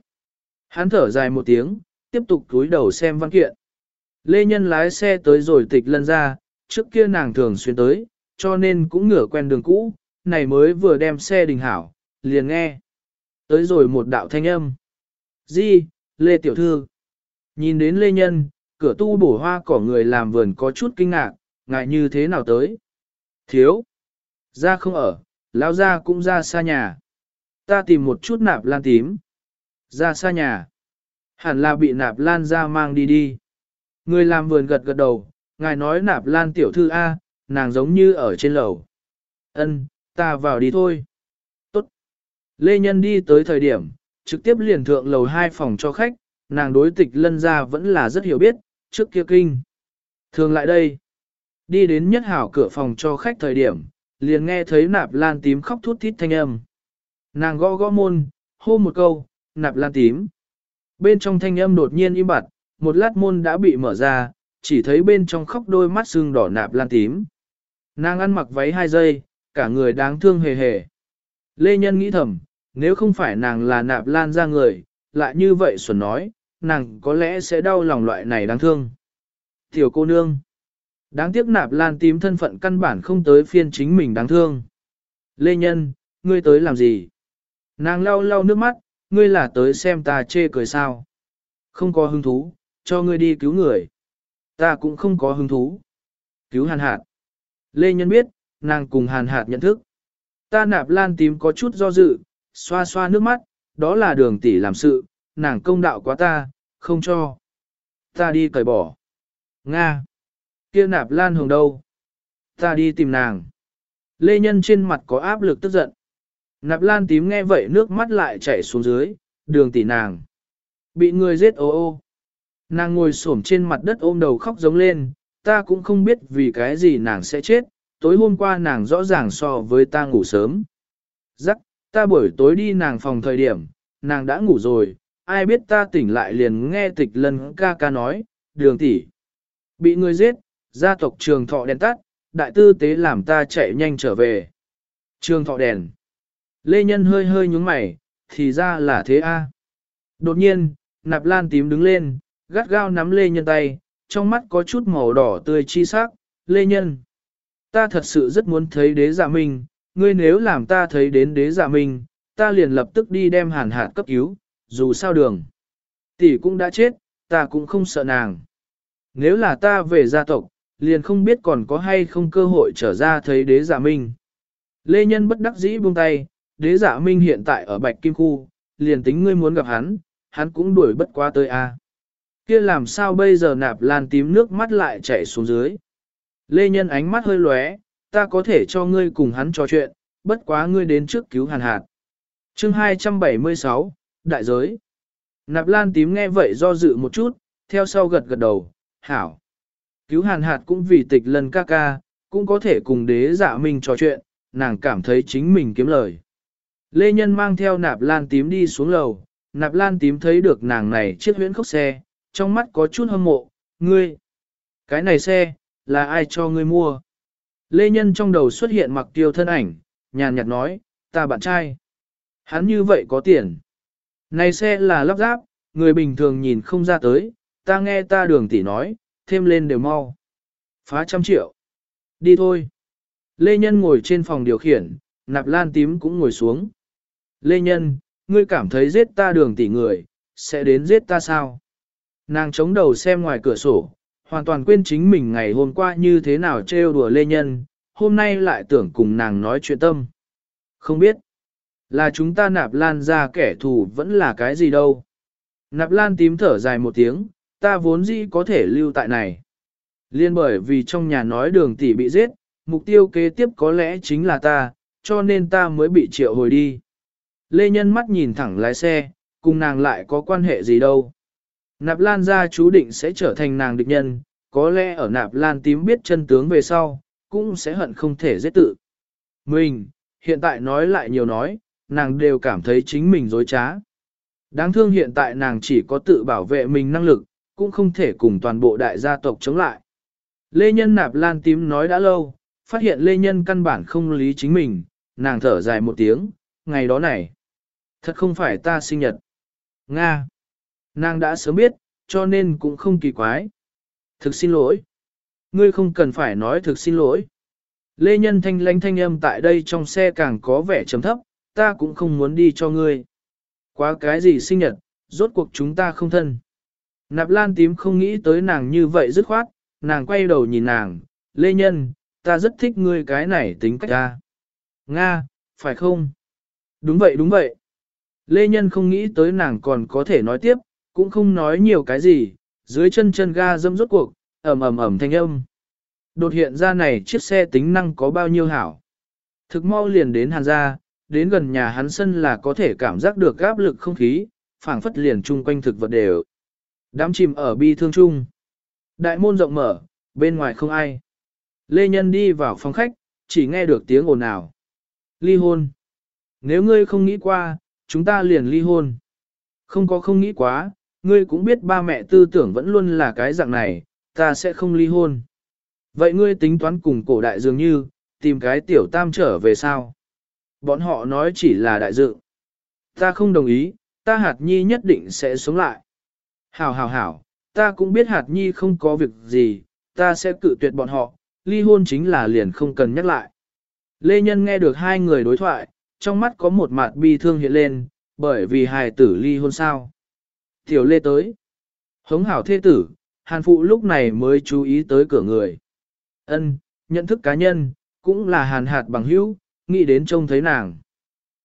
Hắn thở dài một tiếng, tiếp tục cúi đầu xem văn kiện. Lê Nhân lái xe tới rồi tịch lân ra, trước kia nàng thường xuyên tới, cho nên cũng ngửa quen đường cũ, này mới vừa đem xe đình hảo, liền nghe. Tới rồi một đạo thanh âm. Di, Lê Tiểu Thư. Nhìn đến Lê Nhân, cửa tu bổ hoa cỏ người làm vườn có chút kinh ngạc, ngại như thế nào tới. Thiếu. Ra không ở, lao ra cũng ra xa nhà. Ta tìm một chút nạp lan tím. Ra xa nhà. Hẳn là bị nạp lan ra mang đi đi. Người làm vườn gật gật đầu, ngài nói nạp lan tiểu thư A, nàng giống như ở trên lầu. Ân, ta vào đi thôi. Tốt. Lê Nhân đi tới thời điểm, trực tiếp liền thượng lầu hai phòng cho khách, nàng đối tịch lân ra vẫn là rất hiểu biết, trước kia kinh. Thường lại đây. Đi đến nhất hảo cửa phòng cho khách thời điểm, liền nghe thấy nạp lan tím khóc thút thít thanh âm. Nàng gõ gõ môn, hô một câu, nạp lan tím. Bên trong thanh âm đột nhiên im bặt, một lát môn đã bị mở ra, chỉ thấy bên trong khóc đôi mắt sưng đỏ nạp lan tím. Nàng ăn mặc váy hai giây, cả người đáng thương hề hề. Lê Nhân nghĩ thầm, nếu không phải nàng là nạp lan ra người, lại như vậy xuẩn nói, nàng có lẽ sẽ đau lòng loại này đáng thương. Tiểu cô nương. Đáng tiếc nạp lan tím thân phận căn bản không tới phiên chính mình đáng thương. Lê Nhân, ngươi tới làm gì? Nàng lau lau nước mắt, ngươi là tới xem ta chê cười sao? Không có hứng thú, cho ngươi đi cứu người. Ta cũng không có hứng thú. Cứu hàn hạt. Lê Nhân biết, nàng cùng hàn hạt nhận thức. Ta nạp lan tím có chút do dự, xoa xoa nước mắt, đó là đường tỷ làm sự, nàng công đạo quá ta, không cho. Ta đi cởi bỏ. Nga. kia nạp lan hồng đâu? Ta đi tìm nàng. Lê Nhân trên mặt có áp lực tức giận. Nạp lan tím nghe vậy nước mắt lại chảy xuống dưới, đường tỷ nàng. Bị người giết ô ô. Nàng ngồi xổm trên mặt đất ôm đầu khóc giống lên, ta cũng không biết vì cái gì nàng sẽ chết, tối hôm qua nàng rõ ràng so với ta ngủ sớm. Giắc, ta buổi tối đi nàng phòng thời điểm, nàng đã ngủ rồi, ai biết ta tỉnh lại liền nghe tịch lân ca ca nói, đường tỷ Bị người giết, gia tộc trường thọ đèn tắt, đại tư tế làm ta chạy nhanh trở về. Trường thọ đèn. Lê Nhân hơi hơi nhúng mày, thì ra là thế a. Đột nhiên, nạp lan tím đứng lên, gắt gao nắm Lê Nhân tay, trong mắt có chút màu đỏ tươi chi sắc. Lê Nhân. Ta thật sự rất muốn thấy đế giả minh, ngươi nếu làm ta thấy đến đế giả minh, ta liền lập tức đi đem hàn hạt cấp cứu, dù sao đường. Tỷ cũng đã chết, ta cũng không sợ nàng. Nếu là ta về gia tộc, liền không biết còn có hay không cơ hội trở ra thấy đế giả minh. Lê Nhân bất đắc dĩ buông tay, đế giả minh hiện tại ở Bạch Kim Khu, liền tính ngươi muốn gặp hắn, hắn cũng đuổi bất qua tới a. Kia làm sao bây giờ nạp lan tím nước mắt lại chảy xuống dưới. Lê Nhân ánh mắt hơi lóe, ta có thể cho ngươi cùng hắn trò chuyện, bất quá ngươi đến trước cứu hàn hạt. chương 276, Đại giới. Nạp lan tím nghe vậy do dự một chút, theo sau gật gật đầu, hảo. Cứu hàn hạt cũng vì tịch lần ca ca, cũng có thể cùng đế dạ minh trò chuyện, nàng cảm thấy chính mình kiếm lời. Lê Nhân mang theo nạp lan tím đi xuống lầu, nạp lan tím thấy được nàng này chiếc huyễn khốc xe, trong mắt có chút hâm mộ, ngươi. Cái này xe, là ai cho ngươi mua? Lê Nhân trong đầu xuất hiện mặc tiêu thân ảnh, nhàn nhạt nói, ta bạn trai. Hắn như vậy có tiền. Này xe là lắp ráp, người bình thường nhìn không ra tới, ta nghe ta đường tỷ nói, thêm lên đều mau. Phá trăm triệu. Đi thôi. Lê Nhân ngồi trên phòng điều khiển, nạp lan tím cũng ngồi xuống. Lê Nhân, ngươi cảm thấy giết ta đường tỷ người, sẽ đến giết ta sao? Nàng chống đầu xem ngoài cửa sổ, hoàn toàn quên chính mình ngày hôm qua như thế nào trêu đùa Lê Nhân, hôm nay lại tưởng cùng nàng nói chuyện tâm. Không biết, là chúng ta nạp lan ra kẻ thù vẫn là cái gì đâu. Nạp lan tím thở dài một tiếng, ta vốn dĩ có thể lưu tại này. Liên bởi vì trong nhà nói đường tỷ bị giết, mục tiêu kế tiếp có lẽ chính là ta, cho nên ta mới bị triệu hồi đi. Lê Nhân mắt nhìn thẳng lái xe, cùng nàng lại có quan hệ gì đâu. Nạp Lan gia chú định sẽ trở thành nàng địch nhân, có lẽ ở Nạp Lan tím biết chân tướng về sau, cũng sẽ hận không thể giết tự. Mình, hiện tại nói lại nhiều nói, nàng đều cảm thấy chính mình dối trá. Đáng thương hiện tại nàng chỉ có tự bảo vệ mình năng lực, cũng không thể cùng toàn bộ đại gia tộc chống lại. Lê Nhân Nạp Lan tím nói đã lâu, phát hiện Lê Nhân căn bản không lý chính mình, nàng thở dài một tiếng, ngày đó này. Thật không phải ta sinh nhật. Nga. Nàng đã sớm biết, cho nên cũng không kỳ quái. Thực xin lỗi. Ngươi không cần phải nói thực xin lỗi. Lê Nhân thanh lãnh thanh âm tại đây trong xe càng có vẻ chấm thấp, ta cũng không muốn đi cho ngươi. Quá cái gì sinh nhật, rốt cuộc chúng ta không thân. Nạp lan tím không nghĩ tới nàng như vậy dứt khoát, nàng quay đầu nhìn nàng, Lê Nhân, ta rất thích ngươi cái này tính cách ta. Nga, phải không? Đúng vậy đúng vậy. Lê Nhân không nghĩ tới nàng còn có thể nói tiếp, cũng không nói nhiều cái gì, dưới chân chân ga dâm rốt cuộc, ầm ầm ầm thanh âm. Đột hiện ra này chiếc xe tính năng có bao nhiêu hảo. Thực mau liền đến hàn gia, đến gần nhà hắn sân là có thể cảm giác được áp lực không khí, phảng phất liền chung quanh thực vật đều. Đám chìm ở bi thương chung. Đại môn rộng mở, bên ngoài không ai. Lê Nhân đi vào phòng khách, chỉ nghe được tiếng ồn ào. Ly hôn. Nếu ngươi không nghĩ qua, chúng ta liền ly hôn. Không có không nghĩ quá, ngươi cũng biết ba mẹ tư tưởng vẫn luôn là cái dạng này, ta sẽ không ly hôn. Vậy ngươi tính toán cùng cổ đại dường như, tìm cái tiểu tam trở về sao? Bọn họ nói chỉ là đại dự. Ta không đồng ý, ta hạt nhi nhất định sẽ sống lại. Hảo hảo hảo, ta cũng biết hạt nhi không có việc gì, ta sẽ cự tuyệt bọn họ, ly hôn chính là liền không cần nhắc lại. Lê Nhân nghe được hai người đối thoại, trong mắt có một mặt bi thương hiện lên, bởi vì hài tử ly hôn sao. Tiểu lê tới. Hống hảo thê tử, hàn phụ lúc này mới chú ý tới cửa người. Ân, nhận thức cá nhân, cũng là hàn hạt bằng hữu, nghĩ đến trông thấy nàng.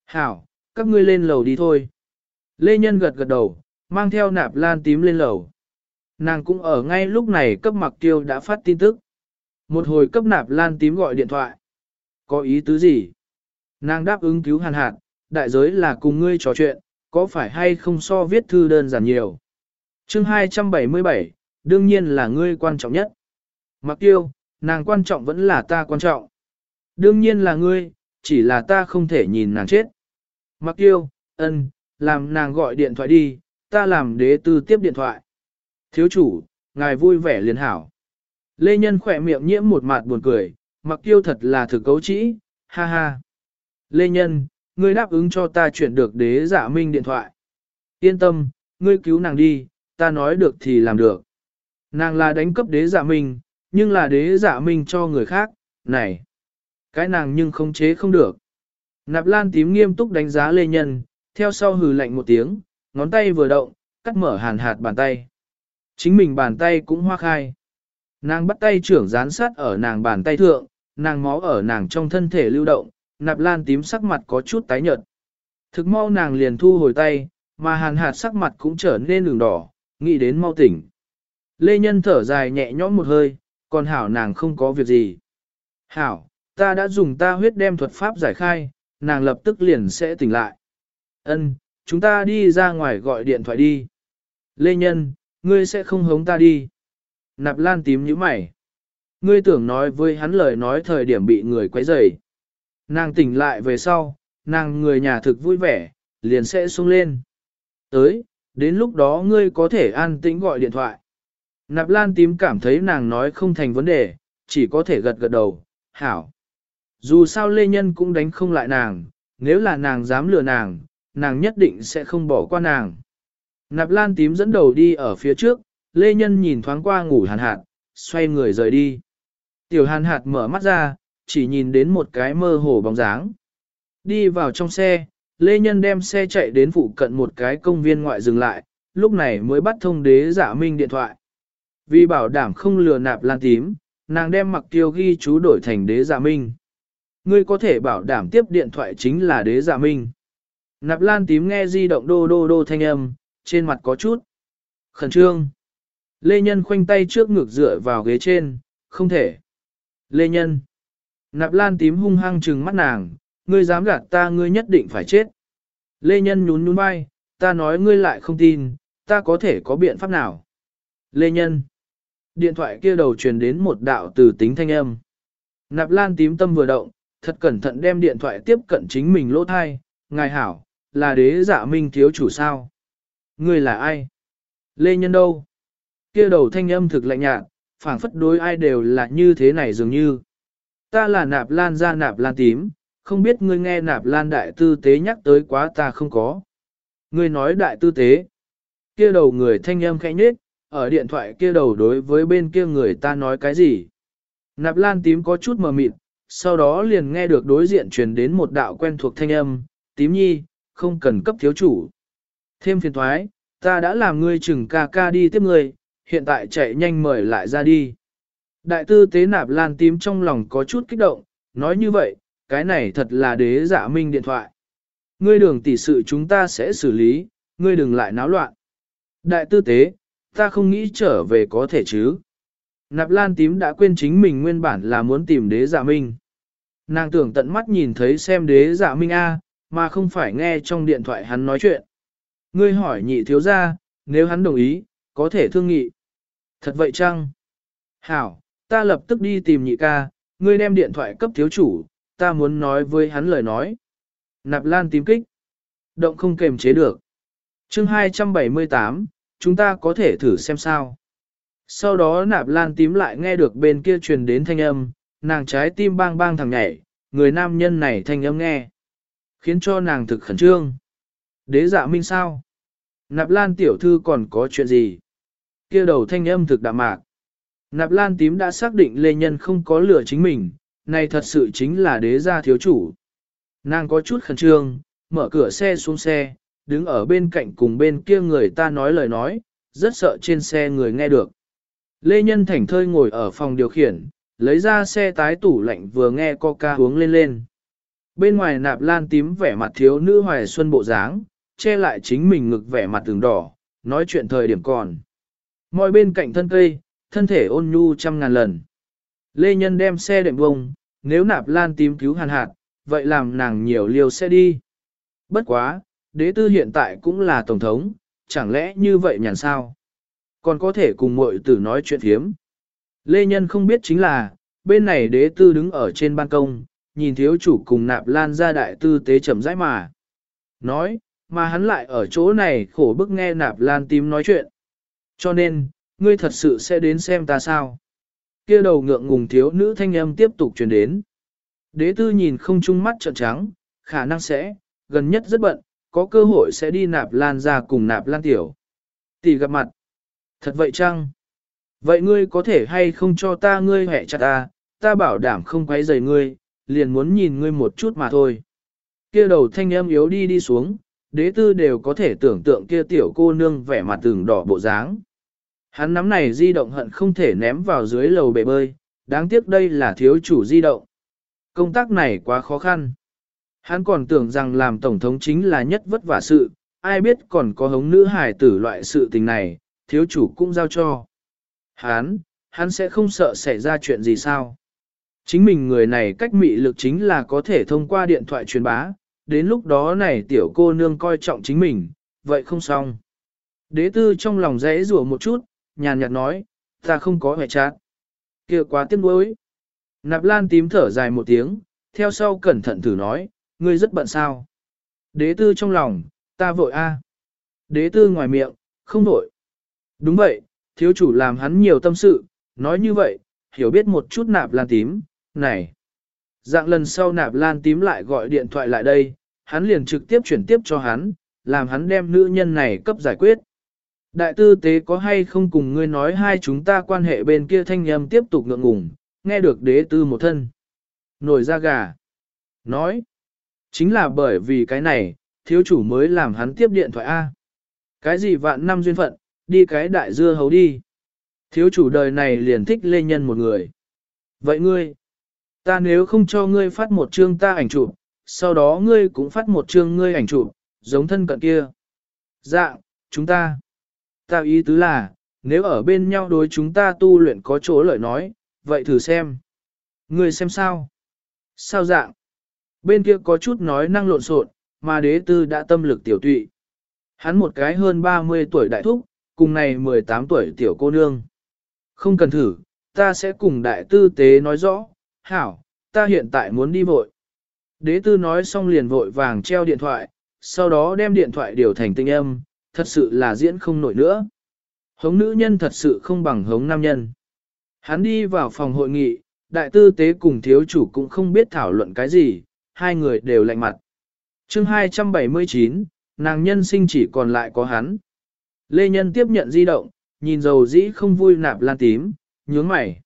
Hảo, các ngươi lên lầu đi thôi. Lê Nhân gật gật đầu, mang theo nạp lan tím lên lầu. Nàng cũng ở ngay lúc này cấp mặc tiêu đã phát tin tức. Một hồi cấp nạp lan tím gọi điện thoại. Có ý tứ gì? Nàng đáp ứng cứu hàn hạt, đại giới là cùng ngươi trò chuyện, có phải hay không so viết thư đơn giản nhiều. chương 277, đương nhiên là ngươi quan trọng nhất. Mặc tiêu, nàng quan trọng vẫn là ta quan trọng. Đương nhiên là ngươi, chỉ là ta không thể nhìn nàng chết. Mặc tiêu, ân, làm nàng gọi điện thoại đi, ta làm đế tư tiếp điện thoại. Thiếu chủ, ngài vui vẻ liền hảo. Lê Nhân khỏe miệng nhiễm một mặt buồn cười, mặc tiêu thật là thực cấu trĩ, ha ha. Lê Nhân, ngươi đáp ứng cho ta chuyển được đế giả minh điện thoại. Yên tâm, ngươi cứu nàng đi, ta nói được thì làm được. Nàng là đánh cấp đế giả minh, nhưng là đế giả minh cho người khác, này. Cái nàng nhưng không chế không được. Nạp lan tím nghiêm túc đánh giá Lê Nhân, theo sau hừ lạnh một tiếng, ngón tay vừa động, cắt mở hàn hạt bàn tay. Chính mình bàn tay cũng hoa khai. Nàng bắt tay trưởng dán sát ở nàng bàn tay thượng, nàng máu ở nàng trong thân thể lưu động, nạp lan tím sắc mặt có chút tái nhợt. Thực mau nàng liền thu hồi tay, mà hàn hạt sắc mặt cũng trở nên đường đỏ, nghĩ đến mau tỉnh. Lê Nhân thở dài nhẹ nhõm một hơi, còn hảo nàng không có việc gì. Hảo, ta đã dùng ta huyết đem thuật pháp giải khai, nàng lập tức liền sẽ tỉnh lại. Ân, chúng ta đi ra ngoài gọi điện thoại đi. Lê Nhân, ngươi sẽ không hống ta đi. Nạp lan tím như mày. Ngươi tưởng nói với hắn lời nói thời điểm bị người quấy rầy. Nàng tỉnh lại về sau, nàng người nhà thực vui vẻ, liền sẽ xuống lên. Tới, đến lúc đó ngươi có thể an tĩnh gọi điện thoại. Nạp lan tím cảm thấy nàng nói không thành vấn đề, chỉ có thể gật gật đầu, hảo. Dù sao Lê Nhân cũng đánh không lại nàng, nếu là nàng dám lừa nàng, nàng nhất định sẽ không bỏ qua nàng. Nạp lan tím dẫn đầu đi ở phía trước, Lê Nhân nhìn thoáng qua ngủ hàn hạt, xoay người rời đi. Tiểu hàn hạt mở mắt ra, chỉ nhìn đến một cái mơ hồ bóng dáng. Đi vào trong xe, Lê Nhân đem xe chạy đến phụ cận một cái công viên ngoại dừng lại, lúc này mới bắt thông đế giả minh điện thoại. Vì bảo đảm không lừa nạp lan tím, nàng đem mặc tiêu ghi chú đổi thành đế giả minh. Ngươi có thể bảo đảm tiếp điện thoại chính là đế giả minh. Nạp lan tím nghe di động đô đô đô thanh âm, trên mặt có chút. Khẩn trương. Lê Nhân khoanh tay trước ngực dựa vào ghế trên, không thể. Lê Nhân. Nạp lan tím hung hăng trừng mắt nàng, ngươi dám gạt ta ngươi nhất định phải chết. Lê Nhân nhún nhún vai, ta nói ngươi lại không tin, ta có thể có biện pháp nào. Lê Nhân. Điện thoại kia đầu truyền đến một đạo từ tính thanh âm. Nạp lan tím tâm vừa động, thật cẩn thận đem điện thoại tiếp cận chính mình lỗ thai, ngài hảo, là đế giả minh thiếu chủ sao. Ngươi là ai? Lê Nhân đâu? Kia đầu thanh âm thực lạnh nhạt, phảng phất đối ai đều là như thế này dường như. Ta là nạp lan ra nạp lan tím, không biết ngươi nghe nạp lan đại tư tế nhắc tới quá ta không có. Ngươi nói đại tư tế. Kia đầu người thanh âm khẽ nhết, ở điện thoại kia đầu đối với bên kia người ta nói cái gì. Nạp lan tím có chút mờ mịt, sau đó liền nghe được đối diện truyền đến một đạo quen thuộc thanh âm, tím nhi, không cần cấp thiếu chủ. Thêm phiền thoái, ta đã làm ngươi chừng ca ca đi tiếp ngươi, hiện tại chạy nhanh mời lại ra đi. Đại tư tế nạp lan tím trong lòng có chút kích động, nói như vậy, cái này thật là đế giả minh điện thoại. Ngươi đường tỷ sự chúng ta sẽ xử lý, ngươi đừng lại náo loạn. Đại tư tế, ta không nghĩ trở về có thể chứ. Nạp lan tím đã quên chính mình nguyên bản là muốn tìm đế giả minh. Nàng tưởng tận mắt nhìn thấy xem đế giả minh A, mà không phải nghe trong điện thoại hắn nói chuyện. Ngươi hỏi nhị thiếu gia, nếu hắn đồng ý, có thể thương nghị. Thật vậy chăng? Hảo, ta lập tức đi tìm nhị ca, ngươi đem điện thoại cấp thiếu chủ, ta muốn nói với hắn lời nói. Nạp lan tím kích. Động không kềm chế được. chương 278, chúng ta có thể thử xem sao. Sau đó nạp lan tím lại nghe được bên kia truyền đến thanh âm, nàng trái tim bang bang thằng nhảy, người nam nhân này thanh âm nghe. Khiến cho nàng thực khẩn trương. Đế dạ minh sao? Nạp lan tiểu thư còn có chuyện gì? kia đầu thanh âm thực đạm mạc. Nạp lan tím đã xác định lê nhân không có lửa chính mình, này thật sự chính là đế gia thiếu chủ. Nàng có chút khẩn trương, mở cửa xe xuống xe, đứng ở bên cạnh cùng bên kia người ta nói lời nói, rất sợ trên xe người nghe được. Lê Nhân thảnh thơi ngồi ở phòng điều khiển, lấy ra xe tái tủ lạnh vừa nghe coca uống lên lên. Bên ngoài nạp lan tím vẻ mặt thiếu nữ hoài xuân bộ dáng, che lại chính mình ngực vẻ mặt từng đỏ, nói chuyện thời điểm còn. Mọi bên cạnh thân cây, thân thể ôn nhu trăm ngàn lần. Lê Nhân đem xe đệm bông, nếu nạp lan tím cứu hàn hạt, vậy làm nàng nhiều liều xe đi. Bất quá, đế tư hiện tại cũng là tổng thống, chẳng lẽ như vậy nhàn sao? Còn có thể cùng muội tử nói chuyện thiếm. Lê Nhân không biết chính là, bên này đế tư đứng ở trên ban công, nhìn thiếu chủ cùng nạp lan ra đại tư tế chậm rãi mà. Nói, mà hắn lại ở chỗ này khổ bức nghe nạp lan tím nói chuyện. Cho nên, ngươi thật sự sẽ đến xem ta sao? kia đầu ngượng ngùng thiếu nữ thanh âm tiếp tục truyền đến. Đế tư nhìn không chung mắt trợn trắng, khả năng sẽ, gần nhất rất bận, có cơ hội sẽ đi nạp lan ra cùng nạp lan tiểu. Tỷ gặp mặt. Thật vậy chăng? Vậy ngươi có thể hay không cho ta ngươi hẹ chặt ta, ta bảo đảm không quấy rầy ngươi, liền muốn nhìn ngươi một chút mà thôi. Kia đầu thanh âm yếu đi đi xuống, đế tư đều có thể tưởng tượng kia tiểu cô nương vẻ mặt từng đỏ bộ dáng. Hắn nắm này di động hận không thể ném vào dưới lầu bể bơi, đáng tiếc đây là thiếu chủ di động. Công tác này quá khó khăn. Hắn còn tưởng rằng làm tổng thống chính là nhất vất vả sự, ai biết còn có hống nữ hài tử loại sự tình này, thiếu chủ cũng giao cho. Hắn, hắn sẽ không sợ xảy ra chuyện gì sao. Chính mình người này cách mị lực chính là có thể thông qua điện thoại truyền bá, đến lúc đó này tiểu cô nương coi trọng chính mình, vậy không xong. Đế tư trong lòng rẽ rủa một chút, nhàn nhạt nói, ta không có hệ chát. kia quá tiếc nuối. Nạp lan tím thở dài một tiếng, theo sau cẩn thận thử nói, ngươi rất bận sao. Đế tư trong lòng, ta vội a. Đế tư ngoài miệng, không vội. Đúng vậy, thiếu chủ làm hắn nhiều tâm sự, nói như vậy, hiểu biết một chút nạp lan tím, này. Dạng lần sau nạp lan tím lại gọi điện thoại lại đây, hắn liền trực tiếp chuyển tiếp cho hắn, làm hắn đem nữ nhân này cấp giải quyết. Đại tư tế có hay không cùng ngươi nói hai chúng ta quan hệ bên kia thanh âm tiếp tục ngượng ngùng, nghe được đế tư một thân. Nổi ra gà. Nói. Chính là bởi vì cái này, thiếu chủ mới làm hắn tiếp điện thoại A. Cái gì vạn năm duyên phận, đi cái đại dưa hấu đi. Thiếu chủ đời này liền thích lê nhân một người. Vậy ngươi, ta nếu không cho ngươi phát một chương ta ảnh chụp, sau đó ngươi cũng phát một chương ngươi ảnh chụp, giống thân cận kia. Dạ, chúng ta. Ta ý tứ là, nếu ở bên nhau đối chúng ta tu luyện có chỗ lợi nói, vậy thử xem. người xem sao? Sao dạng? Bên kia có chút nói năng lộn xộn, mà đế tư đã tâm lực tiểu tụy. Hắn một cái hơn 30 tuổi đại thúc, cùng này 18 tuổi tiểu cô nương. Không cần thử, ta sẽ cùng đại tư tế nói rõ, hảo, ta hiện tại muốn đi vội. Đế tư nói xong liền vội vàng treo điện thoại, sau đó đem điện thoại điều thành tinh âm, thật sự là diễn không nổi nữa. Hống nữ nhân thật sự không bằng hống nam nhân. Hắn đi vào phòng hội nghị, đại tư tế cùng thiếu chủ cũng không biết thảo luận cái gì, hai người đều lạnh mặt. chương 279, nàng nhân sinh chỉ còn lại có hắn. Lê Nhân tiếp nhận di động, nhìn dầu dĩ không vui nạp lan tím, nhướng mày.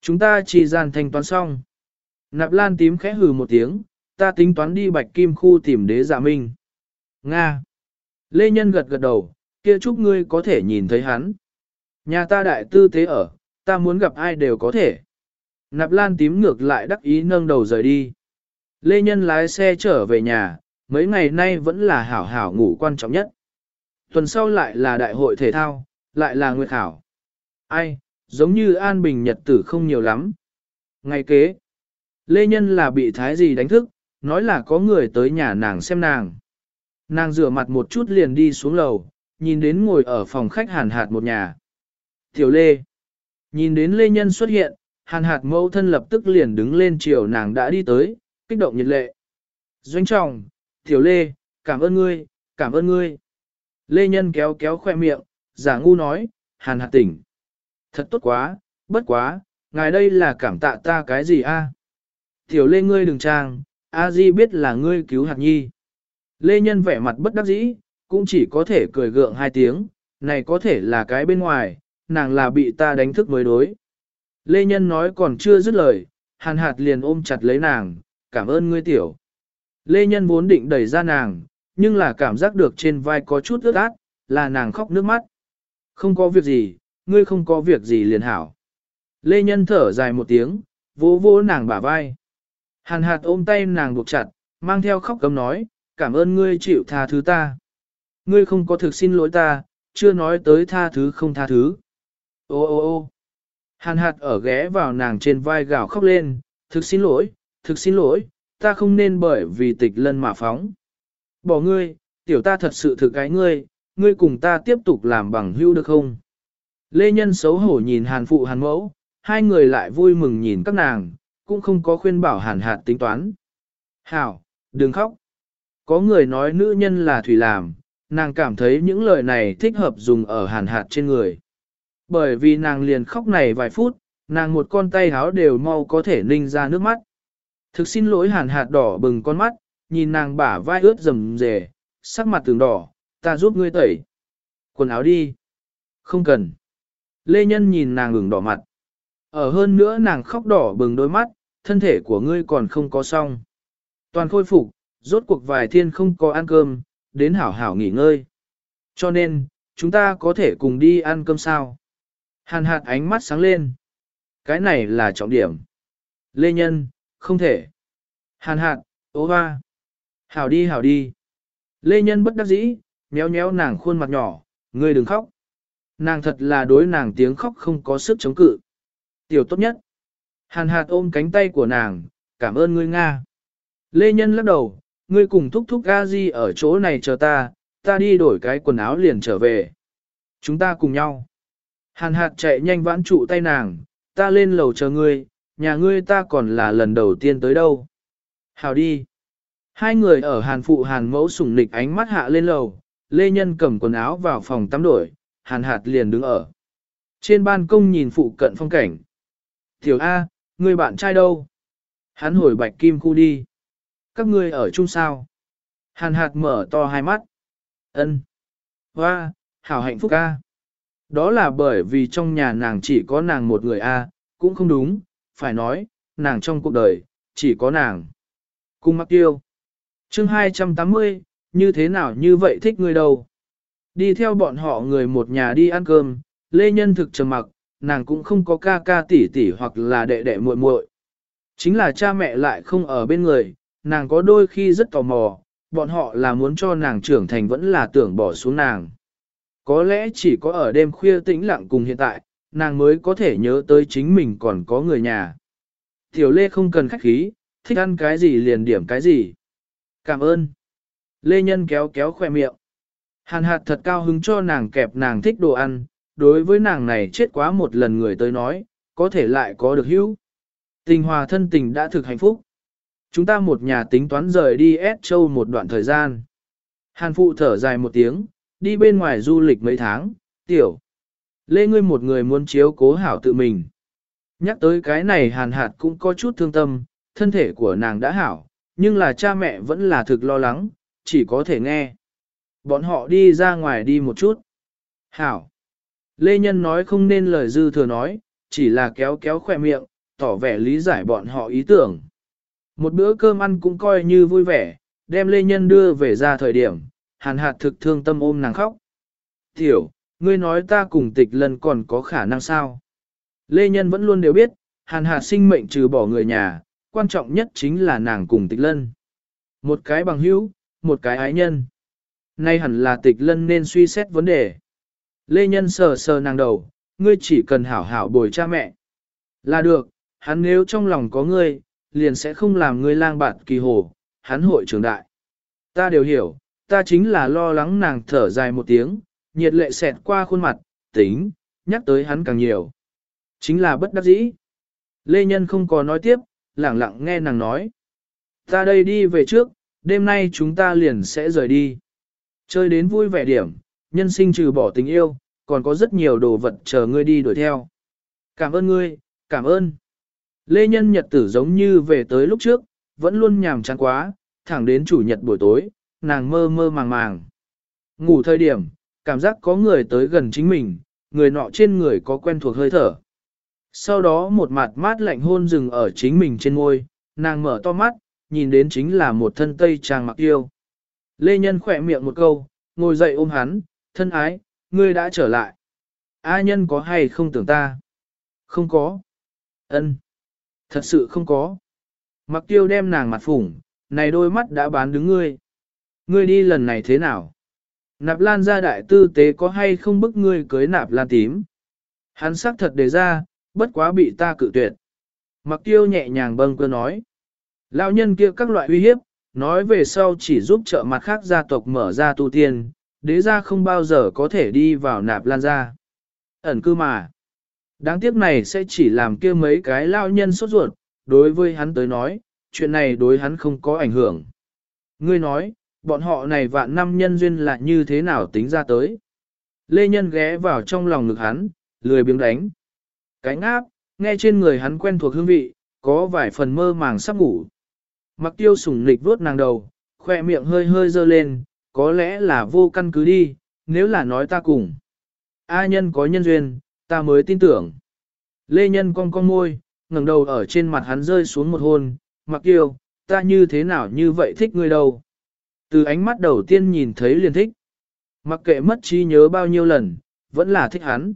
Chúng ta chỉ dàn thanh toán xong. Nạp lan tím khẽ hừ một tiếng, ta tính toán đi bạch kim khu tìm đế giả minh. Nga. Lê Nhân gật gật đầu, kia chúc ngươi có thể nhìn thấy hắn. Nhà ta đại tư tế ở, ta muốn gặp ai đều có thể. Nạp lan tím ngược lại đắc ý nâng đầu rời đi. Lê Nhân lái xe trở về nhà, mấy ngày nay vẫn là hảo hảo ngủ quan trọng nhất. Tuần sau lại là đại hội thể thao, lại là nguyệt khảo. Ai, giống như an bình nhật tử không nhiều lắm. Ngày kế, Lê Nhân là bị thái gì đánh thức, nói là có người tới nhà nàng xem nàng. Nàng rửa mặt một chút liền đi xuống lầu, nhìn đến ngồi ở phòng khách hàn hạt một nhà. Tiểu Lê, nhìn đến Lê Nhân xuất hiện, hàn hạt mẫu thân lập tức liền đứng lên chiều nàng đã đi tới, kích động nhiệt lệ. Doanh trọng, Tiểu Lê, cảm ơn ngươi, cảm ơn ngươi. Lê Nhân kéo kéo khoe miệng, giả ngu nói, hàn hạt tỉnh. Thật tốt quá, bất quá, ngài đây là cảm tạ ta cái gì a? Tiểu Lê ngươi đừng trang, A Di biết là ngươi cứu hạt nhi. Lê Nhân vẻ mặt bất đắc dĩ, cũng chỉ có thể cười gượng hai tiếng, này có thể là cái bên ngoài, nàng là bị ta đánh thức mới đối. Lê Nhân nói còn chưa dứt lời, hàn hạt liền ôm chặt lấy nàng, cảm ơn ngươi tiểu. Lê Nhân vốn định đẩy ra nàng, nhưng là cảm giác được trên vai có chút ướt át, là nàng khóc nước mắt. Không có việc gì, ngươi không có việc gì liền hảo. Lê Nhân thở dài một tiếng, vỗ vỗ nàng bả vai. Hàn hạt ôm tay nàng buộc chặt, mang theo khóc cấm nói, cảm ơn ngươi chịu tha thứ ta. Ngươi không có thực xin lỗi ta, chưa nói tới tha thứ không tha thứ. Ô ô ô hàn hạt ở ghé vào nàng trên vai gào khóc lên, thực xin lỗi, thực xin lỗi, ta không nên bởi vì tịch lân mà phóng. Bỏ ngươi, tiểu ta thật sự thực cái ngươi, ngươi cùng ta tiếp tục làm bằng hữu được không? Lê Nhân xấu hổ nhìn hàn phụ hàn mẫu, hai người lại vui mừng nhìn các nàng, cũng không có khuyên bảo hàn hạt tính toán. Hảo, đừng khóc. Có người nói nữ nhân là thủy làm, nàng cảm thấy những lời này thích hợp dùng ở hàn hạt trên người. Bởi vì nàng liền khóc này vài phút, nàng một con tay háo đều mau có thể ninh ra nước mắt. Thực xin lỗi hàn hạt đỏ bừng con mắt, nhìn nàng bả vai ướt rầm rề, sắc mặt tường đỏ, ta giúp ngươi tẩy. Quần áo đi. Không cần. Lê Nhân nhìn nàng ửng đỏ mặt. Ở hơn nữa nàng khóc đỏ bừng đôi mắt, thân thể của ngươi còn không có xong. Toàn khôi phục, rốt cuộc vài thiên không có ăn cơm, đến hảo hảo nghỉ ngơi. Cho nên, chúng ta có thể cùng đi ăn cơm sao? Hàn hạt ánh mắt sáng lên. Cái này là trọng điểm. Lê Nhân, không thể. Hàn hạt, ố hoa. Hảo đi hảo đi. Lê Nhân bất đắc dĩ, méo méo nàng khuôn mặt nhỏ, ngươi đừng khóc. Nàng thật là đối nàng tiếng khóc không có sức chống cự. Tiểu tốt nhất. Hàn hạt ôm cánh tay của nàng, cảm ơn ngươi Nga. Lê Nhân lắc đầu, ngươi cùng thúc thúc A di ở chỗ này chờ ta, ta đi đổi cái quần áo liền trở về. Chúng ta cùng nhau. Hàn hạt chạy nhanh vãn trụ tay nàng, ta lên lầu chờ ngươi, nhà ngươi ta còn là lần đầu tiên tới đâu. Hào đi. Hai người ở hàn phụ hàn mẫu sủng nịch ánh mắt hạ lên lầu, Lê Nhân cầm quần áo vào phòng tắm đổi, hàn hạt liền đứng ở. Trên ban công nhìn phụ cận phong cảnh. Tiểu A, người bạn trai đâu? Hắn hồi bạch kim khu đi. Các ngươi ở chung sao? Hàn hạt mở to hai mắt. ân Hoa, hảo hạnh phúc A. Đó là bởi vì trong nhà nàng chỉ có nàng một người A, cũng không đúng, phải nói, nàng trong cuộc đời, chỉ có nàng. Cung mắc tiêu. chương 280, như thế nào như vậy thích người đâu? Đi theo bọn họ người một nhà đi ăn cơm, Lê Nhân thực trầm mặc, nàng cũng không có ca ca tỷ tỷ hoặc là đệ đệ muội muội. Chính là cha mẹ lại không ở bên người, nàng có đôi khi rất tò mò, bọn họ là muốn cho nàng trưởng thành vẫn là tưởng bỏ xuống nàng. Có lẽ chỉ có ở đêm khuya tĩnh lặng cùng hiện tại, nàng mới có thể nhớ tới chính mình còn có người nhà. Tiểu Lê không cần khách khí, thích ăn cái gì liền điểm cái gì. Cảm ơn. Lê Nhân kéo kéo khoe miệng. Hàn hạt thật cao hứng cho nàng kẹp nàng thích đồ ăn, đối với nàng này chết quá một lần người tới nói, có thể lại có được hữu. Tình hòa thân tình đã thực hạnh phúc. Chúng ta một nhà tính toán rời đi S châu một đoạn thời gian. Hàn phụ thở dài một tiếng, đi bên ngoài du lịch mấy tháng, tiểu. Lê ngươi một người muốn chiếu cố hảo tự mình. Nhắc tới cái này hàn hạt cũng có chút thương tâm, thân thể của nàng đã hảo, nhưng là cha mẹ vẫn là thực lo lắng, chỉ có thể nghe. Bọn họ đi ra ngoài đi một chút. Hảo. Lê Nhân nói không nên lời dư thừa nói, chỉ là kéo kéo khỏe miệng, tỏ vẻ lý giải bọn họ ý tưởng. Một bữa cơm ăn cũng coi như vui vẻ, đem Lê Nhân đưa về ra thời điểm, hàn hạt thực thương tâm ôm nàng khóc. Tiểu, ngươi nói ta cùng tịch lần còn có khả năng sao? Lê Nhân vẫn luôn đều biết, hàn hạt sinh mệnh trừ bỏ người nhà, quan trọng nhất chính là nàng cùng tịch lân. Một cái bằng hữu, một cái ái nhân. Nay hẳn là tịch lân nên suy xét vấn đề. Lê Nhân sờ sờ nàng đầu, ngươi chỉ cần hảo hảo bồi cha mẹ. Là được, hắn nếu trong lòng có ngươi, liền sẽ không làm ngươi lang bạt kỳ hồ, hắn hội trưởng đại. Ta đều hiểu, ta chính là lo lắng nàng thở dài một tiếng, nhiệt lệ xẹt qua khuôn mặt, tính, nhắc tới hắn càng nhiều. Chính là bất đắc dĩ. Lê Nhân không có nói tiếp, lẳng lặng nghe nàng nói. Ta đây đi về trước, đêm nay chúng ta liền sẽ rời đi. Chơi đến vui vẻ điểm, nhân sinh trừ bỏ tình yêu, còn có rất nhiều đồ vật chờ ngươi đi đuổi theo. Cảm ơn ngươi, cảm ơn. Lê Nhân Nhật tử giống như về tới lúc trước, vẫn luôn nhàm chán quá, thẳng đến chủ nhật buổi tối, nàng mơ mơ màng màng. Ngủ thời điểm, cảm giác có người tới gần chính mình, người nọ trên người có quen thuộc hơi thở. Sau đó một mặt mát lạnh hôn rừng ở chính mình trên ngôi, nàng mở to mắt, nhìn đến chính là một thân tây trang mặc yêu. Lê Nhân khỏe miệng một câu, ngồi dậy ôm hắn, thân ái, ngươi đã trở lại. A nhân có hay không tưởng ta? Không có. Ân, Thật sự không có. Mặc tiêu đem nàng mặt phủng, này đôi mắt đã bán đứng ngươi. Ngươi đi lần này thế nào? Nạp lan ra đại tư tế có hay không bức ngươi cưới nạp lan tím? Hắn xác thật đề ra, bất quá bị ta cự tuyệt. Mặc tiêu nhẹ nhàng bâng cơ nói. Lão nhân kia các loại uy hiếp, nói về sau chỉ giúp trợ mặt khác gia tộc mở ra tu tiên, đế gia không bao giờ có thể đi vào nạp lan gia. Ẩn cư mà. Đáng tiếc này sẽ chỉ làm kia mấy cái lao nhân sốt ruột, đối với hắn tới nói, chuyện này đối hắn không có ảnh hưởng. Ngươi nói, bọn họ này vạn năm nhân duyên là như thế nào tính ra tới. Lê Nhân ghé vào trong lòng ngực hắn, lười biếng đánh. Cánh áp, nghe trên người hắn quen thuộc hương vị, có vài phần mơ màng sắp ngủ. Mặc tiêu sủng nịch vuốt nàng đầu, khoe miệng hơi hơi dơ lên, có lẽ là vô căn cứ đi, nếu là nói ta cùng. A nhân có nhân duyên, ta mới tin tưởng. Lê nhân cong cong môi, ngẩng đầu ở trên mặt hắn rơi xuống một hôn, mặc tiêu, ta như thế nào như vậy thích ngươi đâu. Từ ánh mắt đầu tiên nhìn thấy liền thích. Mặc kệ mất trí nhớ bao nhiêu lần, vẫn là thích hắn.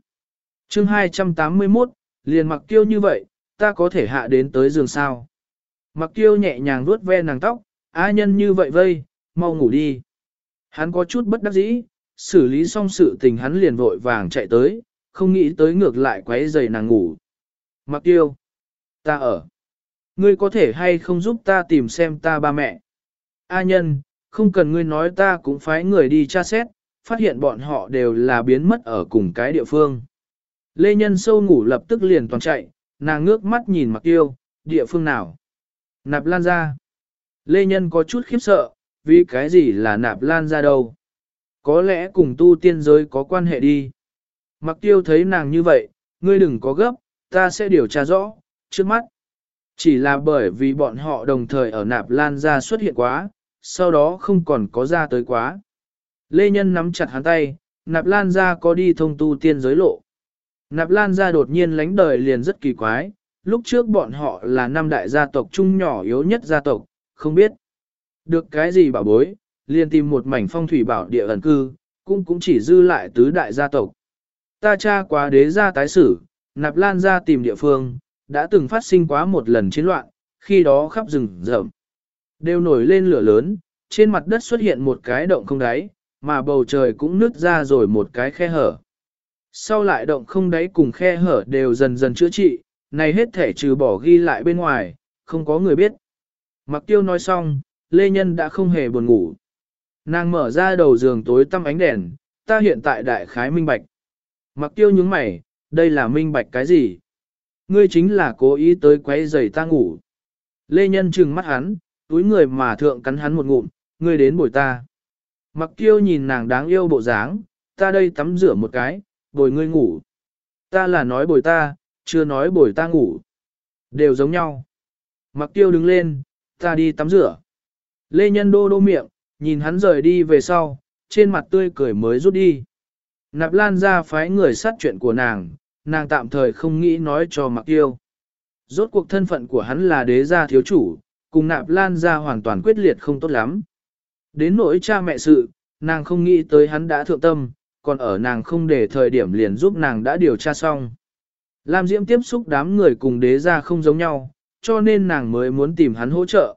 chương 281, liền mặc tiêu như vậy, ta có thể hạ đến tới giường sao. Mặc tiêu nhẹ nhàng vuốt ve nàng tóc, á nhân như vậy vây, mau ngủ đi. Hắn có chút bất đắc dĩ, xử lý xong sự tình hắn liền vội vàng chạy tới, không nghĩ tới ngược lại quấy giày nàng ngủ. Mặc tiêu, ta ở. Ngươi có thể hay không giúp ta tìm xem ta ba mẹ. A nhân, không cần ngươi nói ta cũng phái người đi tra xét, phát hiện bọn họ đều là biến mất ở cùng cái địa phương. Lê Nhân sâu ngủ lập tức liền toàn chạy, nàng ngước mắt nhìn mặc tiêu, địa phương nào. Nạp lan ra. Lê Nhân có chút khiếp sợ, vì cái gì là nạp lan ra đâu. Có lẽ cùng tu tiên giới có quan hệ đi. Mặc tiêu thấy nàng như vậy, ngươi đừng có gấp, ta sẽ điều tra rõ, trước mắt. Chỉ là bởi vì bọn họ đồng thời ở nạp lan ra xuất hiện quá, sau đó không còn có ra tới quá. Lê Nhân nắm chặt hắn tay, nạp lan ra có đi thông tu tiên giới lộ. Nạp lan ra đột nhiên lánh đời liền rất kỳ quái, lúc trước bọn họ là năm đại gia tộc trung nhỏ yếu nhất gia tộc, không biết. Được cái gì bảo bối, liền tìm một mảnh phong thủy bảo địa ẩn cư, cũng cũng chỉ dư lại tứ đại gia tộc. Ta cha quá đế ra tái sử, nạp lan ra tìm địa phương, đã từng phát sinh quá một lần chiến loạn, khi đó khắp rừng rậm. Đều nổi lên lửa lớn, trên mặt đất xuất hiện một cái động không đáy, mà bầu trời cũng nứt ra rồi một cái khe hở. Sau lại động không đáy cùng khe hở đều dần dần chữa trị, này hết thể trừ bỏ ghi lại bên ngoài, không có người biết. Mặc tiêu nói xong, Lê Nhân đã không hề buồn ngủ. Nàng mở ra đầu giường tối tăm ánh đèn, ta hiện tại đại khái minh bạch. Mặc tiêu nhướng mày, đây là minh bạch cái gì? Ngươi chính là cố ý tới quấy rầy ta ngủ. Lê Nhân trừng mắt hắn, túi người mà thượng cắn hắn một ngụm, ngươi đến bồi ta. Mặc tiêu nhìn nàng đáng yêu bộ dáng, ta đây tắm rửa một cái, bồi ngươi ngủ. Ta là nói bồi ta, chưa nói bồi ta ngủ. Đều giống nhau. Mặc tiêu đứng lên, ta đi tắm rửa. Lê Nhân đô đô miệng, nhìn hắn rời đi về sau, trên mặt tươi cười mới rút đi. Nạp Lan ra phái người sát chuyện của nàng, nàng tạm thời không nghĩ nói cho Mặc Tiêu. Rốt cuộc thân phận của hắn là đế gia thiếu chủ, cùng Nạp Lan ra hoàn toàn quyết liệt không tốt lắm. Đến nỗi cha mẹ sự, nàng không nghĩ tới hắn đã thượng tâm, còn ở nàng không để thời điểm liền giúp nàng đã điều tra xong. Lam Diễm tiếp xúc đám người cùng đế gia không giống nhau, cho nên nàng mới muốn tìm hắn hỗ trợ.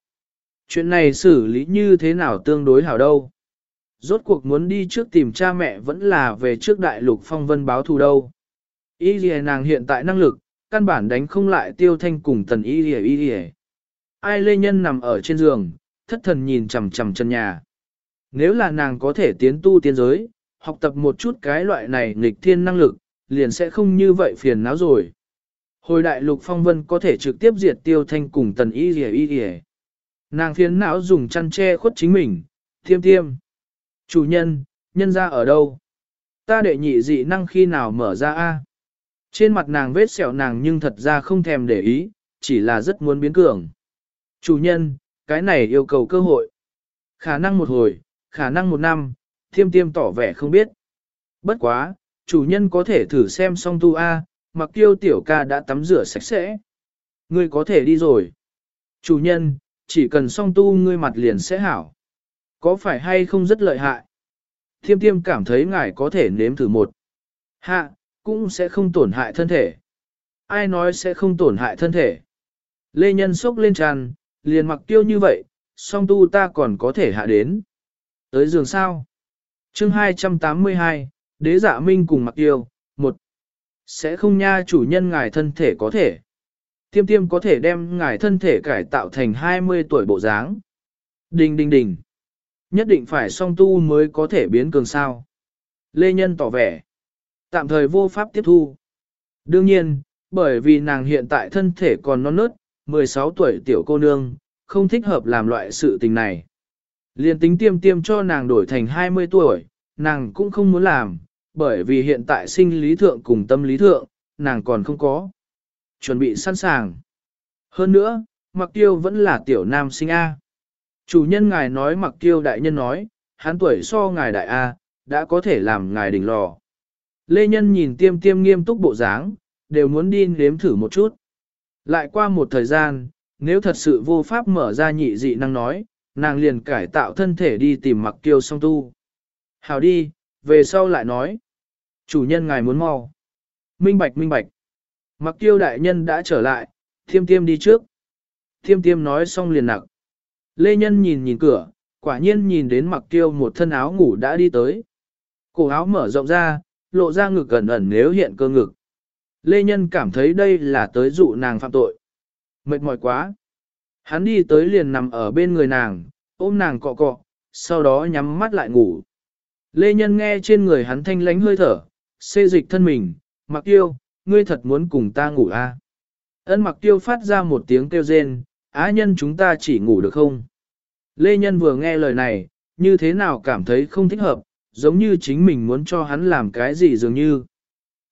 Chuyện này xử lý như thế nào tương đối hảo đâu. Rốt cuộc muốn đi trước tìm cha mẹ vẫn là về trước đại lục phong vân báo thù đâu. Y lìa nàng hiện tại năng lực, căn bản đánh không lại tiêu thanh cùng tần y lìa y lìa. Ai lê nhân nằm ở trên giường, thất thần nhìn chằm chằm chân nhà. Nếu là nàng có thể tiến tu tiên giới, học tập một chút cái loại này nghịch thiên năng lực, liền sẽ không như vậy phiền não rồi. Hồi đại lục phong vân có thể trực tiếp diệt tiêu thanh cùng tần y lìa y lìa. Nàng phiền não dùng chăn che khuất chính mình, thiêm thiêm. Chủ nhân, nhân ra ở đâu? Ta đệ nhị dị năng khi nào mở ra a? Trên mặt nàng vết sẹo nàng nhưng thật ra không thèm để ý, chỉ là rất muốn biến cường. Chủ nhân, cái này yêu cầu cơ hội. Khả năng một hồi, khả năng một năm, thiêm tiêm tỏ vẻ không biết. Bất quá, chủ nhân có thể thử xem song tu A, mặc tiêu tiểu ca đã tắm rửa sạch sẽ. Ngươi có thể đi rồi. Chủ nhân, chỉ cần song tu ngươi mặt liền sẽ hảo. Có phải hay không rất lợi hại? Thiêm tiêm cảm thấy ngài có thể nếm thử một. Hạ, cũng sẽ không tổn hại thân thể. Ai nói sẽ không tổn hại thân thể? Lê Nhân sốc lên tràn, liền mặc tiêu như vậy, song tu ta còn có thể hạ đến. Tới giường sao? chương 282, Đế dạ minh cùng mặc tiêu, một Sẽ không nha chủ nhân ngài thân thể có thể. Tiêm tiêm có thể đem ngài thân thể cải tạo thành 20 tuổi bộ dáng. Đình đình đình. Nhất định phải song tu mới có thể biến cường sao. Lê Nhân tỏ vẻ. Tạm thời vô pháp tiếp thu. Đương nhiên, bởi vì nàng hiện tại thân thể còn non nớt, 16 tuổi tiểu cô nương, không thích hợp làm loại sự tình này. Liên tính tiêm tiêm cho nàng đổi thành 20 tuổi, nàng cũng không muốn làm, bởi vì hiện tại sinh lý thượng cùng tâm lý thượng, nàng còn không có. Chuẩn bị sẵn sàng. Hơn nữa, mặc tiêu vẫn là tiểu nam sinh A. Chủ nhân ngài nói mặc tiêu đại nhân nói, hắn tuổi so ngài đại A, đã có thể làm ngài đỉnh lò. Lê Nhân nhìn tiêm tiêm nghiêm túc bộ dáng, đều muốn đi nếm thử một chút. Lại qua một thời gian, nếu thật sự vô pháp mở ra nhị dị năng nói, nàng liền cải tạo thân thể đi tìm mặc kiêu song tu. Hào đi, về sau lại nói. Chủ nhân ngài muốn mau. Minh bạch minh bạch. Mặc kiêu đại nhân đã trở lại, tiêm tiêm đi trước. tiêm tiêm nói xong liền nặng. Lê Nhân nhìn nhìn cửa, quả nhiên nhìn đến mặc Tiêu một thân áo ngủ đã đi tới. Cổ áo mở rộng ra, lộ ra ngực ẩn ẩn nếu hiện cơ ngực. Lê Nhân cảm thấy đây là tới dụ nàng phạm tội. Mệt mỏi quá. Hắn đi tới liền nằm ở bên người nàng, ôm nàng cọ cọ, sau đó nhắm mắt lại ngủ. Lê Nhân nghe trên người hắn thanh lánh hơi thở, xê dịch thân mình, mặc tiêu, ngươi thật muốn cùng ta ngủ à? Ân mặc tiêu phát ra một tiếng kêu rên, á nhân chúng ta chỉ ngủ được không? Lê Nhân vừa nghe lời này, như thế nào cảm thấy không thích hợp, giống như chính mình muốn cho hắn làm cái gì dường như.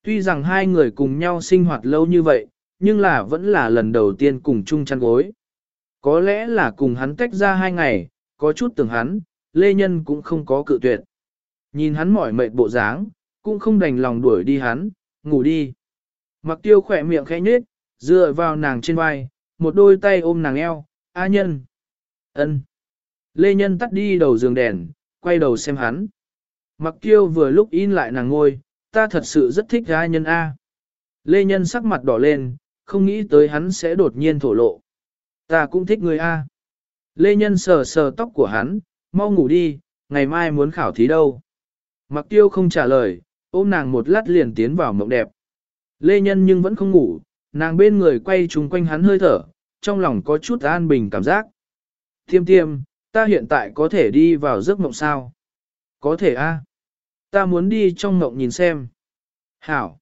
Tuy rằng hai người cùng nhau sinh hoạt lâu như vậy, nhưng là vẫn là lần đầu tiên cùng chung chăn gối. Có lẽ là cùng hắn tách ra hai ngày, có chút tưởng hắn, Lê Nhân cũng không có cự tuyệt. Nhìn hắn mỏi mệt bộ dáng, cũng không đành lòng đuổi đi hắn, ngủ đi. Mặc tiêu khỏe miệng khẽ nhếch, dựa vào nàng trên vai, một đôi tay ôm nàng eo, A nhân. ân. Lê Nhân tắt đi đầu giường đèn, quay đầu xem hắn. Mặc tiêu vừa lúc in lại nàng ngôi, ta thật sự rất thích gái nhân A. Lê Nhân sắc mặt đỏ lên, không nghĩ tới hắn sẽ đột nhiên thổ lộ. Ta cũng thích người A. Lê Nhân sờ sờ tóc của hắn, mau ngủ đi, ngày mai muốn khảo thí đâu. Mặc tiêu không trả lời, ôm nàng một lát liền tiến vào mộng đẹp. Lê Nhân nhưng vẫn không ngủ, nàng bên người quay trùng quanh hắn hơi thở, trong lòng có chút an bình cảm giác. Tiêm tiêm, ta hiện tại có thể đi vào giấc mộng sao? Có thể a. Ta muốn đi trong mộng nhìn xem. Hảo.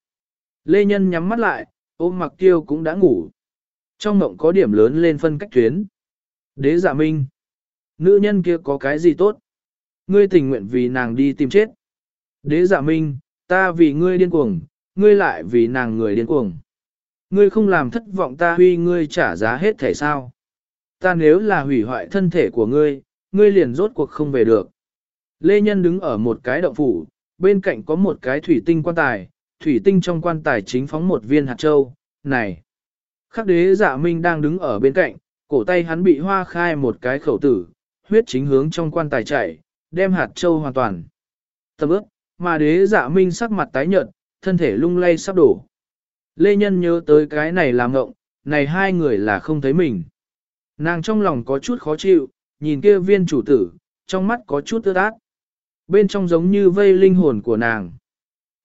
Lê Nhân nhắm mắt lại, ôm mặc tiêu cũng đã ngủ. Trong mộng có điểm lớn lên phân cách tuyến. Đế giả minh. Nữ nhân kia có cái gì tốt? Ngươi tình nguyện vì nàng đi tìm chết. Đế giả minh, ta vì ngươi điên cuồng, ngươi lại vì nàng người điên cuồng. Ngươi không làm thất vọng ta huy ngươi trả giá hết thể sao. Ta nếu là hủy hoại thân thể của ngươi, ngươi liền rốt cuộc không về được. Lê Nhân đứng ở một cái động phủ, bên cạnh có một cái thủy tinh quan tài, thủy tinh trong quan tài chính phóng một viên hạt châu, này. Khắc đế dạ minh đang đứng ở bên cạnh, cổ tay hắn bị hoa khai một cái khẩu tử, huyết chính hướng trong quan tài chảy, đem hạt châu hoàn toàn. Tập ước, mà đế dạ minh sắc mặt tái nhợt, thân thể lung lay sắp đổ. Lê Nhân nhớ tới cái này làm ngộng, này hai người là không thấy mình. Nàng trong lòng có chút khó chịu, nhìn kia viên chủ tử, trong mắt có chút ướt át. Bên trong giống như vây linh hồn của nàng.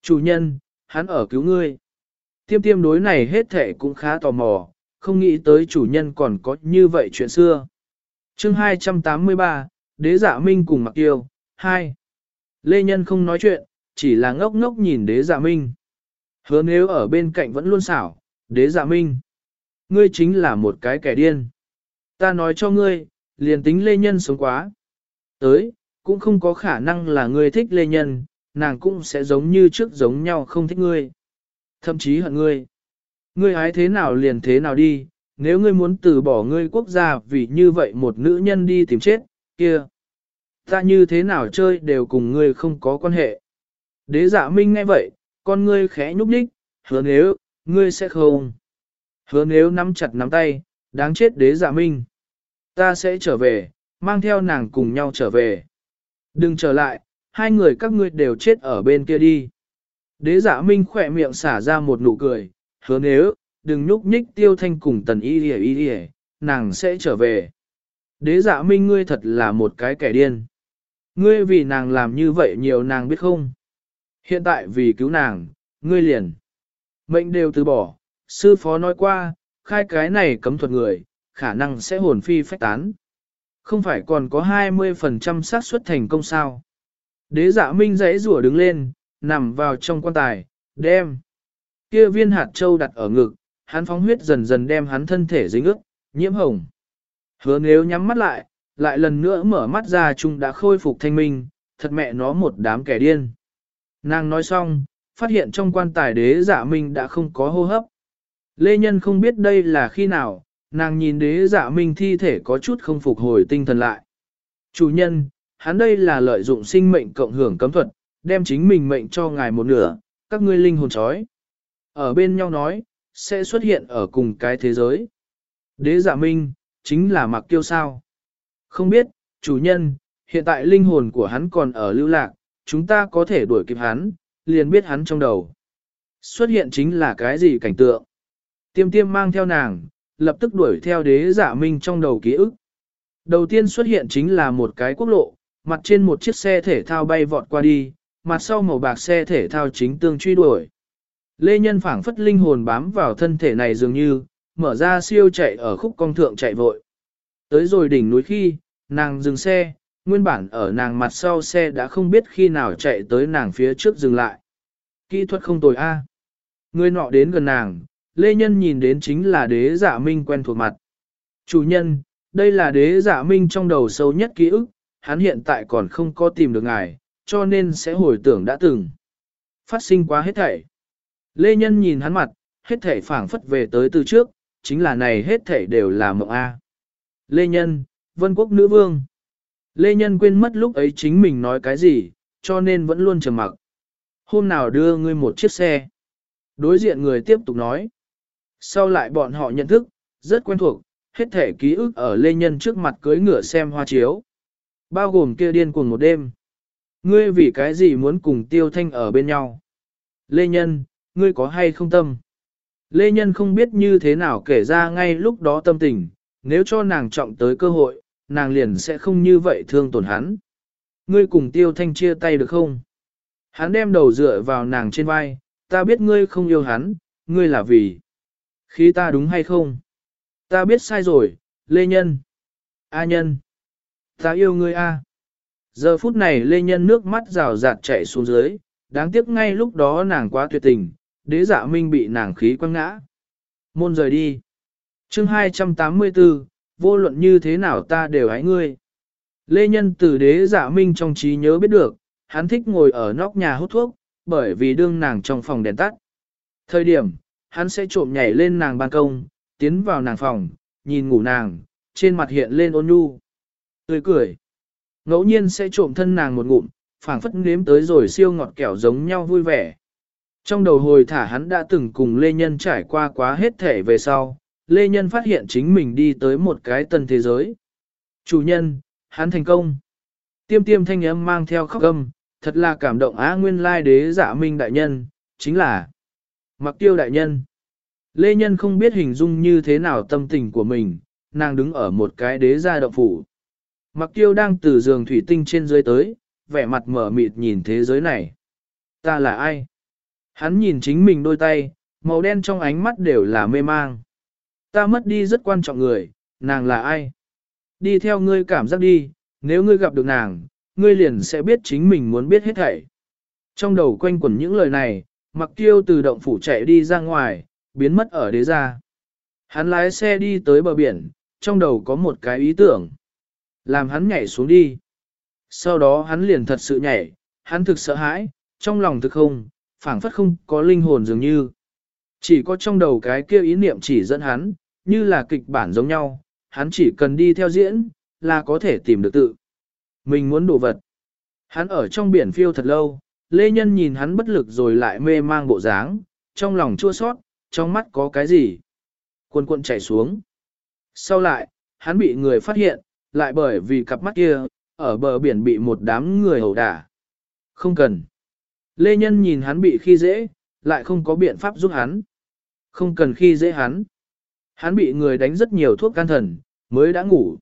Chủ nhân, hắn ở cứu ngươi. Tiêm tiêm đối này hết thể cũng khá tò mò, không nghĩ tới chủ nhân còn có như vậy chuyện xưa. chương 283, Đế Dạ Minh cùng Mặc Tiêu, 2. Lê Nhân không nói chuyện, chỉ là ngốc ngốc nhìn Đế Dạ Minh. Hứa nếu ở bên cạnh vẫn luôn xảo, Đế Dạ Minh. Ngươi chính là một cái kẻ điên. Ta nói cho ngươi, liền tính Lê Nhân sống quá. Tới, cũng không có khả năng là ngươi thích Lê Nhân, nàng cũng sẽ giống như trước giống nhau không thích ngươi. Thậm chí hận ngươi. Ngươi hái thế nào liền thế nào đi, nếu ngươi muốn từ bỏ ngươi quốc gia vì như vậy một nữ nhân đi tìm chết, kia. Ta như thế nào chơi đều cùng ngươi không có quan hệ. Đế giả minh nghe vậy, con ngươi khẽ nhúc nhích, hứa nếu, ngươi sẽ không. Hứa nếu nắm chặt nắm tay, đáng chết đế giả minh. Ta sẽ trở về, mang theo nàng cùng nhau trở về. Đừng trở lại, hai người các ngươi đều chết ở bên kia đi. Đế giả minh khỏe miệng xả ra một nụ cười, hứa nếu, đừng nhúc nhích tiêu thanh cùng tần y y y y, nàng sẽ trở về. Đế giả minh ngươi thật là một cái kẻ điên. Ngươi vì nàng làm như vậy nhiều nàng biết không? Hiện tại vì cứu nàng, ngươi liền. Mệnh đều từ bỏ, sư phó nói qua, khai cái này cấm thuật người, khả năng sẽ hồn phi phách tán. Không phải còn có 20% xác suất thành công sao. Đế dạ minh dãy rủa đứng lên, nằm vào trong quan tài, đem. Kia viên hạt châu đặt ở ngực, hắn phóng huyết dần dần đem hắn thân thể dính ướt, nhiễm hồng. Hứa nếu nhắm mắt lại, lại lần nữa mở mắt ra chung đã khôi phục thanh minh, thật mẹ nó một đám kẻ điên. Nàng nói xong, phát hiện trong quan tài đế dạ minh đã không có hô hấp. Lê Nhân không biết đây là khi nào, nàng nhìn đế dạ minh thi thể có chút không phục hồi tinh thần lại. Chủ nhân, hắn đây là lợi dụng sinh mệnh cộng hưởng cấm thuật, đem chính mình mệnh cho ngài một nửa, các ngươi linh hồn chói. Ở bên nhau nói, sẽ xuất hiện ở cùng cái thế giới. Đế dạ minh, chính là mặc tiêu sao. Không biết, chủ nhân, hiện tại linh hồn của hắn còn ở lưu lạc, chúng ta có thể đuổi kịp hắn, liền biết hắn trong đầu. Xuất hiện chính là cái gì cảnh tượng. Tiêm tiêm mang theo nàng, lập tức đuổi theo đế giả minh trong đầu ký ức. Đầu tiên xuất hiện chính là một cái quốc lộ, mặt trên một chiếc xe thể thao bay vọt qua đi, mặt sau màu bạc xe thể thao chính tương truy đuổi. Lê Nhân phảng phất linh hồn bám vào thân thể này dường như, mở ra siêu chạy ở khúc công thượng chạy vội. Tới rồi đỉnh núi khi, nàng dừng xe, nguyên bản ở nàng mặt sau xe đã không biết khi nào chạy tới nàng phía trước dừng lại. Kỹ thuật không tồi a. Người nọ đến gần nàng, Lê Nhân nhìn đến chính là đế giả minh quen thuộc mặt. Chủ nhân, đây là đế giả minh trong đầu sâu nhất ký ức, hắn hiện tại còn không có tìm được ngài, cho nên sẽ hồi tưởng đã từng. Phát sinh quá hết thảy. Lê Nhân nhìn hắn mặt, hết thảy phảng phất về tới từ trước, chính là này hết thảy đều là mộng A. Lê Nhân, Vân Quốc Nữ Vương. Lê Nhân quên mất lúc ấy chính mình nói cái gì, cho nên vẫn luôn trầm mặc. Hôm nào đưa ngươi một chiếc xe. Đối diện người tiếp tục nói. Sau lại bọn họ nhận thức, rất quen thuộc, hết thể ký ức ở Lê Nhân trước mặt cưới ngựa xem hoa chiếu. Bao gồm kia điên cuồng một đêm. Ngươi vì cái gì muốn cùng Tiêu Thanh ở bên nhau? Lê Nhân, ngươi có hay không tâm? Lê Nhân không biết như thế nào kể ra ngay lúc đó tâm tình, nếu cho nàng trọng tới cơ hội, nàng liền sẽ không như vậy thương tổn hắn. Ngươi cùng Tiêu Thanh chia tay được không? Hắn đem đầu dựa vào nàng trên vai, ta biết ngươi không yêu hắn, ngươi là vì. Khi ta đúng hay không? Ta biết sai rồi, Lê Nhân. A Nhân. Ta yêu ngươi A. Giờ phút này Lê Nhân nước mắt rào rạt chạy xuống dưới, đáng tiếc ngay lúc đó nàng quá tuyệt tình, đế dạ minh bị nàng khí quăng ngã. Môn rời đi. chương 284, vô luận như thế nào ta đều ái ngươi. Lê Nhân từ đế dạ minh trong trí nhớ biết được, hắn thích ngồi ở nóc nhà hút thuốc, bởi vì đương nàng trong phòng đèn tắt. Thời điểm, hắn sẽ trộm nhảy lên nàng ban công, tiến vào nàng phòng, nhìn ngủ nàng, trên mặt hiện lên ôn nhu. Tươi cười. Ngẫu nhiên sẽ trộm thân nàng một ngụm, phảng phất nếm tới rồi siêu ngọt kẹo giống nhau vui vẻ. Trong đầu hồi thả hắn đã từng cùng Lê Nhân trải qua quá hết thể về sau, Lê Nhân phát hiện chính mình đi tới một cái tân thế giới. Chủ nhân, hắn thành công. Tiêm tiêm thanh âm mang theo khóc âm, thật là cảm động á nguyên lai đế giả minh đại nhân, chính là mặc tiêu đại nhân. Lê Nhân không biết hình dung như thế nào tâm tình của mình, nàng đứng ở một cái đế gia động phủ. Mặc tiêu đang từ giường thủy tinh trên dưới tới, vẻ mặt mở mịt nhìn thế giới này. Ta là ai? Hắn nhìn chính mình đôi tay, màu đen trong ánh mắt đều là mê mang. Ta mất đi rất quan trọng người, nàng là ai? Đi theo ngươi cảm giác đi, nếu ngươi gặp được nàng, ngươi liền sẽ biết chính mình muốn biết hết thảy. Trong đầu quanh quẩn những lời này, mặc tiêu từ động phủ chạy đi ra ngoài, biến mất ở đế gia. Hắn lái xe đi tới bờ biển, trong đầu có một cái ý tưởng. Làm hắn nhảy xuống đi. Sau đó hắn liền thật sự nhảy, hắn thực sợ hãi, trong lòng thực không, phảng phất không có linh hồn dường như. Chỉ có trong đầu cái kia ý niệm chỉ dẫn hắn, như là kịch bản giống nhau, hắn chỉ cần đi theo diễn, là có thể tìm được tự. Mình muốn đồ vật. Hắn ở trong biển phiêu thật lâu, Lê Nhân nhìn hắn bất lực rồi lại mê mang bộ dáng, trong lòng chua sót, trong mắt có cái gì. Quân quân chảy xuống. Sau lại, hắn bị người phát hiện, lại bởi vì cặp mắt kia, ở bờ biển bị một đám người hầu đả. Không cần. Lê Nhân nhìn hắn bị khi dễ, lại không có biện pháp giúp hắn. Không cần khi dễ hắn. Hắn bị người đánh rất nhiều thuốc can thần, mới đã ngủ.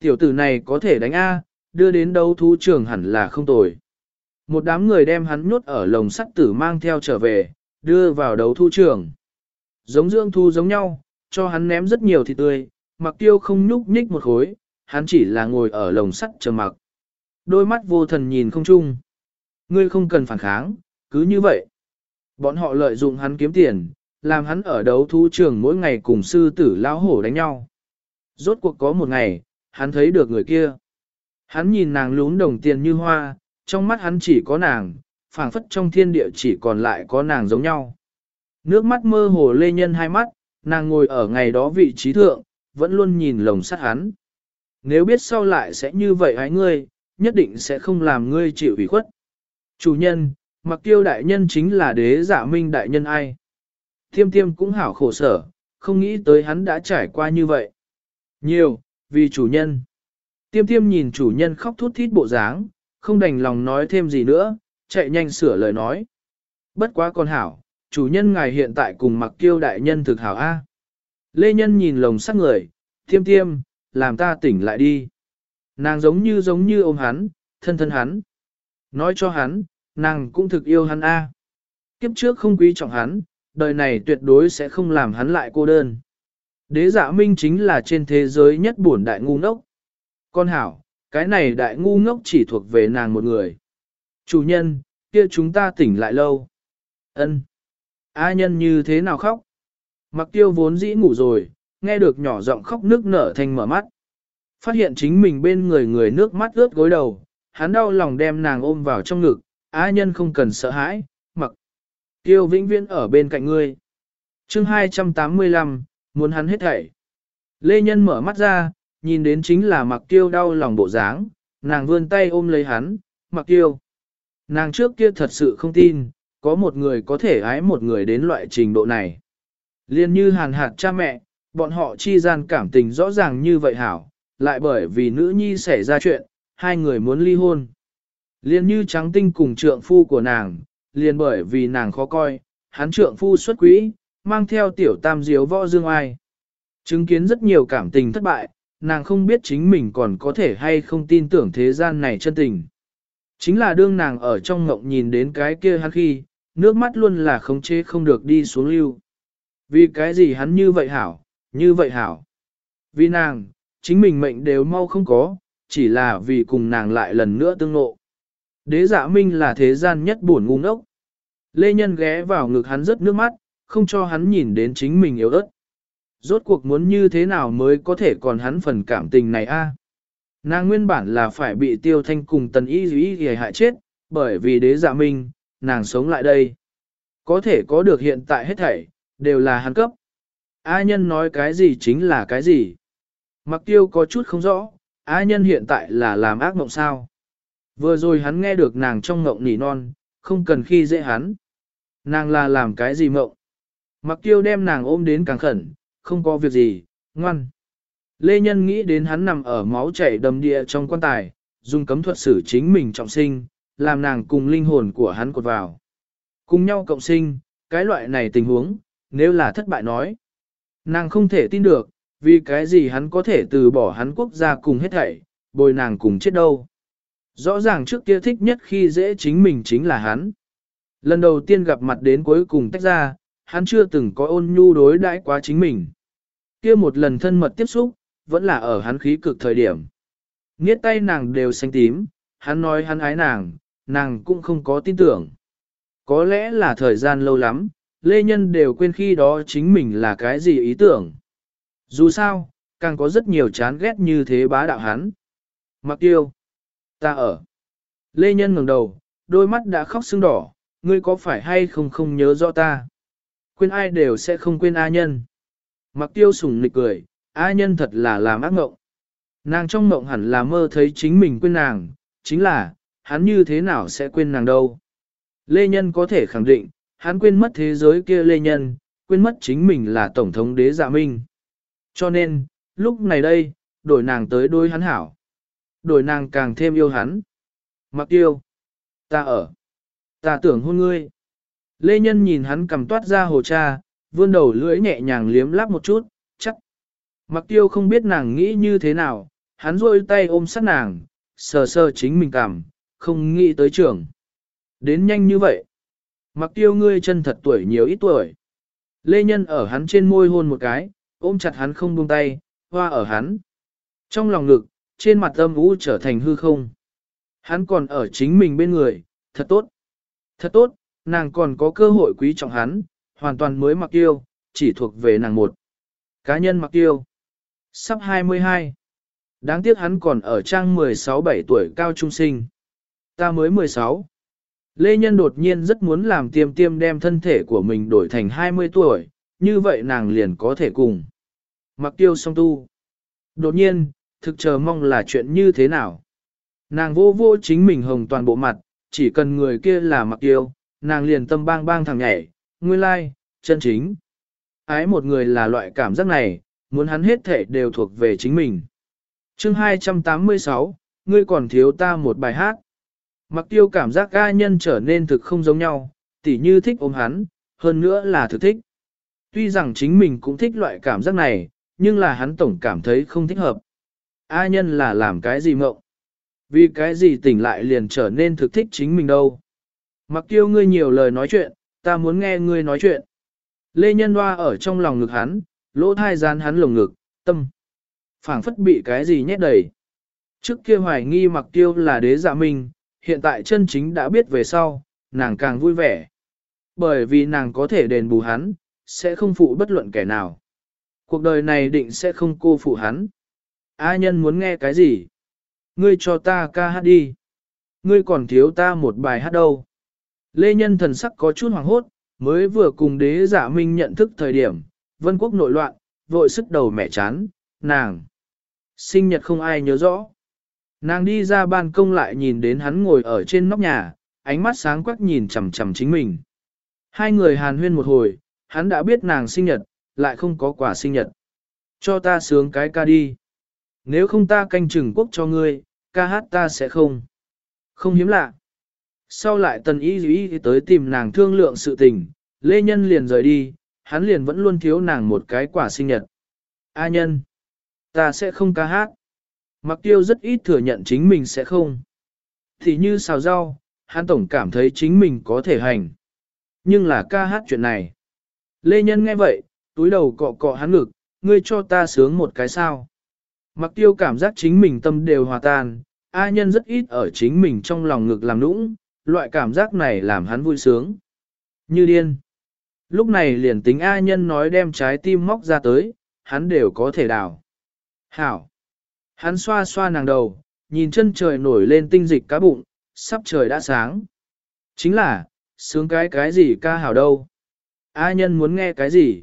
Tiểu tử này có thể đánh A, đưa đến đấu thú trường hẳn là không tồi. Một đám người đem hắn nhốt ở lồng sắt tử mang theo trở về, đưa vào đấu thu trường. Giống dưỡng thu giống nhau, cho hắn ném rất nhiều thịt tươi, mặc tiêu không nhúc nhích một khối, hắn chỉ là ngồi ở lồng sắt chờ mặc. Đôi mắt vô thần nhìn không chung. Ngươi không cần phản kháng, cứ như vậy. Bọn họ lợi dụng hắn kiếm tiền, làm hắn ở đấu thú trường mỗi ngày cùng sư tử lão hổ đánh nhau. Rốt cuộc có một ngày, hắn thấy được người kia. Hắn nhìn nàng lún đồng tiền như hoa, trong mắt hắn chỉ có nàng, phảng phất trong thiên địa chỉ còn lại có nàng giống nhau. Nước mắt mơ hồ lê nhân hai mắt, nàng ngồi ở ngày đó vị trí thượng, vẫn luôn nhìn lồng sắt hắn. Nếu biết sau lại sẽ như vậy hái ngươi, nhất định sẽ không làm ngươi chịu ủy khuất. Chủ nhân, mặc tiêu đại nhân chính là đế giả minh đại nhân ai. Thiêm tiêm cũng hảo khổ sở, không nghĩ tới hắn đã trải qua như vậy. Nhiều, vì chủ nhân. Tiêm tiêm nhìn chủ nhân khóc thút thít bộ dáng, không đành lòng nói thêm gì nữa, chạy nhanh sửa lời nói. Bất quá con hảo, chủ nhân ngài hiện tại cùng mặc kiêu đại nhân thực hảo A. Lê Nhân nhìn lồng sắc người, tiêm tiêm, làm ta tỉnh lại đi. Nàng giống như giống như ôm hắn, thân thân hắn. Nói cho hắn, nàng cũng thực yêu hắn A. Kiếp trước không quý trọng hắn, đời này tuyệt đối sẽ không làm hắn lại cô đơn. Đế giả minh chính là trên thế giới nhất buồn đại ngu ngốc. Con hảo, cái này đại ngu ngốc chỉ thuộc về nàng một người. Chủ nhân, kia chúng ta tỉnh lại lâu. ân A nhân như thế nào khóc? Mặc tiêu vốn dĩ ngủ rồi, nghe được nhỏ giọng khóc nước nở thành mở mắt. Phát hiện chính mình bên người người nước mắt ướt gối đầu, hắn đau lòng đem nàng ôm vào trong ngực, A nhân không cần sợ hãi, mặc. Tiêu vĩnh viễn ở bên cạnh ngươi. chương 285, muốn hắn hết thảy. Lê Nhân mở mắt ra, nhìn đến chính là mặc tiêu đau lòng bộ dáng, nàng vươn tay ôm lấy hắn, mặc tiêu. Nàng trước kia thật sự không tin, có một người có thể ái một người đến loại trình độ này. Liên như hàn hạt cha mẹ, bọn họ chi gian cảm tình rõ ràng như vậy hảo, lại bởi vì nữ nhi xảy ra chuyện, hai người muốn ly hôn. Liên như trắng tinh cùng trượng phu của nàng, liền bởi vì nàng khó coi, hắn trượng phu xuất quỹ, mang theo tiểu tam diếu võ dương ai. Chứng kiến rất nhiều cảm tình thất bại, nàng không biết chính mình còn có thể hay không tin tưởng thế gian này chân tình. Chính là đương nàng ở trong ngộng nhìn đến cái kia hắn khi, nước mắt luôn là khống chế không được đi xuống lưu. Vì cái gì hắn như vậy hảo, như vậy hảo. Vì nàng, chính mình mệnh đều mau không có, chỉ là vì cùng nàng lại lần nữa tương ngộ. Đế giả minh là thế gian nhất buồn ngu ngốc. Lê Nhân ghé vào ngực hắn rất nước mắt, không cho hắn nhìn đến chính mình yếu ớt. Rốt cuộc muốn như thế nào mới có thể còn hắn phần cảm tình này a? Nàng nguyên bản là phải bị tiêu thanh cùng tần y dĩ y hại chết, bởi vì đế giả minh, nàng sống lại đây. Có thể có được hiện tại hết thảy, đều là hắn cấp. A nhân nói cái gì chính là cái gì. Mặc tiêu có chút không rõ, A nhân hiện tại là làm ác mộng sao. Vừa rồi hắn nghe được nàng trong mộng nỉ non, không cần khi dễ hắn. Nàng là làm cái gì mộng. Mặc tiêu đem nàng ôm đến càng khẩn, không có việc gì, ngoan. Lê Nhân nghĩ đến hắn nằm ở máu chảy đầm địa trong quan tài, dùng cấm thuật xử chính mình trọng sinh, làm nàng cùng linh hồn của hắn cột vào. Cùng nhau cộng sinh, cái loại này tình huống, nếu là thất bại nói. Nàng không thể tin được, vì cái gì hắn có thể từ bỏ hắn quốc gia cùng hết thảy, bồi nàng cùng chết đâu. Rõ ràng trước kia thích nhất khi dễ chính mình chính là hắn. Lần đầu tiên gặp mặt đến cuối cùng tách ra, hắn chưa từng có ôn nhu đối đãi quá chính mình. Kia một lần thân mật tiếp xúc, vẫn là ở hắn khí cực thời điểm. Nghiết tay nàng đều xanh tím, hắn nói hắn ái nàng, nàng cũng không có tin tưởng. Có lẽ là thời gian lâu lắm, Lê Nhân đều quên khi đó chính mình là cái gì ý tưởng. Dù sao, càng có rất nhiều chán ghét như thế bá đạo hắn. Mặc tiêu, ta ở. Lê Nhân ngẩng đầu, đôi mắt đã khóc sưng đỏ, ngươi có phải hay không không nhớ rõ ta? Quên ai đều sẽ không quên A nhân. Mặc tiêu sùng nịch cười, A nhân thật là làm ác mộng. Nàng trong mộng hẳn là mơ thấy chính mình quên nàng, chính là, hắn như thế nào sẽ quên nàng đâu. Lê Nhân có thể khẳng định, hắn quên mất thế giới kia Lê Nhân, quên mất chính mình là Tổng thống đế dạ minh. Cho nên, lúc này đây, đổi nàng tới đối hắn hảo. Đổi nàng càng thêm yêu hắn. Mặc tiêu. Ta ở. Ta tưởng hôn ngươi. Lê Nhân nhìn hắn cầm toát ra hồ cha, vươn đầu lưỡi nhẹ nhàng liếm láp một chút, chắc. Mặc tiêu không biết nàng nghĩ như thế nào, hắn rôi tay ôm sát nàng, sờ sờ chính mình cảm, không nghĩ tới trưởng. Đến nhanh như vậy. Mặc tiêu ngươi chân thật tuổi nhiều ít tuổi. Lê Nhân ở hắn trên môi hôn một cái, ôm chặt hắn không buông tay, hoa ở hắn. Trong lòng ngực, trên mặt âm u trở thành hư không. Hắn còn ở chính mình bên người, thật tốt. Thật tốt, nàng còn có cơ hội quý trọng hắn, hoàn toàn mới mặc tiêu, chỉ thuộc về nàng một. Cá nhân mặc tiêu. Sắp 22. Đáng tiếc hắn còn ở trang 16-7 tuổi cao trung sinh. Ta mới 16. Lê Nhân đột nhiên rất muốn làm tiêm tiêm đem thân thể của mình đổi thành 20 tuổi, như vậy nàng liền có thể cùng. Mặc tiêu song tu. Đột nhiên, thực chờ mong là chuyện như thế nào. Nàng vô vô chính mình hồng toàn bộ mặt, chỉ cần người kia là mặc tiêu, nàng liền tâm bang bang thằng nhảy, nguyên lai, chân chính. Ái một người là loại cảm giác này, muốn hắn hết thể đều thuộc về chính mình. chương 286, ngươi còn thiếu ta một bài hát. Mặc tiêu cảm giác ga nhân trở nên thực không giống nhau, tỉ như thích ôm hắn, hơn nữa là thực thích. Tuy rằng chính mình cũng thích loại cảm giác này, nhưng là hắn tổng cảm thấy không thích hợp. A nhân là làm cái gì mộng? Vì cái gì tỉnh lại liền trở nên thực thích chính mình đâu? Mặc tiêu ngươi nhiều lời nói chuyện, ta muốn nghe ngươi nói chuyện. Lê Nhân Hoa ở trong lòng ngực hắn, lỗ thai gian hắn lồng ngực, tâm. phảng phất bị cái gì nhét đầy. Trước kia hoài nghi mặc tiêu là đế dạ minh, hiện tại chân chính đã biết về sau, nàng càng vui vẻ. Bởi vì nàng có thể đền bù hắn, sẽ không phụ bất luận kẻ nào. Cuộc đời này định sẽ không cô phụ hắn. A nhân muốn nghe cái gì? Ngươi cho ta ca hát đi. Ngươi còn thiếu ta một bài hát đâu. Lê Nhân thần sắc có chút hoàng hốt, mới vừa cùng đế giả minh nhận thức thời điểm, vân quốc nội loạn, vội sức đầu mẹ chán, nàng. Sinh nhật không ai nhớ rõ. Nàng đi ra ban công lại nhìn đến hắn ngồi ở trên nóc nhà, ánh mắt sáng quắc nhìn chằm chằm chính mình. Hai người hàn huyên một hồi, hắn đã biết nàng sinh nhật, lại không có quả sinh nhật. Cho ta sướng cái ca đi. Nếu không ta canh chừng quốc cho ngươi, ca hát ta sẽ không. Không hiếm lạ. Sau lại tần y y tới tìm nàng thương lượng sự tình, Lê Nhân liền rời đi, hắn liền vẫn luôn thiếu nàng một cái quả sinh nhật. A nhân, ta sẽ không ca hát. Mặc tiêu rất ít thừa nhận chính mình sẽ không. Thì như xào rau, hắn tổng cảm thấy chính mình có thể hành. Nhưng là ca hát chuyện này. Lê Nhân nghe vậy, túi đầu cọ cọ hắn ngực, ngươi cho ta sướng một cái sao. Mặc tiêu cảm giác chính mình tâm đều hòa tan, A nhân rất ít ở chính mình trong lòng ngực làm nũng, loại cảm giác này làm hắn vui sướng. Như điên. Lúc này liền tính A nhân nói đem trái tim móc ra tới, hắn đều có thể đào. Hảo. Hắn xoa xoa nàng đầu, nhìn chân trời nổi lên tinh dịch cá bụng, sắp trời đã sáng. Chính là, sướng cái cái gì ca hảo đâu. A nhân muốn nghe cái gì?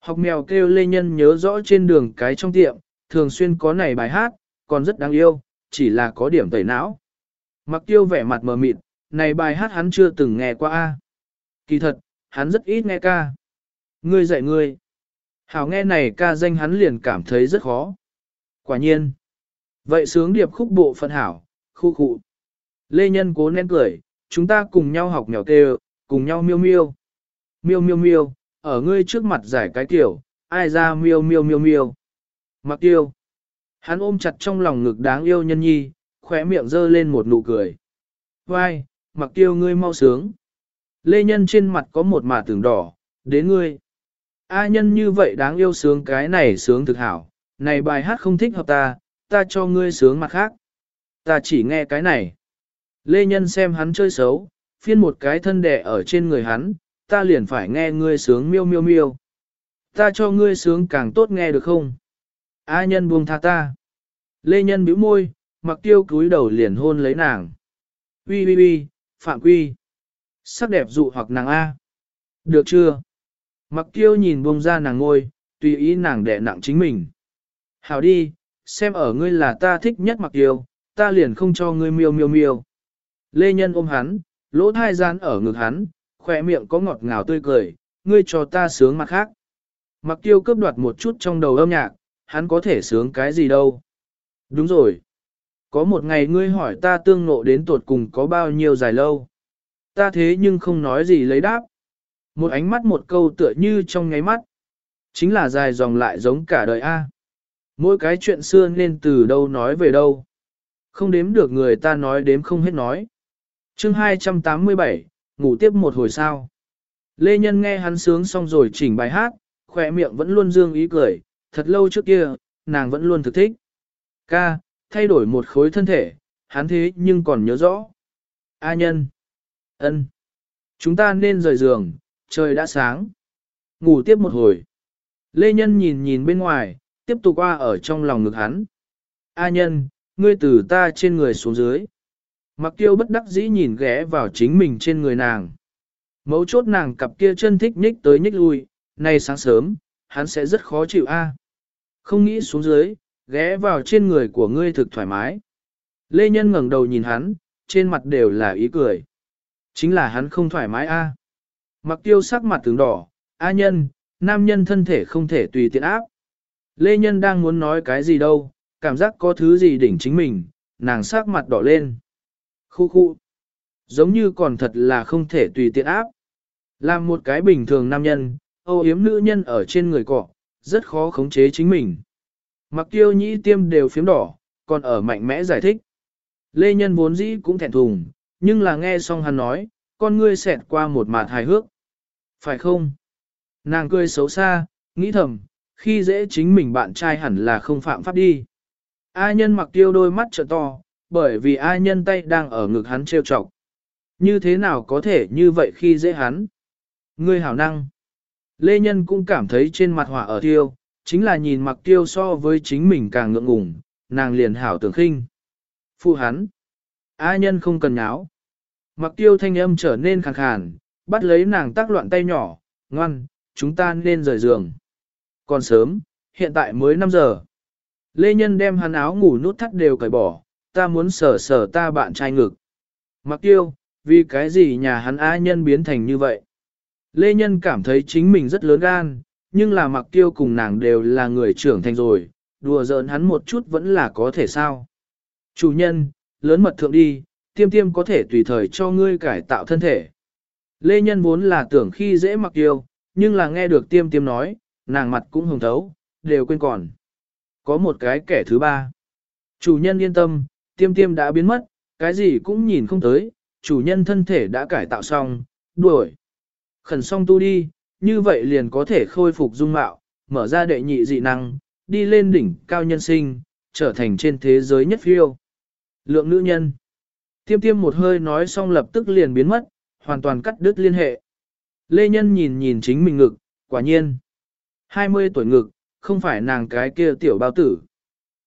Học mèo kêu lê nhân nhớ rõ trên đường cái trong tiệm, thường xuyên có này bài hát, còn rất đáng yêu, chỉ là có điểm tẩy não. Mặc tiêu vẻ mặt mờ mịt, này bài hát hắn chưa từng nghe qua a. Kỳ thật, hắn rất ít nghe ca. Ngươi dạy ngươi. Hảo nghe này ca danh hắn liền cảm thấy rất khó. Quả nhiên. Vậy sướng điệp khúc bộ phận hảo, khu khu. Lê Nhân cố nén cười, chúng ta cùng nhau học mèo kêu, cùng nhau miêu miêu. Miêu miêu miêu, ở ngươi trước mặt giải cái tiểu ai ra miêu miêu miêu miêu. Mặc tiêu. Hắn ôm chặt trong lòng ngực đáng yêu nhân nhi, khóe miệng dơ lên một nụ cười. Vai, mặc tiêu ngươi mau sướng. Lê Nhân trên mặt có một mà tưởng đỏ, đến ngươi. A nhân như vậy đáng yêu sướng cái này sướng thực hảo, này bài hát không thích hợp ta, ta cho ngươi sướng mặt khác. Ta chỉ nghe cái này. Lê Nhân xem hắn chơi xấu, phiên một cái thân đẻ ở trên người hắn, ta liền phải nghe ngươi sướng miêu miêu miêu. Ta cho ngươi sướng càng tốt nghe được không? A nhân buông tha ta. Lê nhân bĩu môi, mặc tiêu cúi đầu liền hôn lấy nàng. Ui ui ui, phạm quy. Sắc đẹp dụ hoặc nàng A. Được chưa? Mặc tiêu nhìn buông ra nàng ngôi, tùy ý nàng đẻ nặng chính mình. Hảo đi, xem ở ngươi là ta thích nhất mặc kiêu, ta liền không cho ngươi miêu miêu miêu. Lê nhân ôm hắn, lỗ thai gian ở ngực hắn, khỏe miệng có ngọt ngào tươi cười, ngươi cho ta sướng mặt khác. Mặc tiêu cướp đoạt một chút trong đầu âm nhạc, hắn có thể sướng cái gì đâu. Đúng rồi. Có một ngày ngươi hỏi ta tương nộ đến tột cùng có bao nhiêu dài lâu. Ta thế nhưng không nói gì lấy đáp. Một ánh mắt một câu tựa như trong ngáy mắt. Chính là dài dòng lại giống cả đời A. Mỗi cái chuyện xưa nên từ đâu nói về đâu. Không đếm được người ta nói đếm không hết nói. chương 287, ngủ tiếp một hồi sao. Lê Nhân nghe hắn sướng xong rồi chỉnh bài hát, khỏe miệng vẫn luôn dương ý cười, thật lâu trước kia, nàng vẫn luôn thực thích. Ca, thay đổi một khối thân thể, hắn thế nhưng còn nhớ rõ. A nhân. ân, Chúng ta nên rời giường, trời đã sáng. Ngủ tiếp một hồi. Lê Nhân nhìn nhìn bên ngoài, tiếp tục qua ở trong lòng ngực hắn. A nhân, ngươi từ ta trên người xuống dưới. Mặc tiêu bất đắc dĩ nhìn ghé vào chính mình trên người nàng. Mấu chốt nàng cặp kia chân thích nhích tới nhích lui, nay sáng sớm, hắn sẽ rất khó chịu a. Không nghĩ xuống dưới, ghé vào trên người của ngươi thực thoải mái. Lê Nhân ngẩng đầu nhìn hắn, trên mặt đều là ý cười. Chính là hắn không thoải mái a. Mặc tiêu sắc mặt tướng đỏ, a nhân, nam nhân thân thể không thể tùy tiện áp. Lê Nhân đang muốn nói cái gì đâu, cảm giác có thứ gì đỉnh chính mình, nàng sắc mặt đỏ lên. Khu khu. Giống như còn thật là không thể tùy tiện áp. Làm một cái bình thường nam nhân, âu yếm nữ nhân ở trên người cọ, rất khó khống chế chính mình. Mặc tiêu nhĩ tiêm đều phiếm đỏ, còn ở mạnh mẽ giải thích. Lê Nhân vốn dĩ cũng thẹn thùng, nhưng là nghe xong hắn nói, con ngươi xẹt qua một mạt hài hước. Phải không? Nàng cười xấu xa, nghĩ thầm, khi dễ chính mình bạn trai hẳn là không phạm pháp đi. A nhân mặc tiêu đôi mắt trợ to, bởi vì A nhân tay đang ở ngực hắn trêu chọc. Như thế nào có thể như vậy khi dễ hắn? Ngươi hảo năng. Lê Nhân cũng cảm thấy trên mặt hỏa ở tiêu, chính là nhìn mặc tiêu so với chính mình càng ngượng ngùng, nàng liền hảo tưởng khinh. Phụ hắn. A nhân không cần nháo. Mặc tiêu thanh âm trở nên khàn khàn, bắt lấy nàng tác loạn tay nhỏ, ngoan, chúng ta nên rời giường. Còn sớm, hiện tại mới 5 giờ. Lê Nhân đem hắn áo ngủ nút thắt đều cởi bỏ, ta muốn sờ sờ ta bạn trai ngực. Mặc tiêu, vì cái gì nhà hắn A nhân biến thành như vậy? Lê Nhân cảm thấy chính mình rất lớn gan, nhưng là mặc tiêu cùng nàng đều là người trưởng thành rồi, đùa giỡn hắn một chút vẫn là có thể sao. Chủ nhân, lớn mật thượng đi, tiêm tiêm có thể tùy thời cho ngươi cải tạo thân thể. Lê Nhân vốn là tưởng khi dễ mặc tiêu, nhưng là nghe được tiêm tiêm nói, nàng mặt cũng hồng thấu, đều quên còn. Có một cái kẻ thứ ba. Chủ nhân yên tâm, tiêm tiêm đã biến mất, cái gì cũng nhìn không tới, chủ nhân thân thể đã cải tạo xong, đuổi. Khẩn xong tu đi, như vậy liền có thể khôi phục dung mạo, mở ra đệ nhị dị năng, đi lên đỉnh cao nhân sinh, trở thành trên thế giới nhất phiêu. Lượng nữ nhân. Tiêm tiêm một hơi nói xong lập tức liền biến mất, hoàn toàn cắt đứt liên hệ. Lê Nhân nhìn nhìn chính mình ngực, quả nhiên. 20 tuổi ngực, không phải nàng cái kia tiểu bao tử.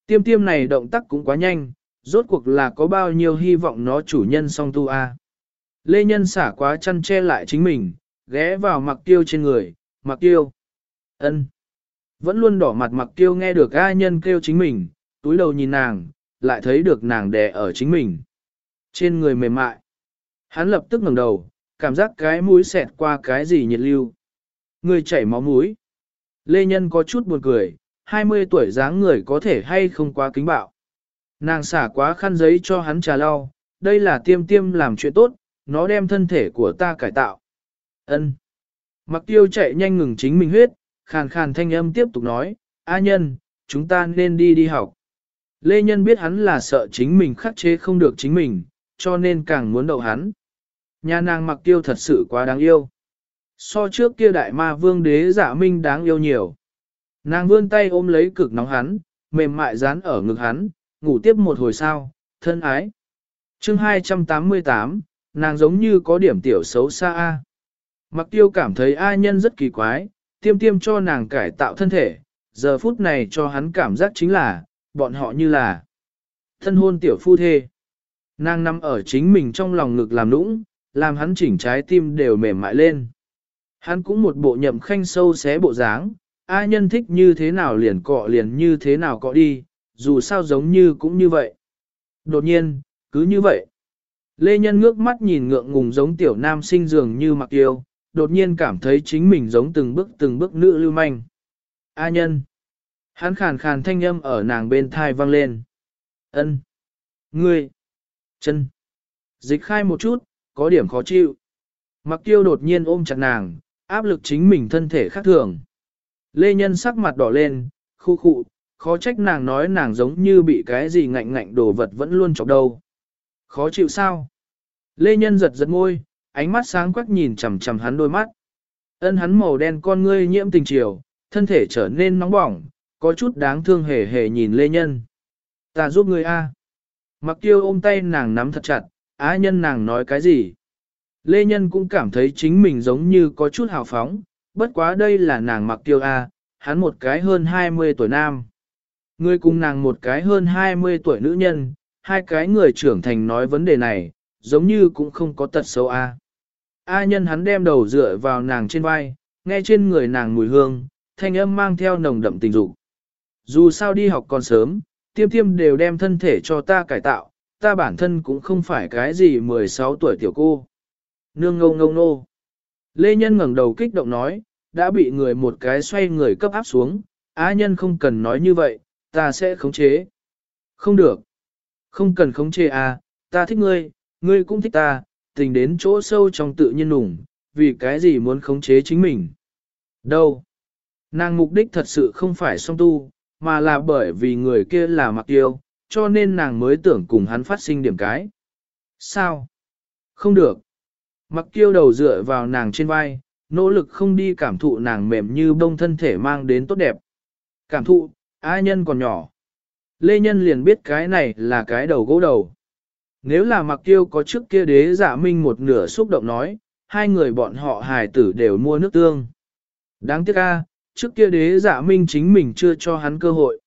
Tiêm tiêm này động tác cũng quá nhanh, rốt cuộc là có bao nhiêu hy vọng nó chủ nhân song tu a. Lê Nhân xả quá chăn che lại chính mình, ghé vào mặc tiêu trên người, mặc tiêu. ân Vẫn luôn đỏ mặt mặc tiêu nghe được A nhân kêu chính mình, túi đầu nhìn nàng, lại thấy được nàng đè ở chính mình. Trên người mềm mại. Hắn lập tức ngẩng đầu, cảm giác cái mũi xẹt qua cái gì nhiệt lưu. Người chảy máu mũi. Lê Nhân có chút buồn cười, 20 tuổi dáng người có thể hay không quá kính bạo. Nàng xả quá khăn giấy cho hắn trà lau, đây là tiêm tiêm làm chuyện tốt, nó đem thân thể của ta cải tạo. Ân. Mặc tiêu chạy nhanh ngừng chính mình huyết, khàn khàn thanh âm tiếp tục nói, A nhân, chúng ta nên đi đi học. Lê Nhân biết hắn là sợ chính mình khắc chế không được chính mình, cho nên càng muốn đậu hắn. Nhà nàng mặc tiêu thật sự quá đáng yêu. So trước kia đại ma vương đế giả minh đáng yêu nhiều. Nàng vươn tay ôm lấy cực nóng hắn, mềm mại dán ở ngực hắn, ngủ tiếp một hồi sao, thân ái. chương 288, nàng giống như có điểm tiểu xấu xa A. Mặc tiêu cảm thấy A nhân rất kỳ quái, tiêm tiêm cho nàng cải tạo thân thể, giờ phút này cho hắn cảm giác chính là, bọn họ như là thân hôn tiểu phu thê. Nàng nằm ở chính mình trong lòng ngực làm nũng, làm hắn chỉnh trái tim đều mềm mại lên. Hắn cũng một bộ nhậm khanh sâu xé bộ dáng, A nhân thích như thế nào liền cọ liền như thế nào cọ đi, dù sao giống như cũng như vậy. Đột nhiên, cứ như vậy. Lê Nhân ngước mắt nhìn ngượng ngùng giống tiểu nam sinh dường như mặc Tiêu đột nhiên cảm thấy chính mình giống từng bước từng bước nữ lưu manh. A nhân. Hắn khàn khàn thanh âm ở nàng bên thai vang lên. Ân. Ngươi. Chân. Dịch khai một chút, có điểm khó chịu. Mặc tiêu đột nhiên ôm chặt nàng, áp lực chính mình thân thể khác thường. Lê Nhân sắc mặt đỏ lên, khu khụ, khó trách nàng nói nàng giống như bị cái gì ngạnh ngạnh đồ vật vẫn luôn chọc đầu. Khó chịu sao? Lê Nhân giật giật môi, ánh mắt sáng quắc nhìn chằm chằm hắn đôi mắt. Ân hắn màu đen con ngươi nhiễm tình chiều, thân thể trở nên nóng bỏng, có chút đáng thương hề hề nhìn Lê Nhân. Ta giúp ngươi a. Mặc tiêu ôm tay nàng nắm thật chặt, á nhân nàng nói cái gì? Lê Nhân cũng cảm thấy chính mình giống như có chút hào phóng, bất quá đây là nàng mặc tiêu a, hắn một cái hơn 20 tuổi nam. ngươi cùng nàng một cái hơn 20 tuổi nữ nhân, hai cái người trưởng thành nói vấn đề này, giống như cũng không có tật xấu a. A nhân hắn đem đầu dựa vào nàng trên vai, nghe trên người nàng mùi hương, thanh âm mang theo nồng đậm tình dục. Dù sao đi học còn sớm, tiêm tiêm đều đem thân thể cho ta cải tạo, ta bản thân cũng không phải cái gì 16 tuổi tiểu cô. Nương ngâu ngâu nô. Lê Nhân ngẩng đầu kích động nói, đã bị người một cái xoay người cấp áp xuống, á nhân không cần nói như vậy, ta sẽ khống chế. Không được. Không cần khống chế à, ta thích ngươi, ngươi cũng thích ta, tình đến chỗ sâu trong tự nhiên nùng, vì cái gì muốn khống chế chính mình. Đâu? Nàng mục đích thật sự không phải song tu, mà là bởi vì người kia là mặc tiêu, cho nên nàng mới tưởng cùng hắn phát sinh điểm cái. Sao? Không được. Mặc tiêu đầu dựa vào nàng trên vai, nỗ lực không đi cảm thụ nàng mềm như bông thân thể mang đến tốt đẹp. Cảm thụ, ai nhân còn nhỏ. Lê Nhân liền biết cái này là cái đầu gỗ đầu. Nếu là mặc tiêu có trước kia đế giả minh một nửa xúc động nói, hai người bọn họ hài tử đều mua nước tương. Đáng tiếc ca, trước kia đế giả minh chính mình chưa cho hắn cơ hội.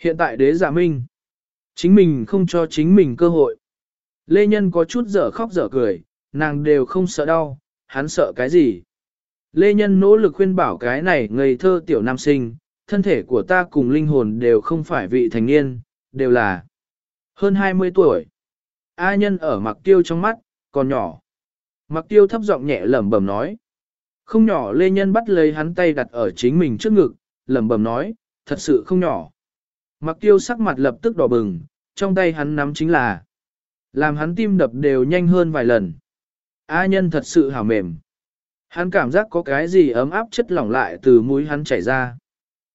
Hiện tại đế giả minh, chính mình không cho chính mình cơ hội. Lê Nhân có chút dở khóc dở cười, nàng đều không sợ đau, hắn sợ cái gì. Lê Nhân nỗ lực khuyên bảo cái này ngây thơ tiểu nam sinh, thân thể của ta cùng linh hồn đều không phải vị thành niên, đều là hơn 20 tuổi. A nhân ở mặc tiêu trong mắt, còn nhỏ. Mặc tiêu thấp giọng nhẹ lẩm bẩm nói. Không nhỏ lê nhân bắt lấy hắn tay đặt ở chính mình trước ngực, lẩm bẩm nói, thật sự không nhỏ. Mặc tiêu sắc mặt lập tức đỏ bừng, trong tay hắn nắm chính là làm hắn tim đập đều nhanh hơn vài lần. A nhân thật sự hảo mềm. Hắn cảm giác có cái gì ấm áp chất lỏng lại từ mũi hắn chảy ra.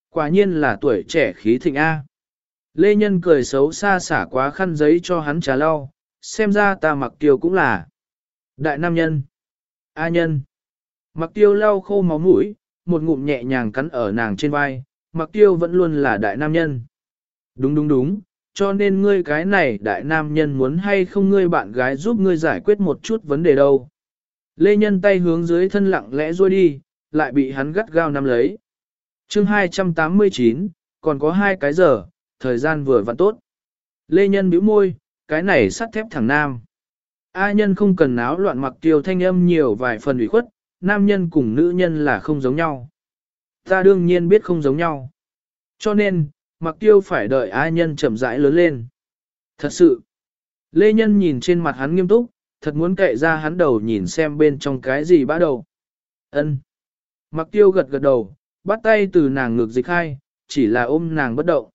Quả nhiên là tuổi trẻ khí thịnh A. Lê Nhân cười xấu xa xả quá khăn giấy cho hắn trà lau, xem ra ta mặc tiêu cũng là. Đại nam nhân. A nhân. Mặc tiêu lau khô máu mũi, một ngụm nhẹ nhàng cắn ở nàng trên vai, mặc tiêu vẫn luôn là đại nam nhân. Đúng đúng đúng, cho nên ngươi cái này đại nam nhân muốn hay không ngươi bạn gái giúp ngươi giải quyết một chút vấn đề đâu. Lê Nhân tay hướng dưới thân lặng lẽ rôi đi, lại bị hắn gắt gao nắm lấy. chương 289, còn có hai cái giờ, thời gian vừa vặn tốt. Lê Nhân bĩu môi, cái này sắt thép thẳng nam. A nhân không cần náo loạn mặc tiêu thanh âm nhiều vài phần ủy khuất, nam nhân cùng nữ nhân là không giống nhau. Ta đương nhiên biết không giống nhau. Cho nên, mặc tiêu phải đợi A nhân chậm rãi lớn lên. Thật sự, Lê Nhân nhìn trên mặt hắn nghiêm túc, thật muốn kệ ra hắn đầu nhìn xem bên trong cái gì bã đầu. Ân. Mặc tiêu gật gật đầu, bắt tay từ nàng ngược dịch hai, chỉ là ôm nàng bất động.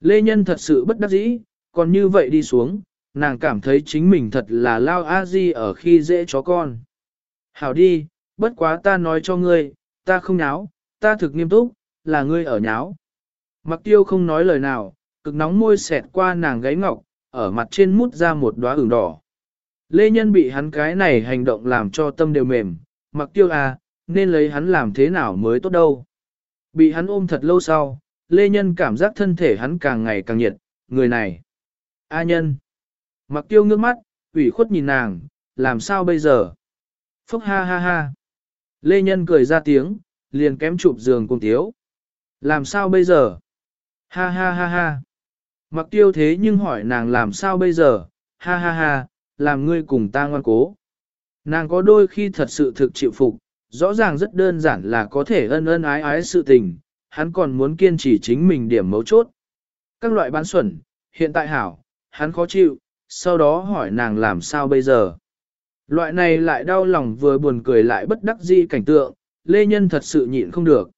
Lê Nhân thật sự bất đắc dĩ, còn như vậy đi xuống, nàng cảm thấy chính mình thật là lao a di ở khi dễ chó con. Hảo đi, bất quá ta nói cho ngươi, ta không nháo, ta thực nghiêm túc, là ngươi ở nháo. Mặc tiêu không nói lời nào, cực nóng môi xẹt qua nàng gáy ngọc, ở mặt trên mút ra một đóa ửng đỏ. Lê Nhân bị hắn cái này hành động làm cho tâm đều mềm, mặc tiêu à, nên lấy hắn làm thế nào mới tốt đâu. Bị hắn ôm thật lâu sau, Lê Nhân cảm giác thân thể hắn càng ngày càng nhiệt, người này. A nhân. Mặc tiêu ngước mắt, ủy khuất nhìn nàng, làm sao bây giờ? Phúc ha ha ha. Lê Nhân cười ra tiếng, liền kém chụp giường cùng tiếu. Làm sao bây giờ? Ha ha ha ha. Mặc tiêu thế nhưng hỏi nàng làm sao bây giờ? Ha ha ha, làm ngươi cùng ta ngoan cố. Nàng có đôi khi thật sự thực chịu phục, rõ ràng rất đơn giản là có thể ân ân ái ái sự tình, hắn còn muốn kiên trì chính mình điểm mấu chốt. Các loại bán xuẩn, hiện tại hảo, hắn khó chịu, sau đó hỏi nàng làm sao bây giờ. Loại này lại đau lòng vừa buồn cười lại bất đắc dĩ cảnh tượng, Lê Nhân thật sự nhịn không được.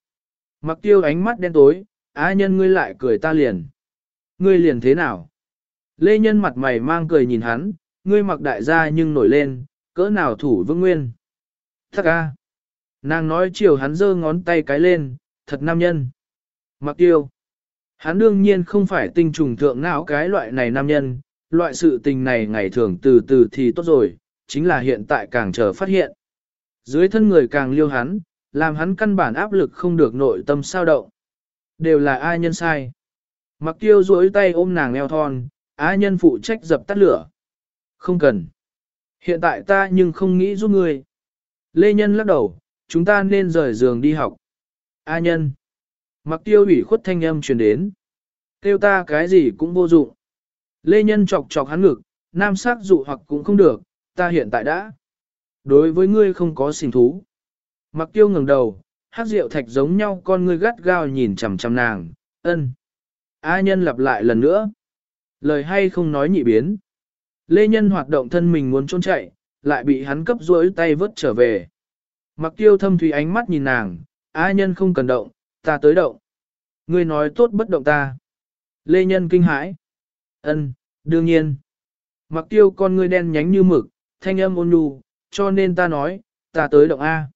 Mặc tiêu ánh mắt đen tối, á nhân ngươi lại cười ta liền. Ngươi liền thế nào? Lê Nhân mặt mày mang cười nhìn hắn, ngươi mặc đại gia nhưng nổi lên, cỡ nào thủ vững nguyên. Thắc a. Nàng nói chiều hắn giơ ngón tay cái lên, thật nam nhân. Mặc tiêu. Hắn đương nhiên không phải tinh trùng thượng não cái loại này nam nhân, loại sự tình này ngày thường từ từ thì tốt rồi, chính là hiện tại càng chờ phát hiện. Dưới thân người càng liêu hắn, làm hắn căn bản áp lực không được nội tâm sao động. Đều là ai nhân sai. Mặc tiêu duỗi tay ôm nàng eo thon, ai nhân phụ trách dập tắt lửa. Không cần. Hiện tại ta nhưng không nghĩ giúp ngươi. Lê Nhân lắc đầu, chúng ta nên rời giường đi học. A nhân. Mặc tiêu ủy khuất thanh âm truyền đến. tiêu ta cái gì cũng vô dụng. Lê Nhân chọc chọc hắn ngực, nam sắc dụ hoặc cũng không được, ta hiện tại đã. Đối với ngươi không có sinh thú. Mặc tiêu ngẩng đầu, hát rượu thạch giống nhau con ngươi gắt gao nhìn chằm chằm nàng, ân. A nhân lặp lại lần nữa. Lời hay không nói nhị biến. Lê Nhân hoạt động thân mình muốn trốn chạy, lại bị hắn cấp duỗi tay vớt trở về. Mặc tiêu thâm thủy ánh mắt nhìn nàng, A nhân không cần động, ta tới động. Ngươi nói tốt bất động ta. Lê Nhân kinh hãi. Ân, đương nhiên. Mặc tiêu con ngươi đen nhánh như mực, thanh âm ôn nhu, cho nên ta nói, ta tới động A.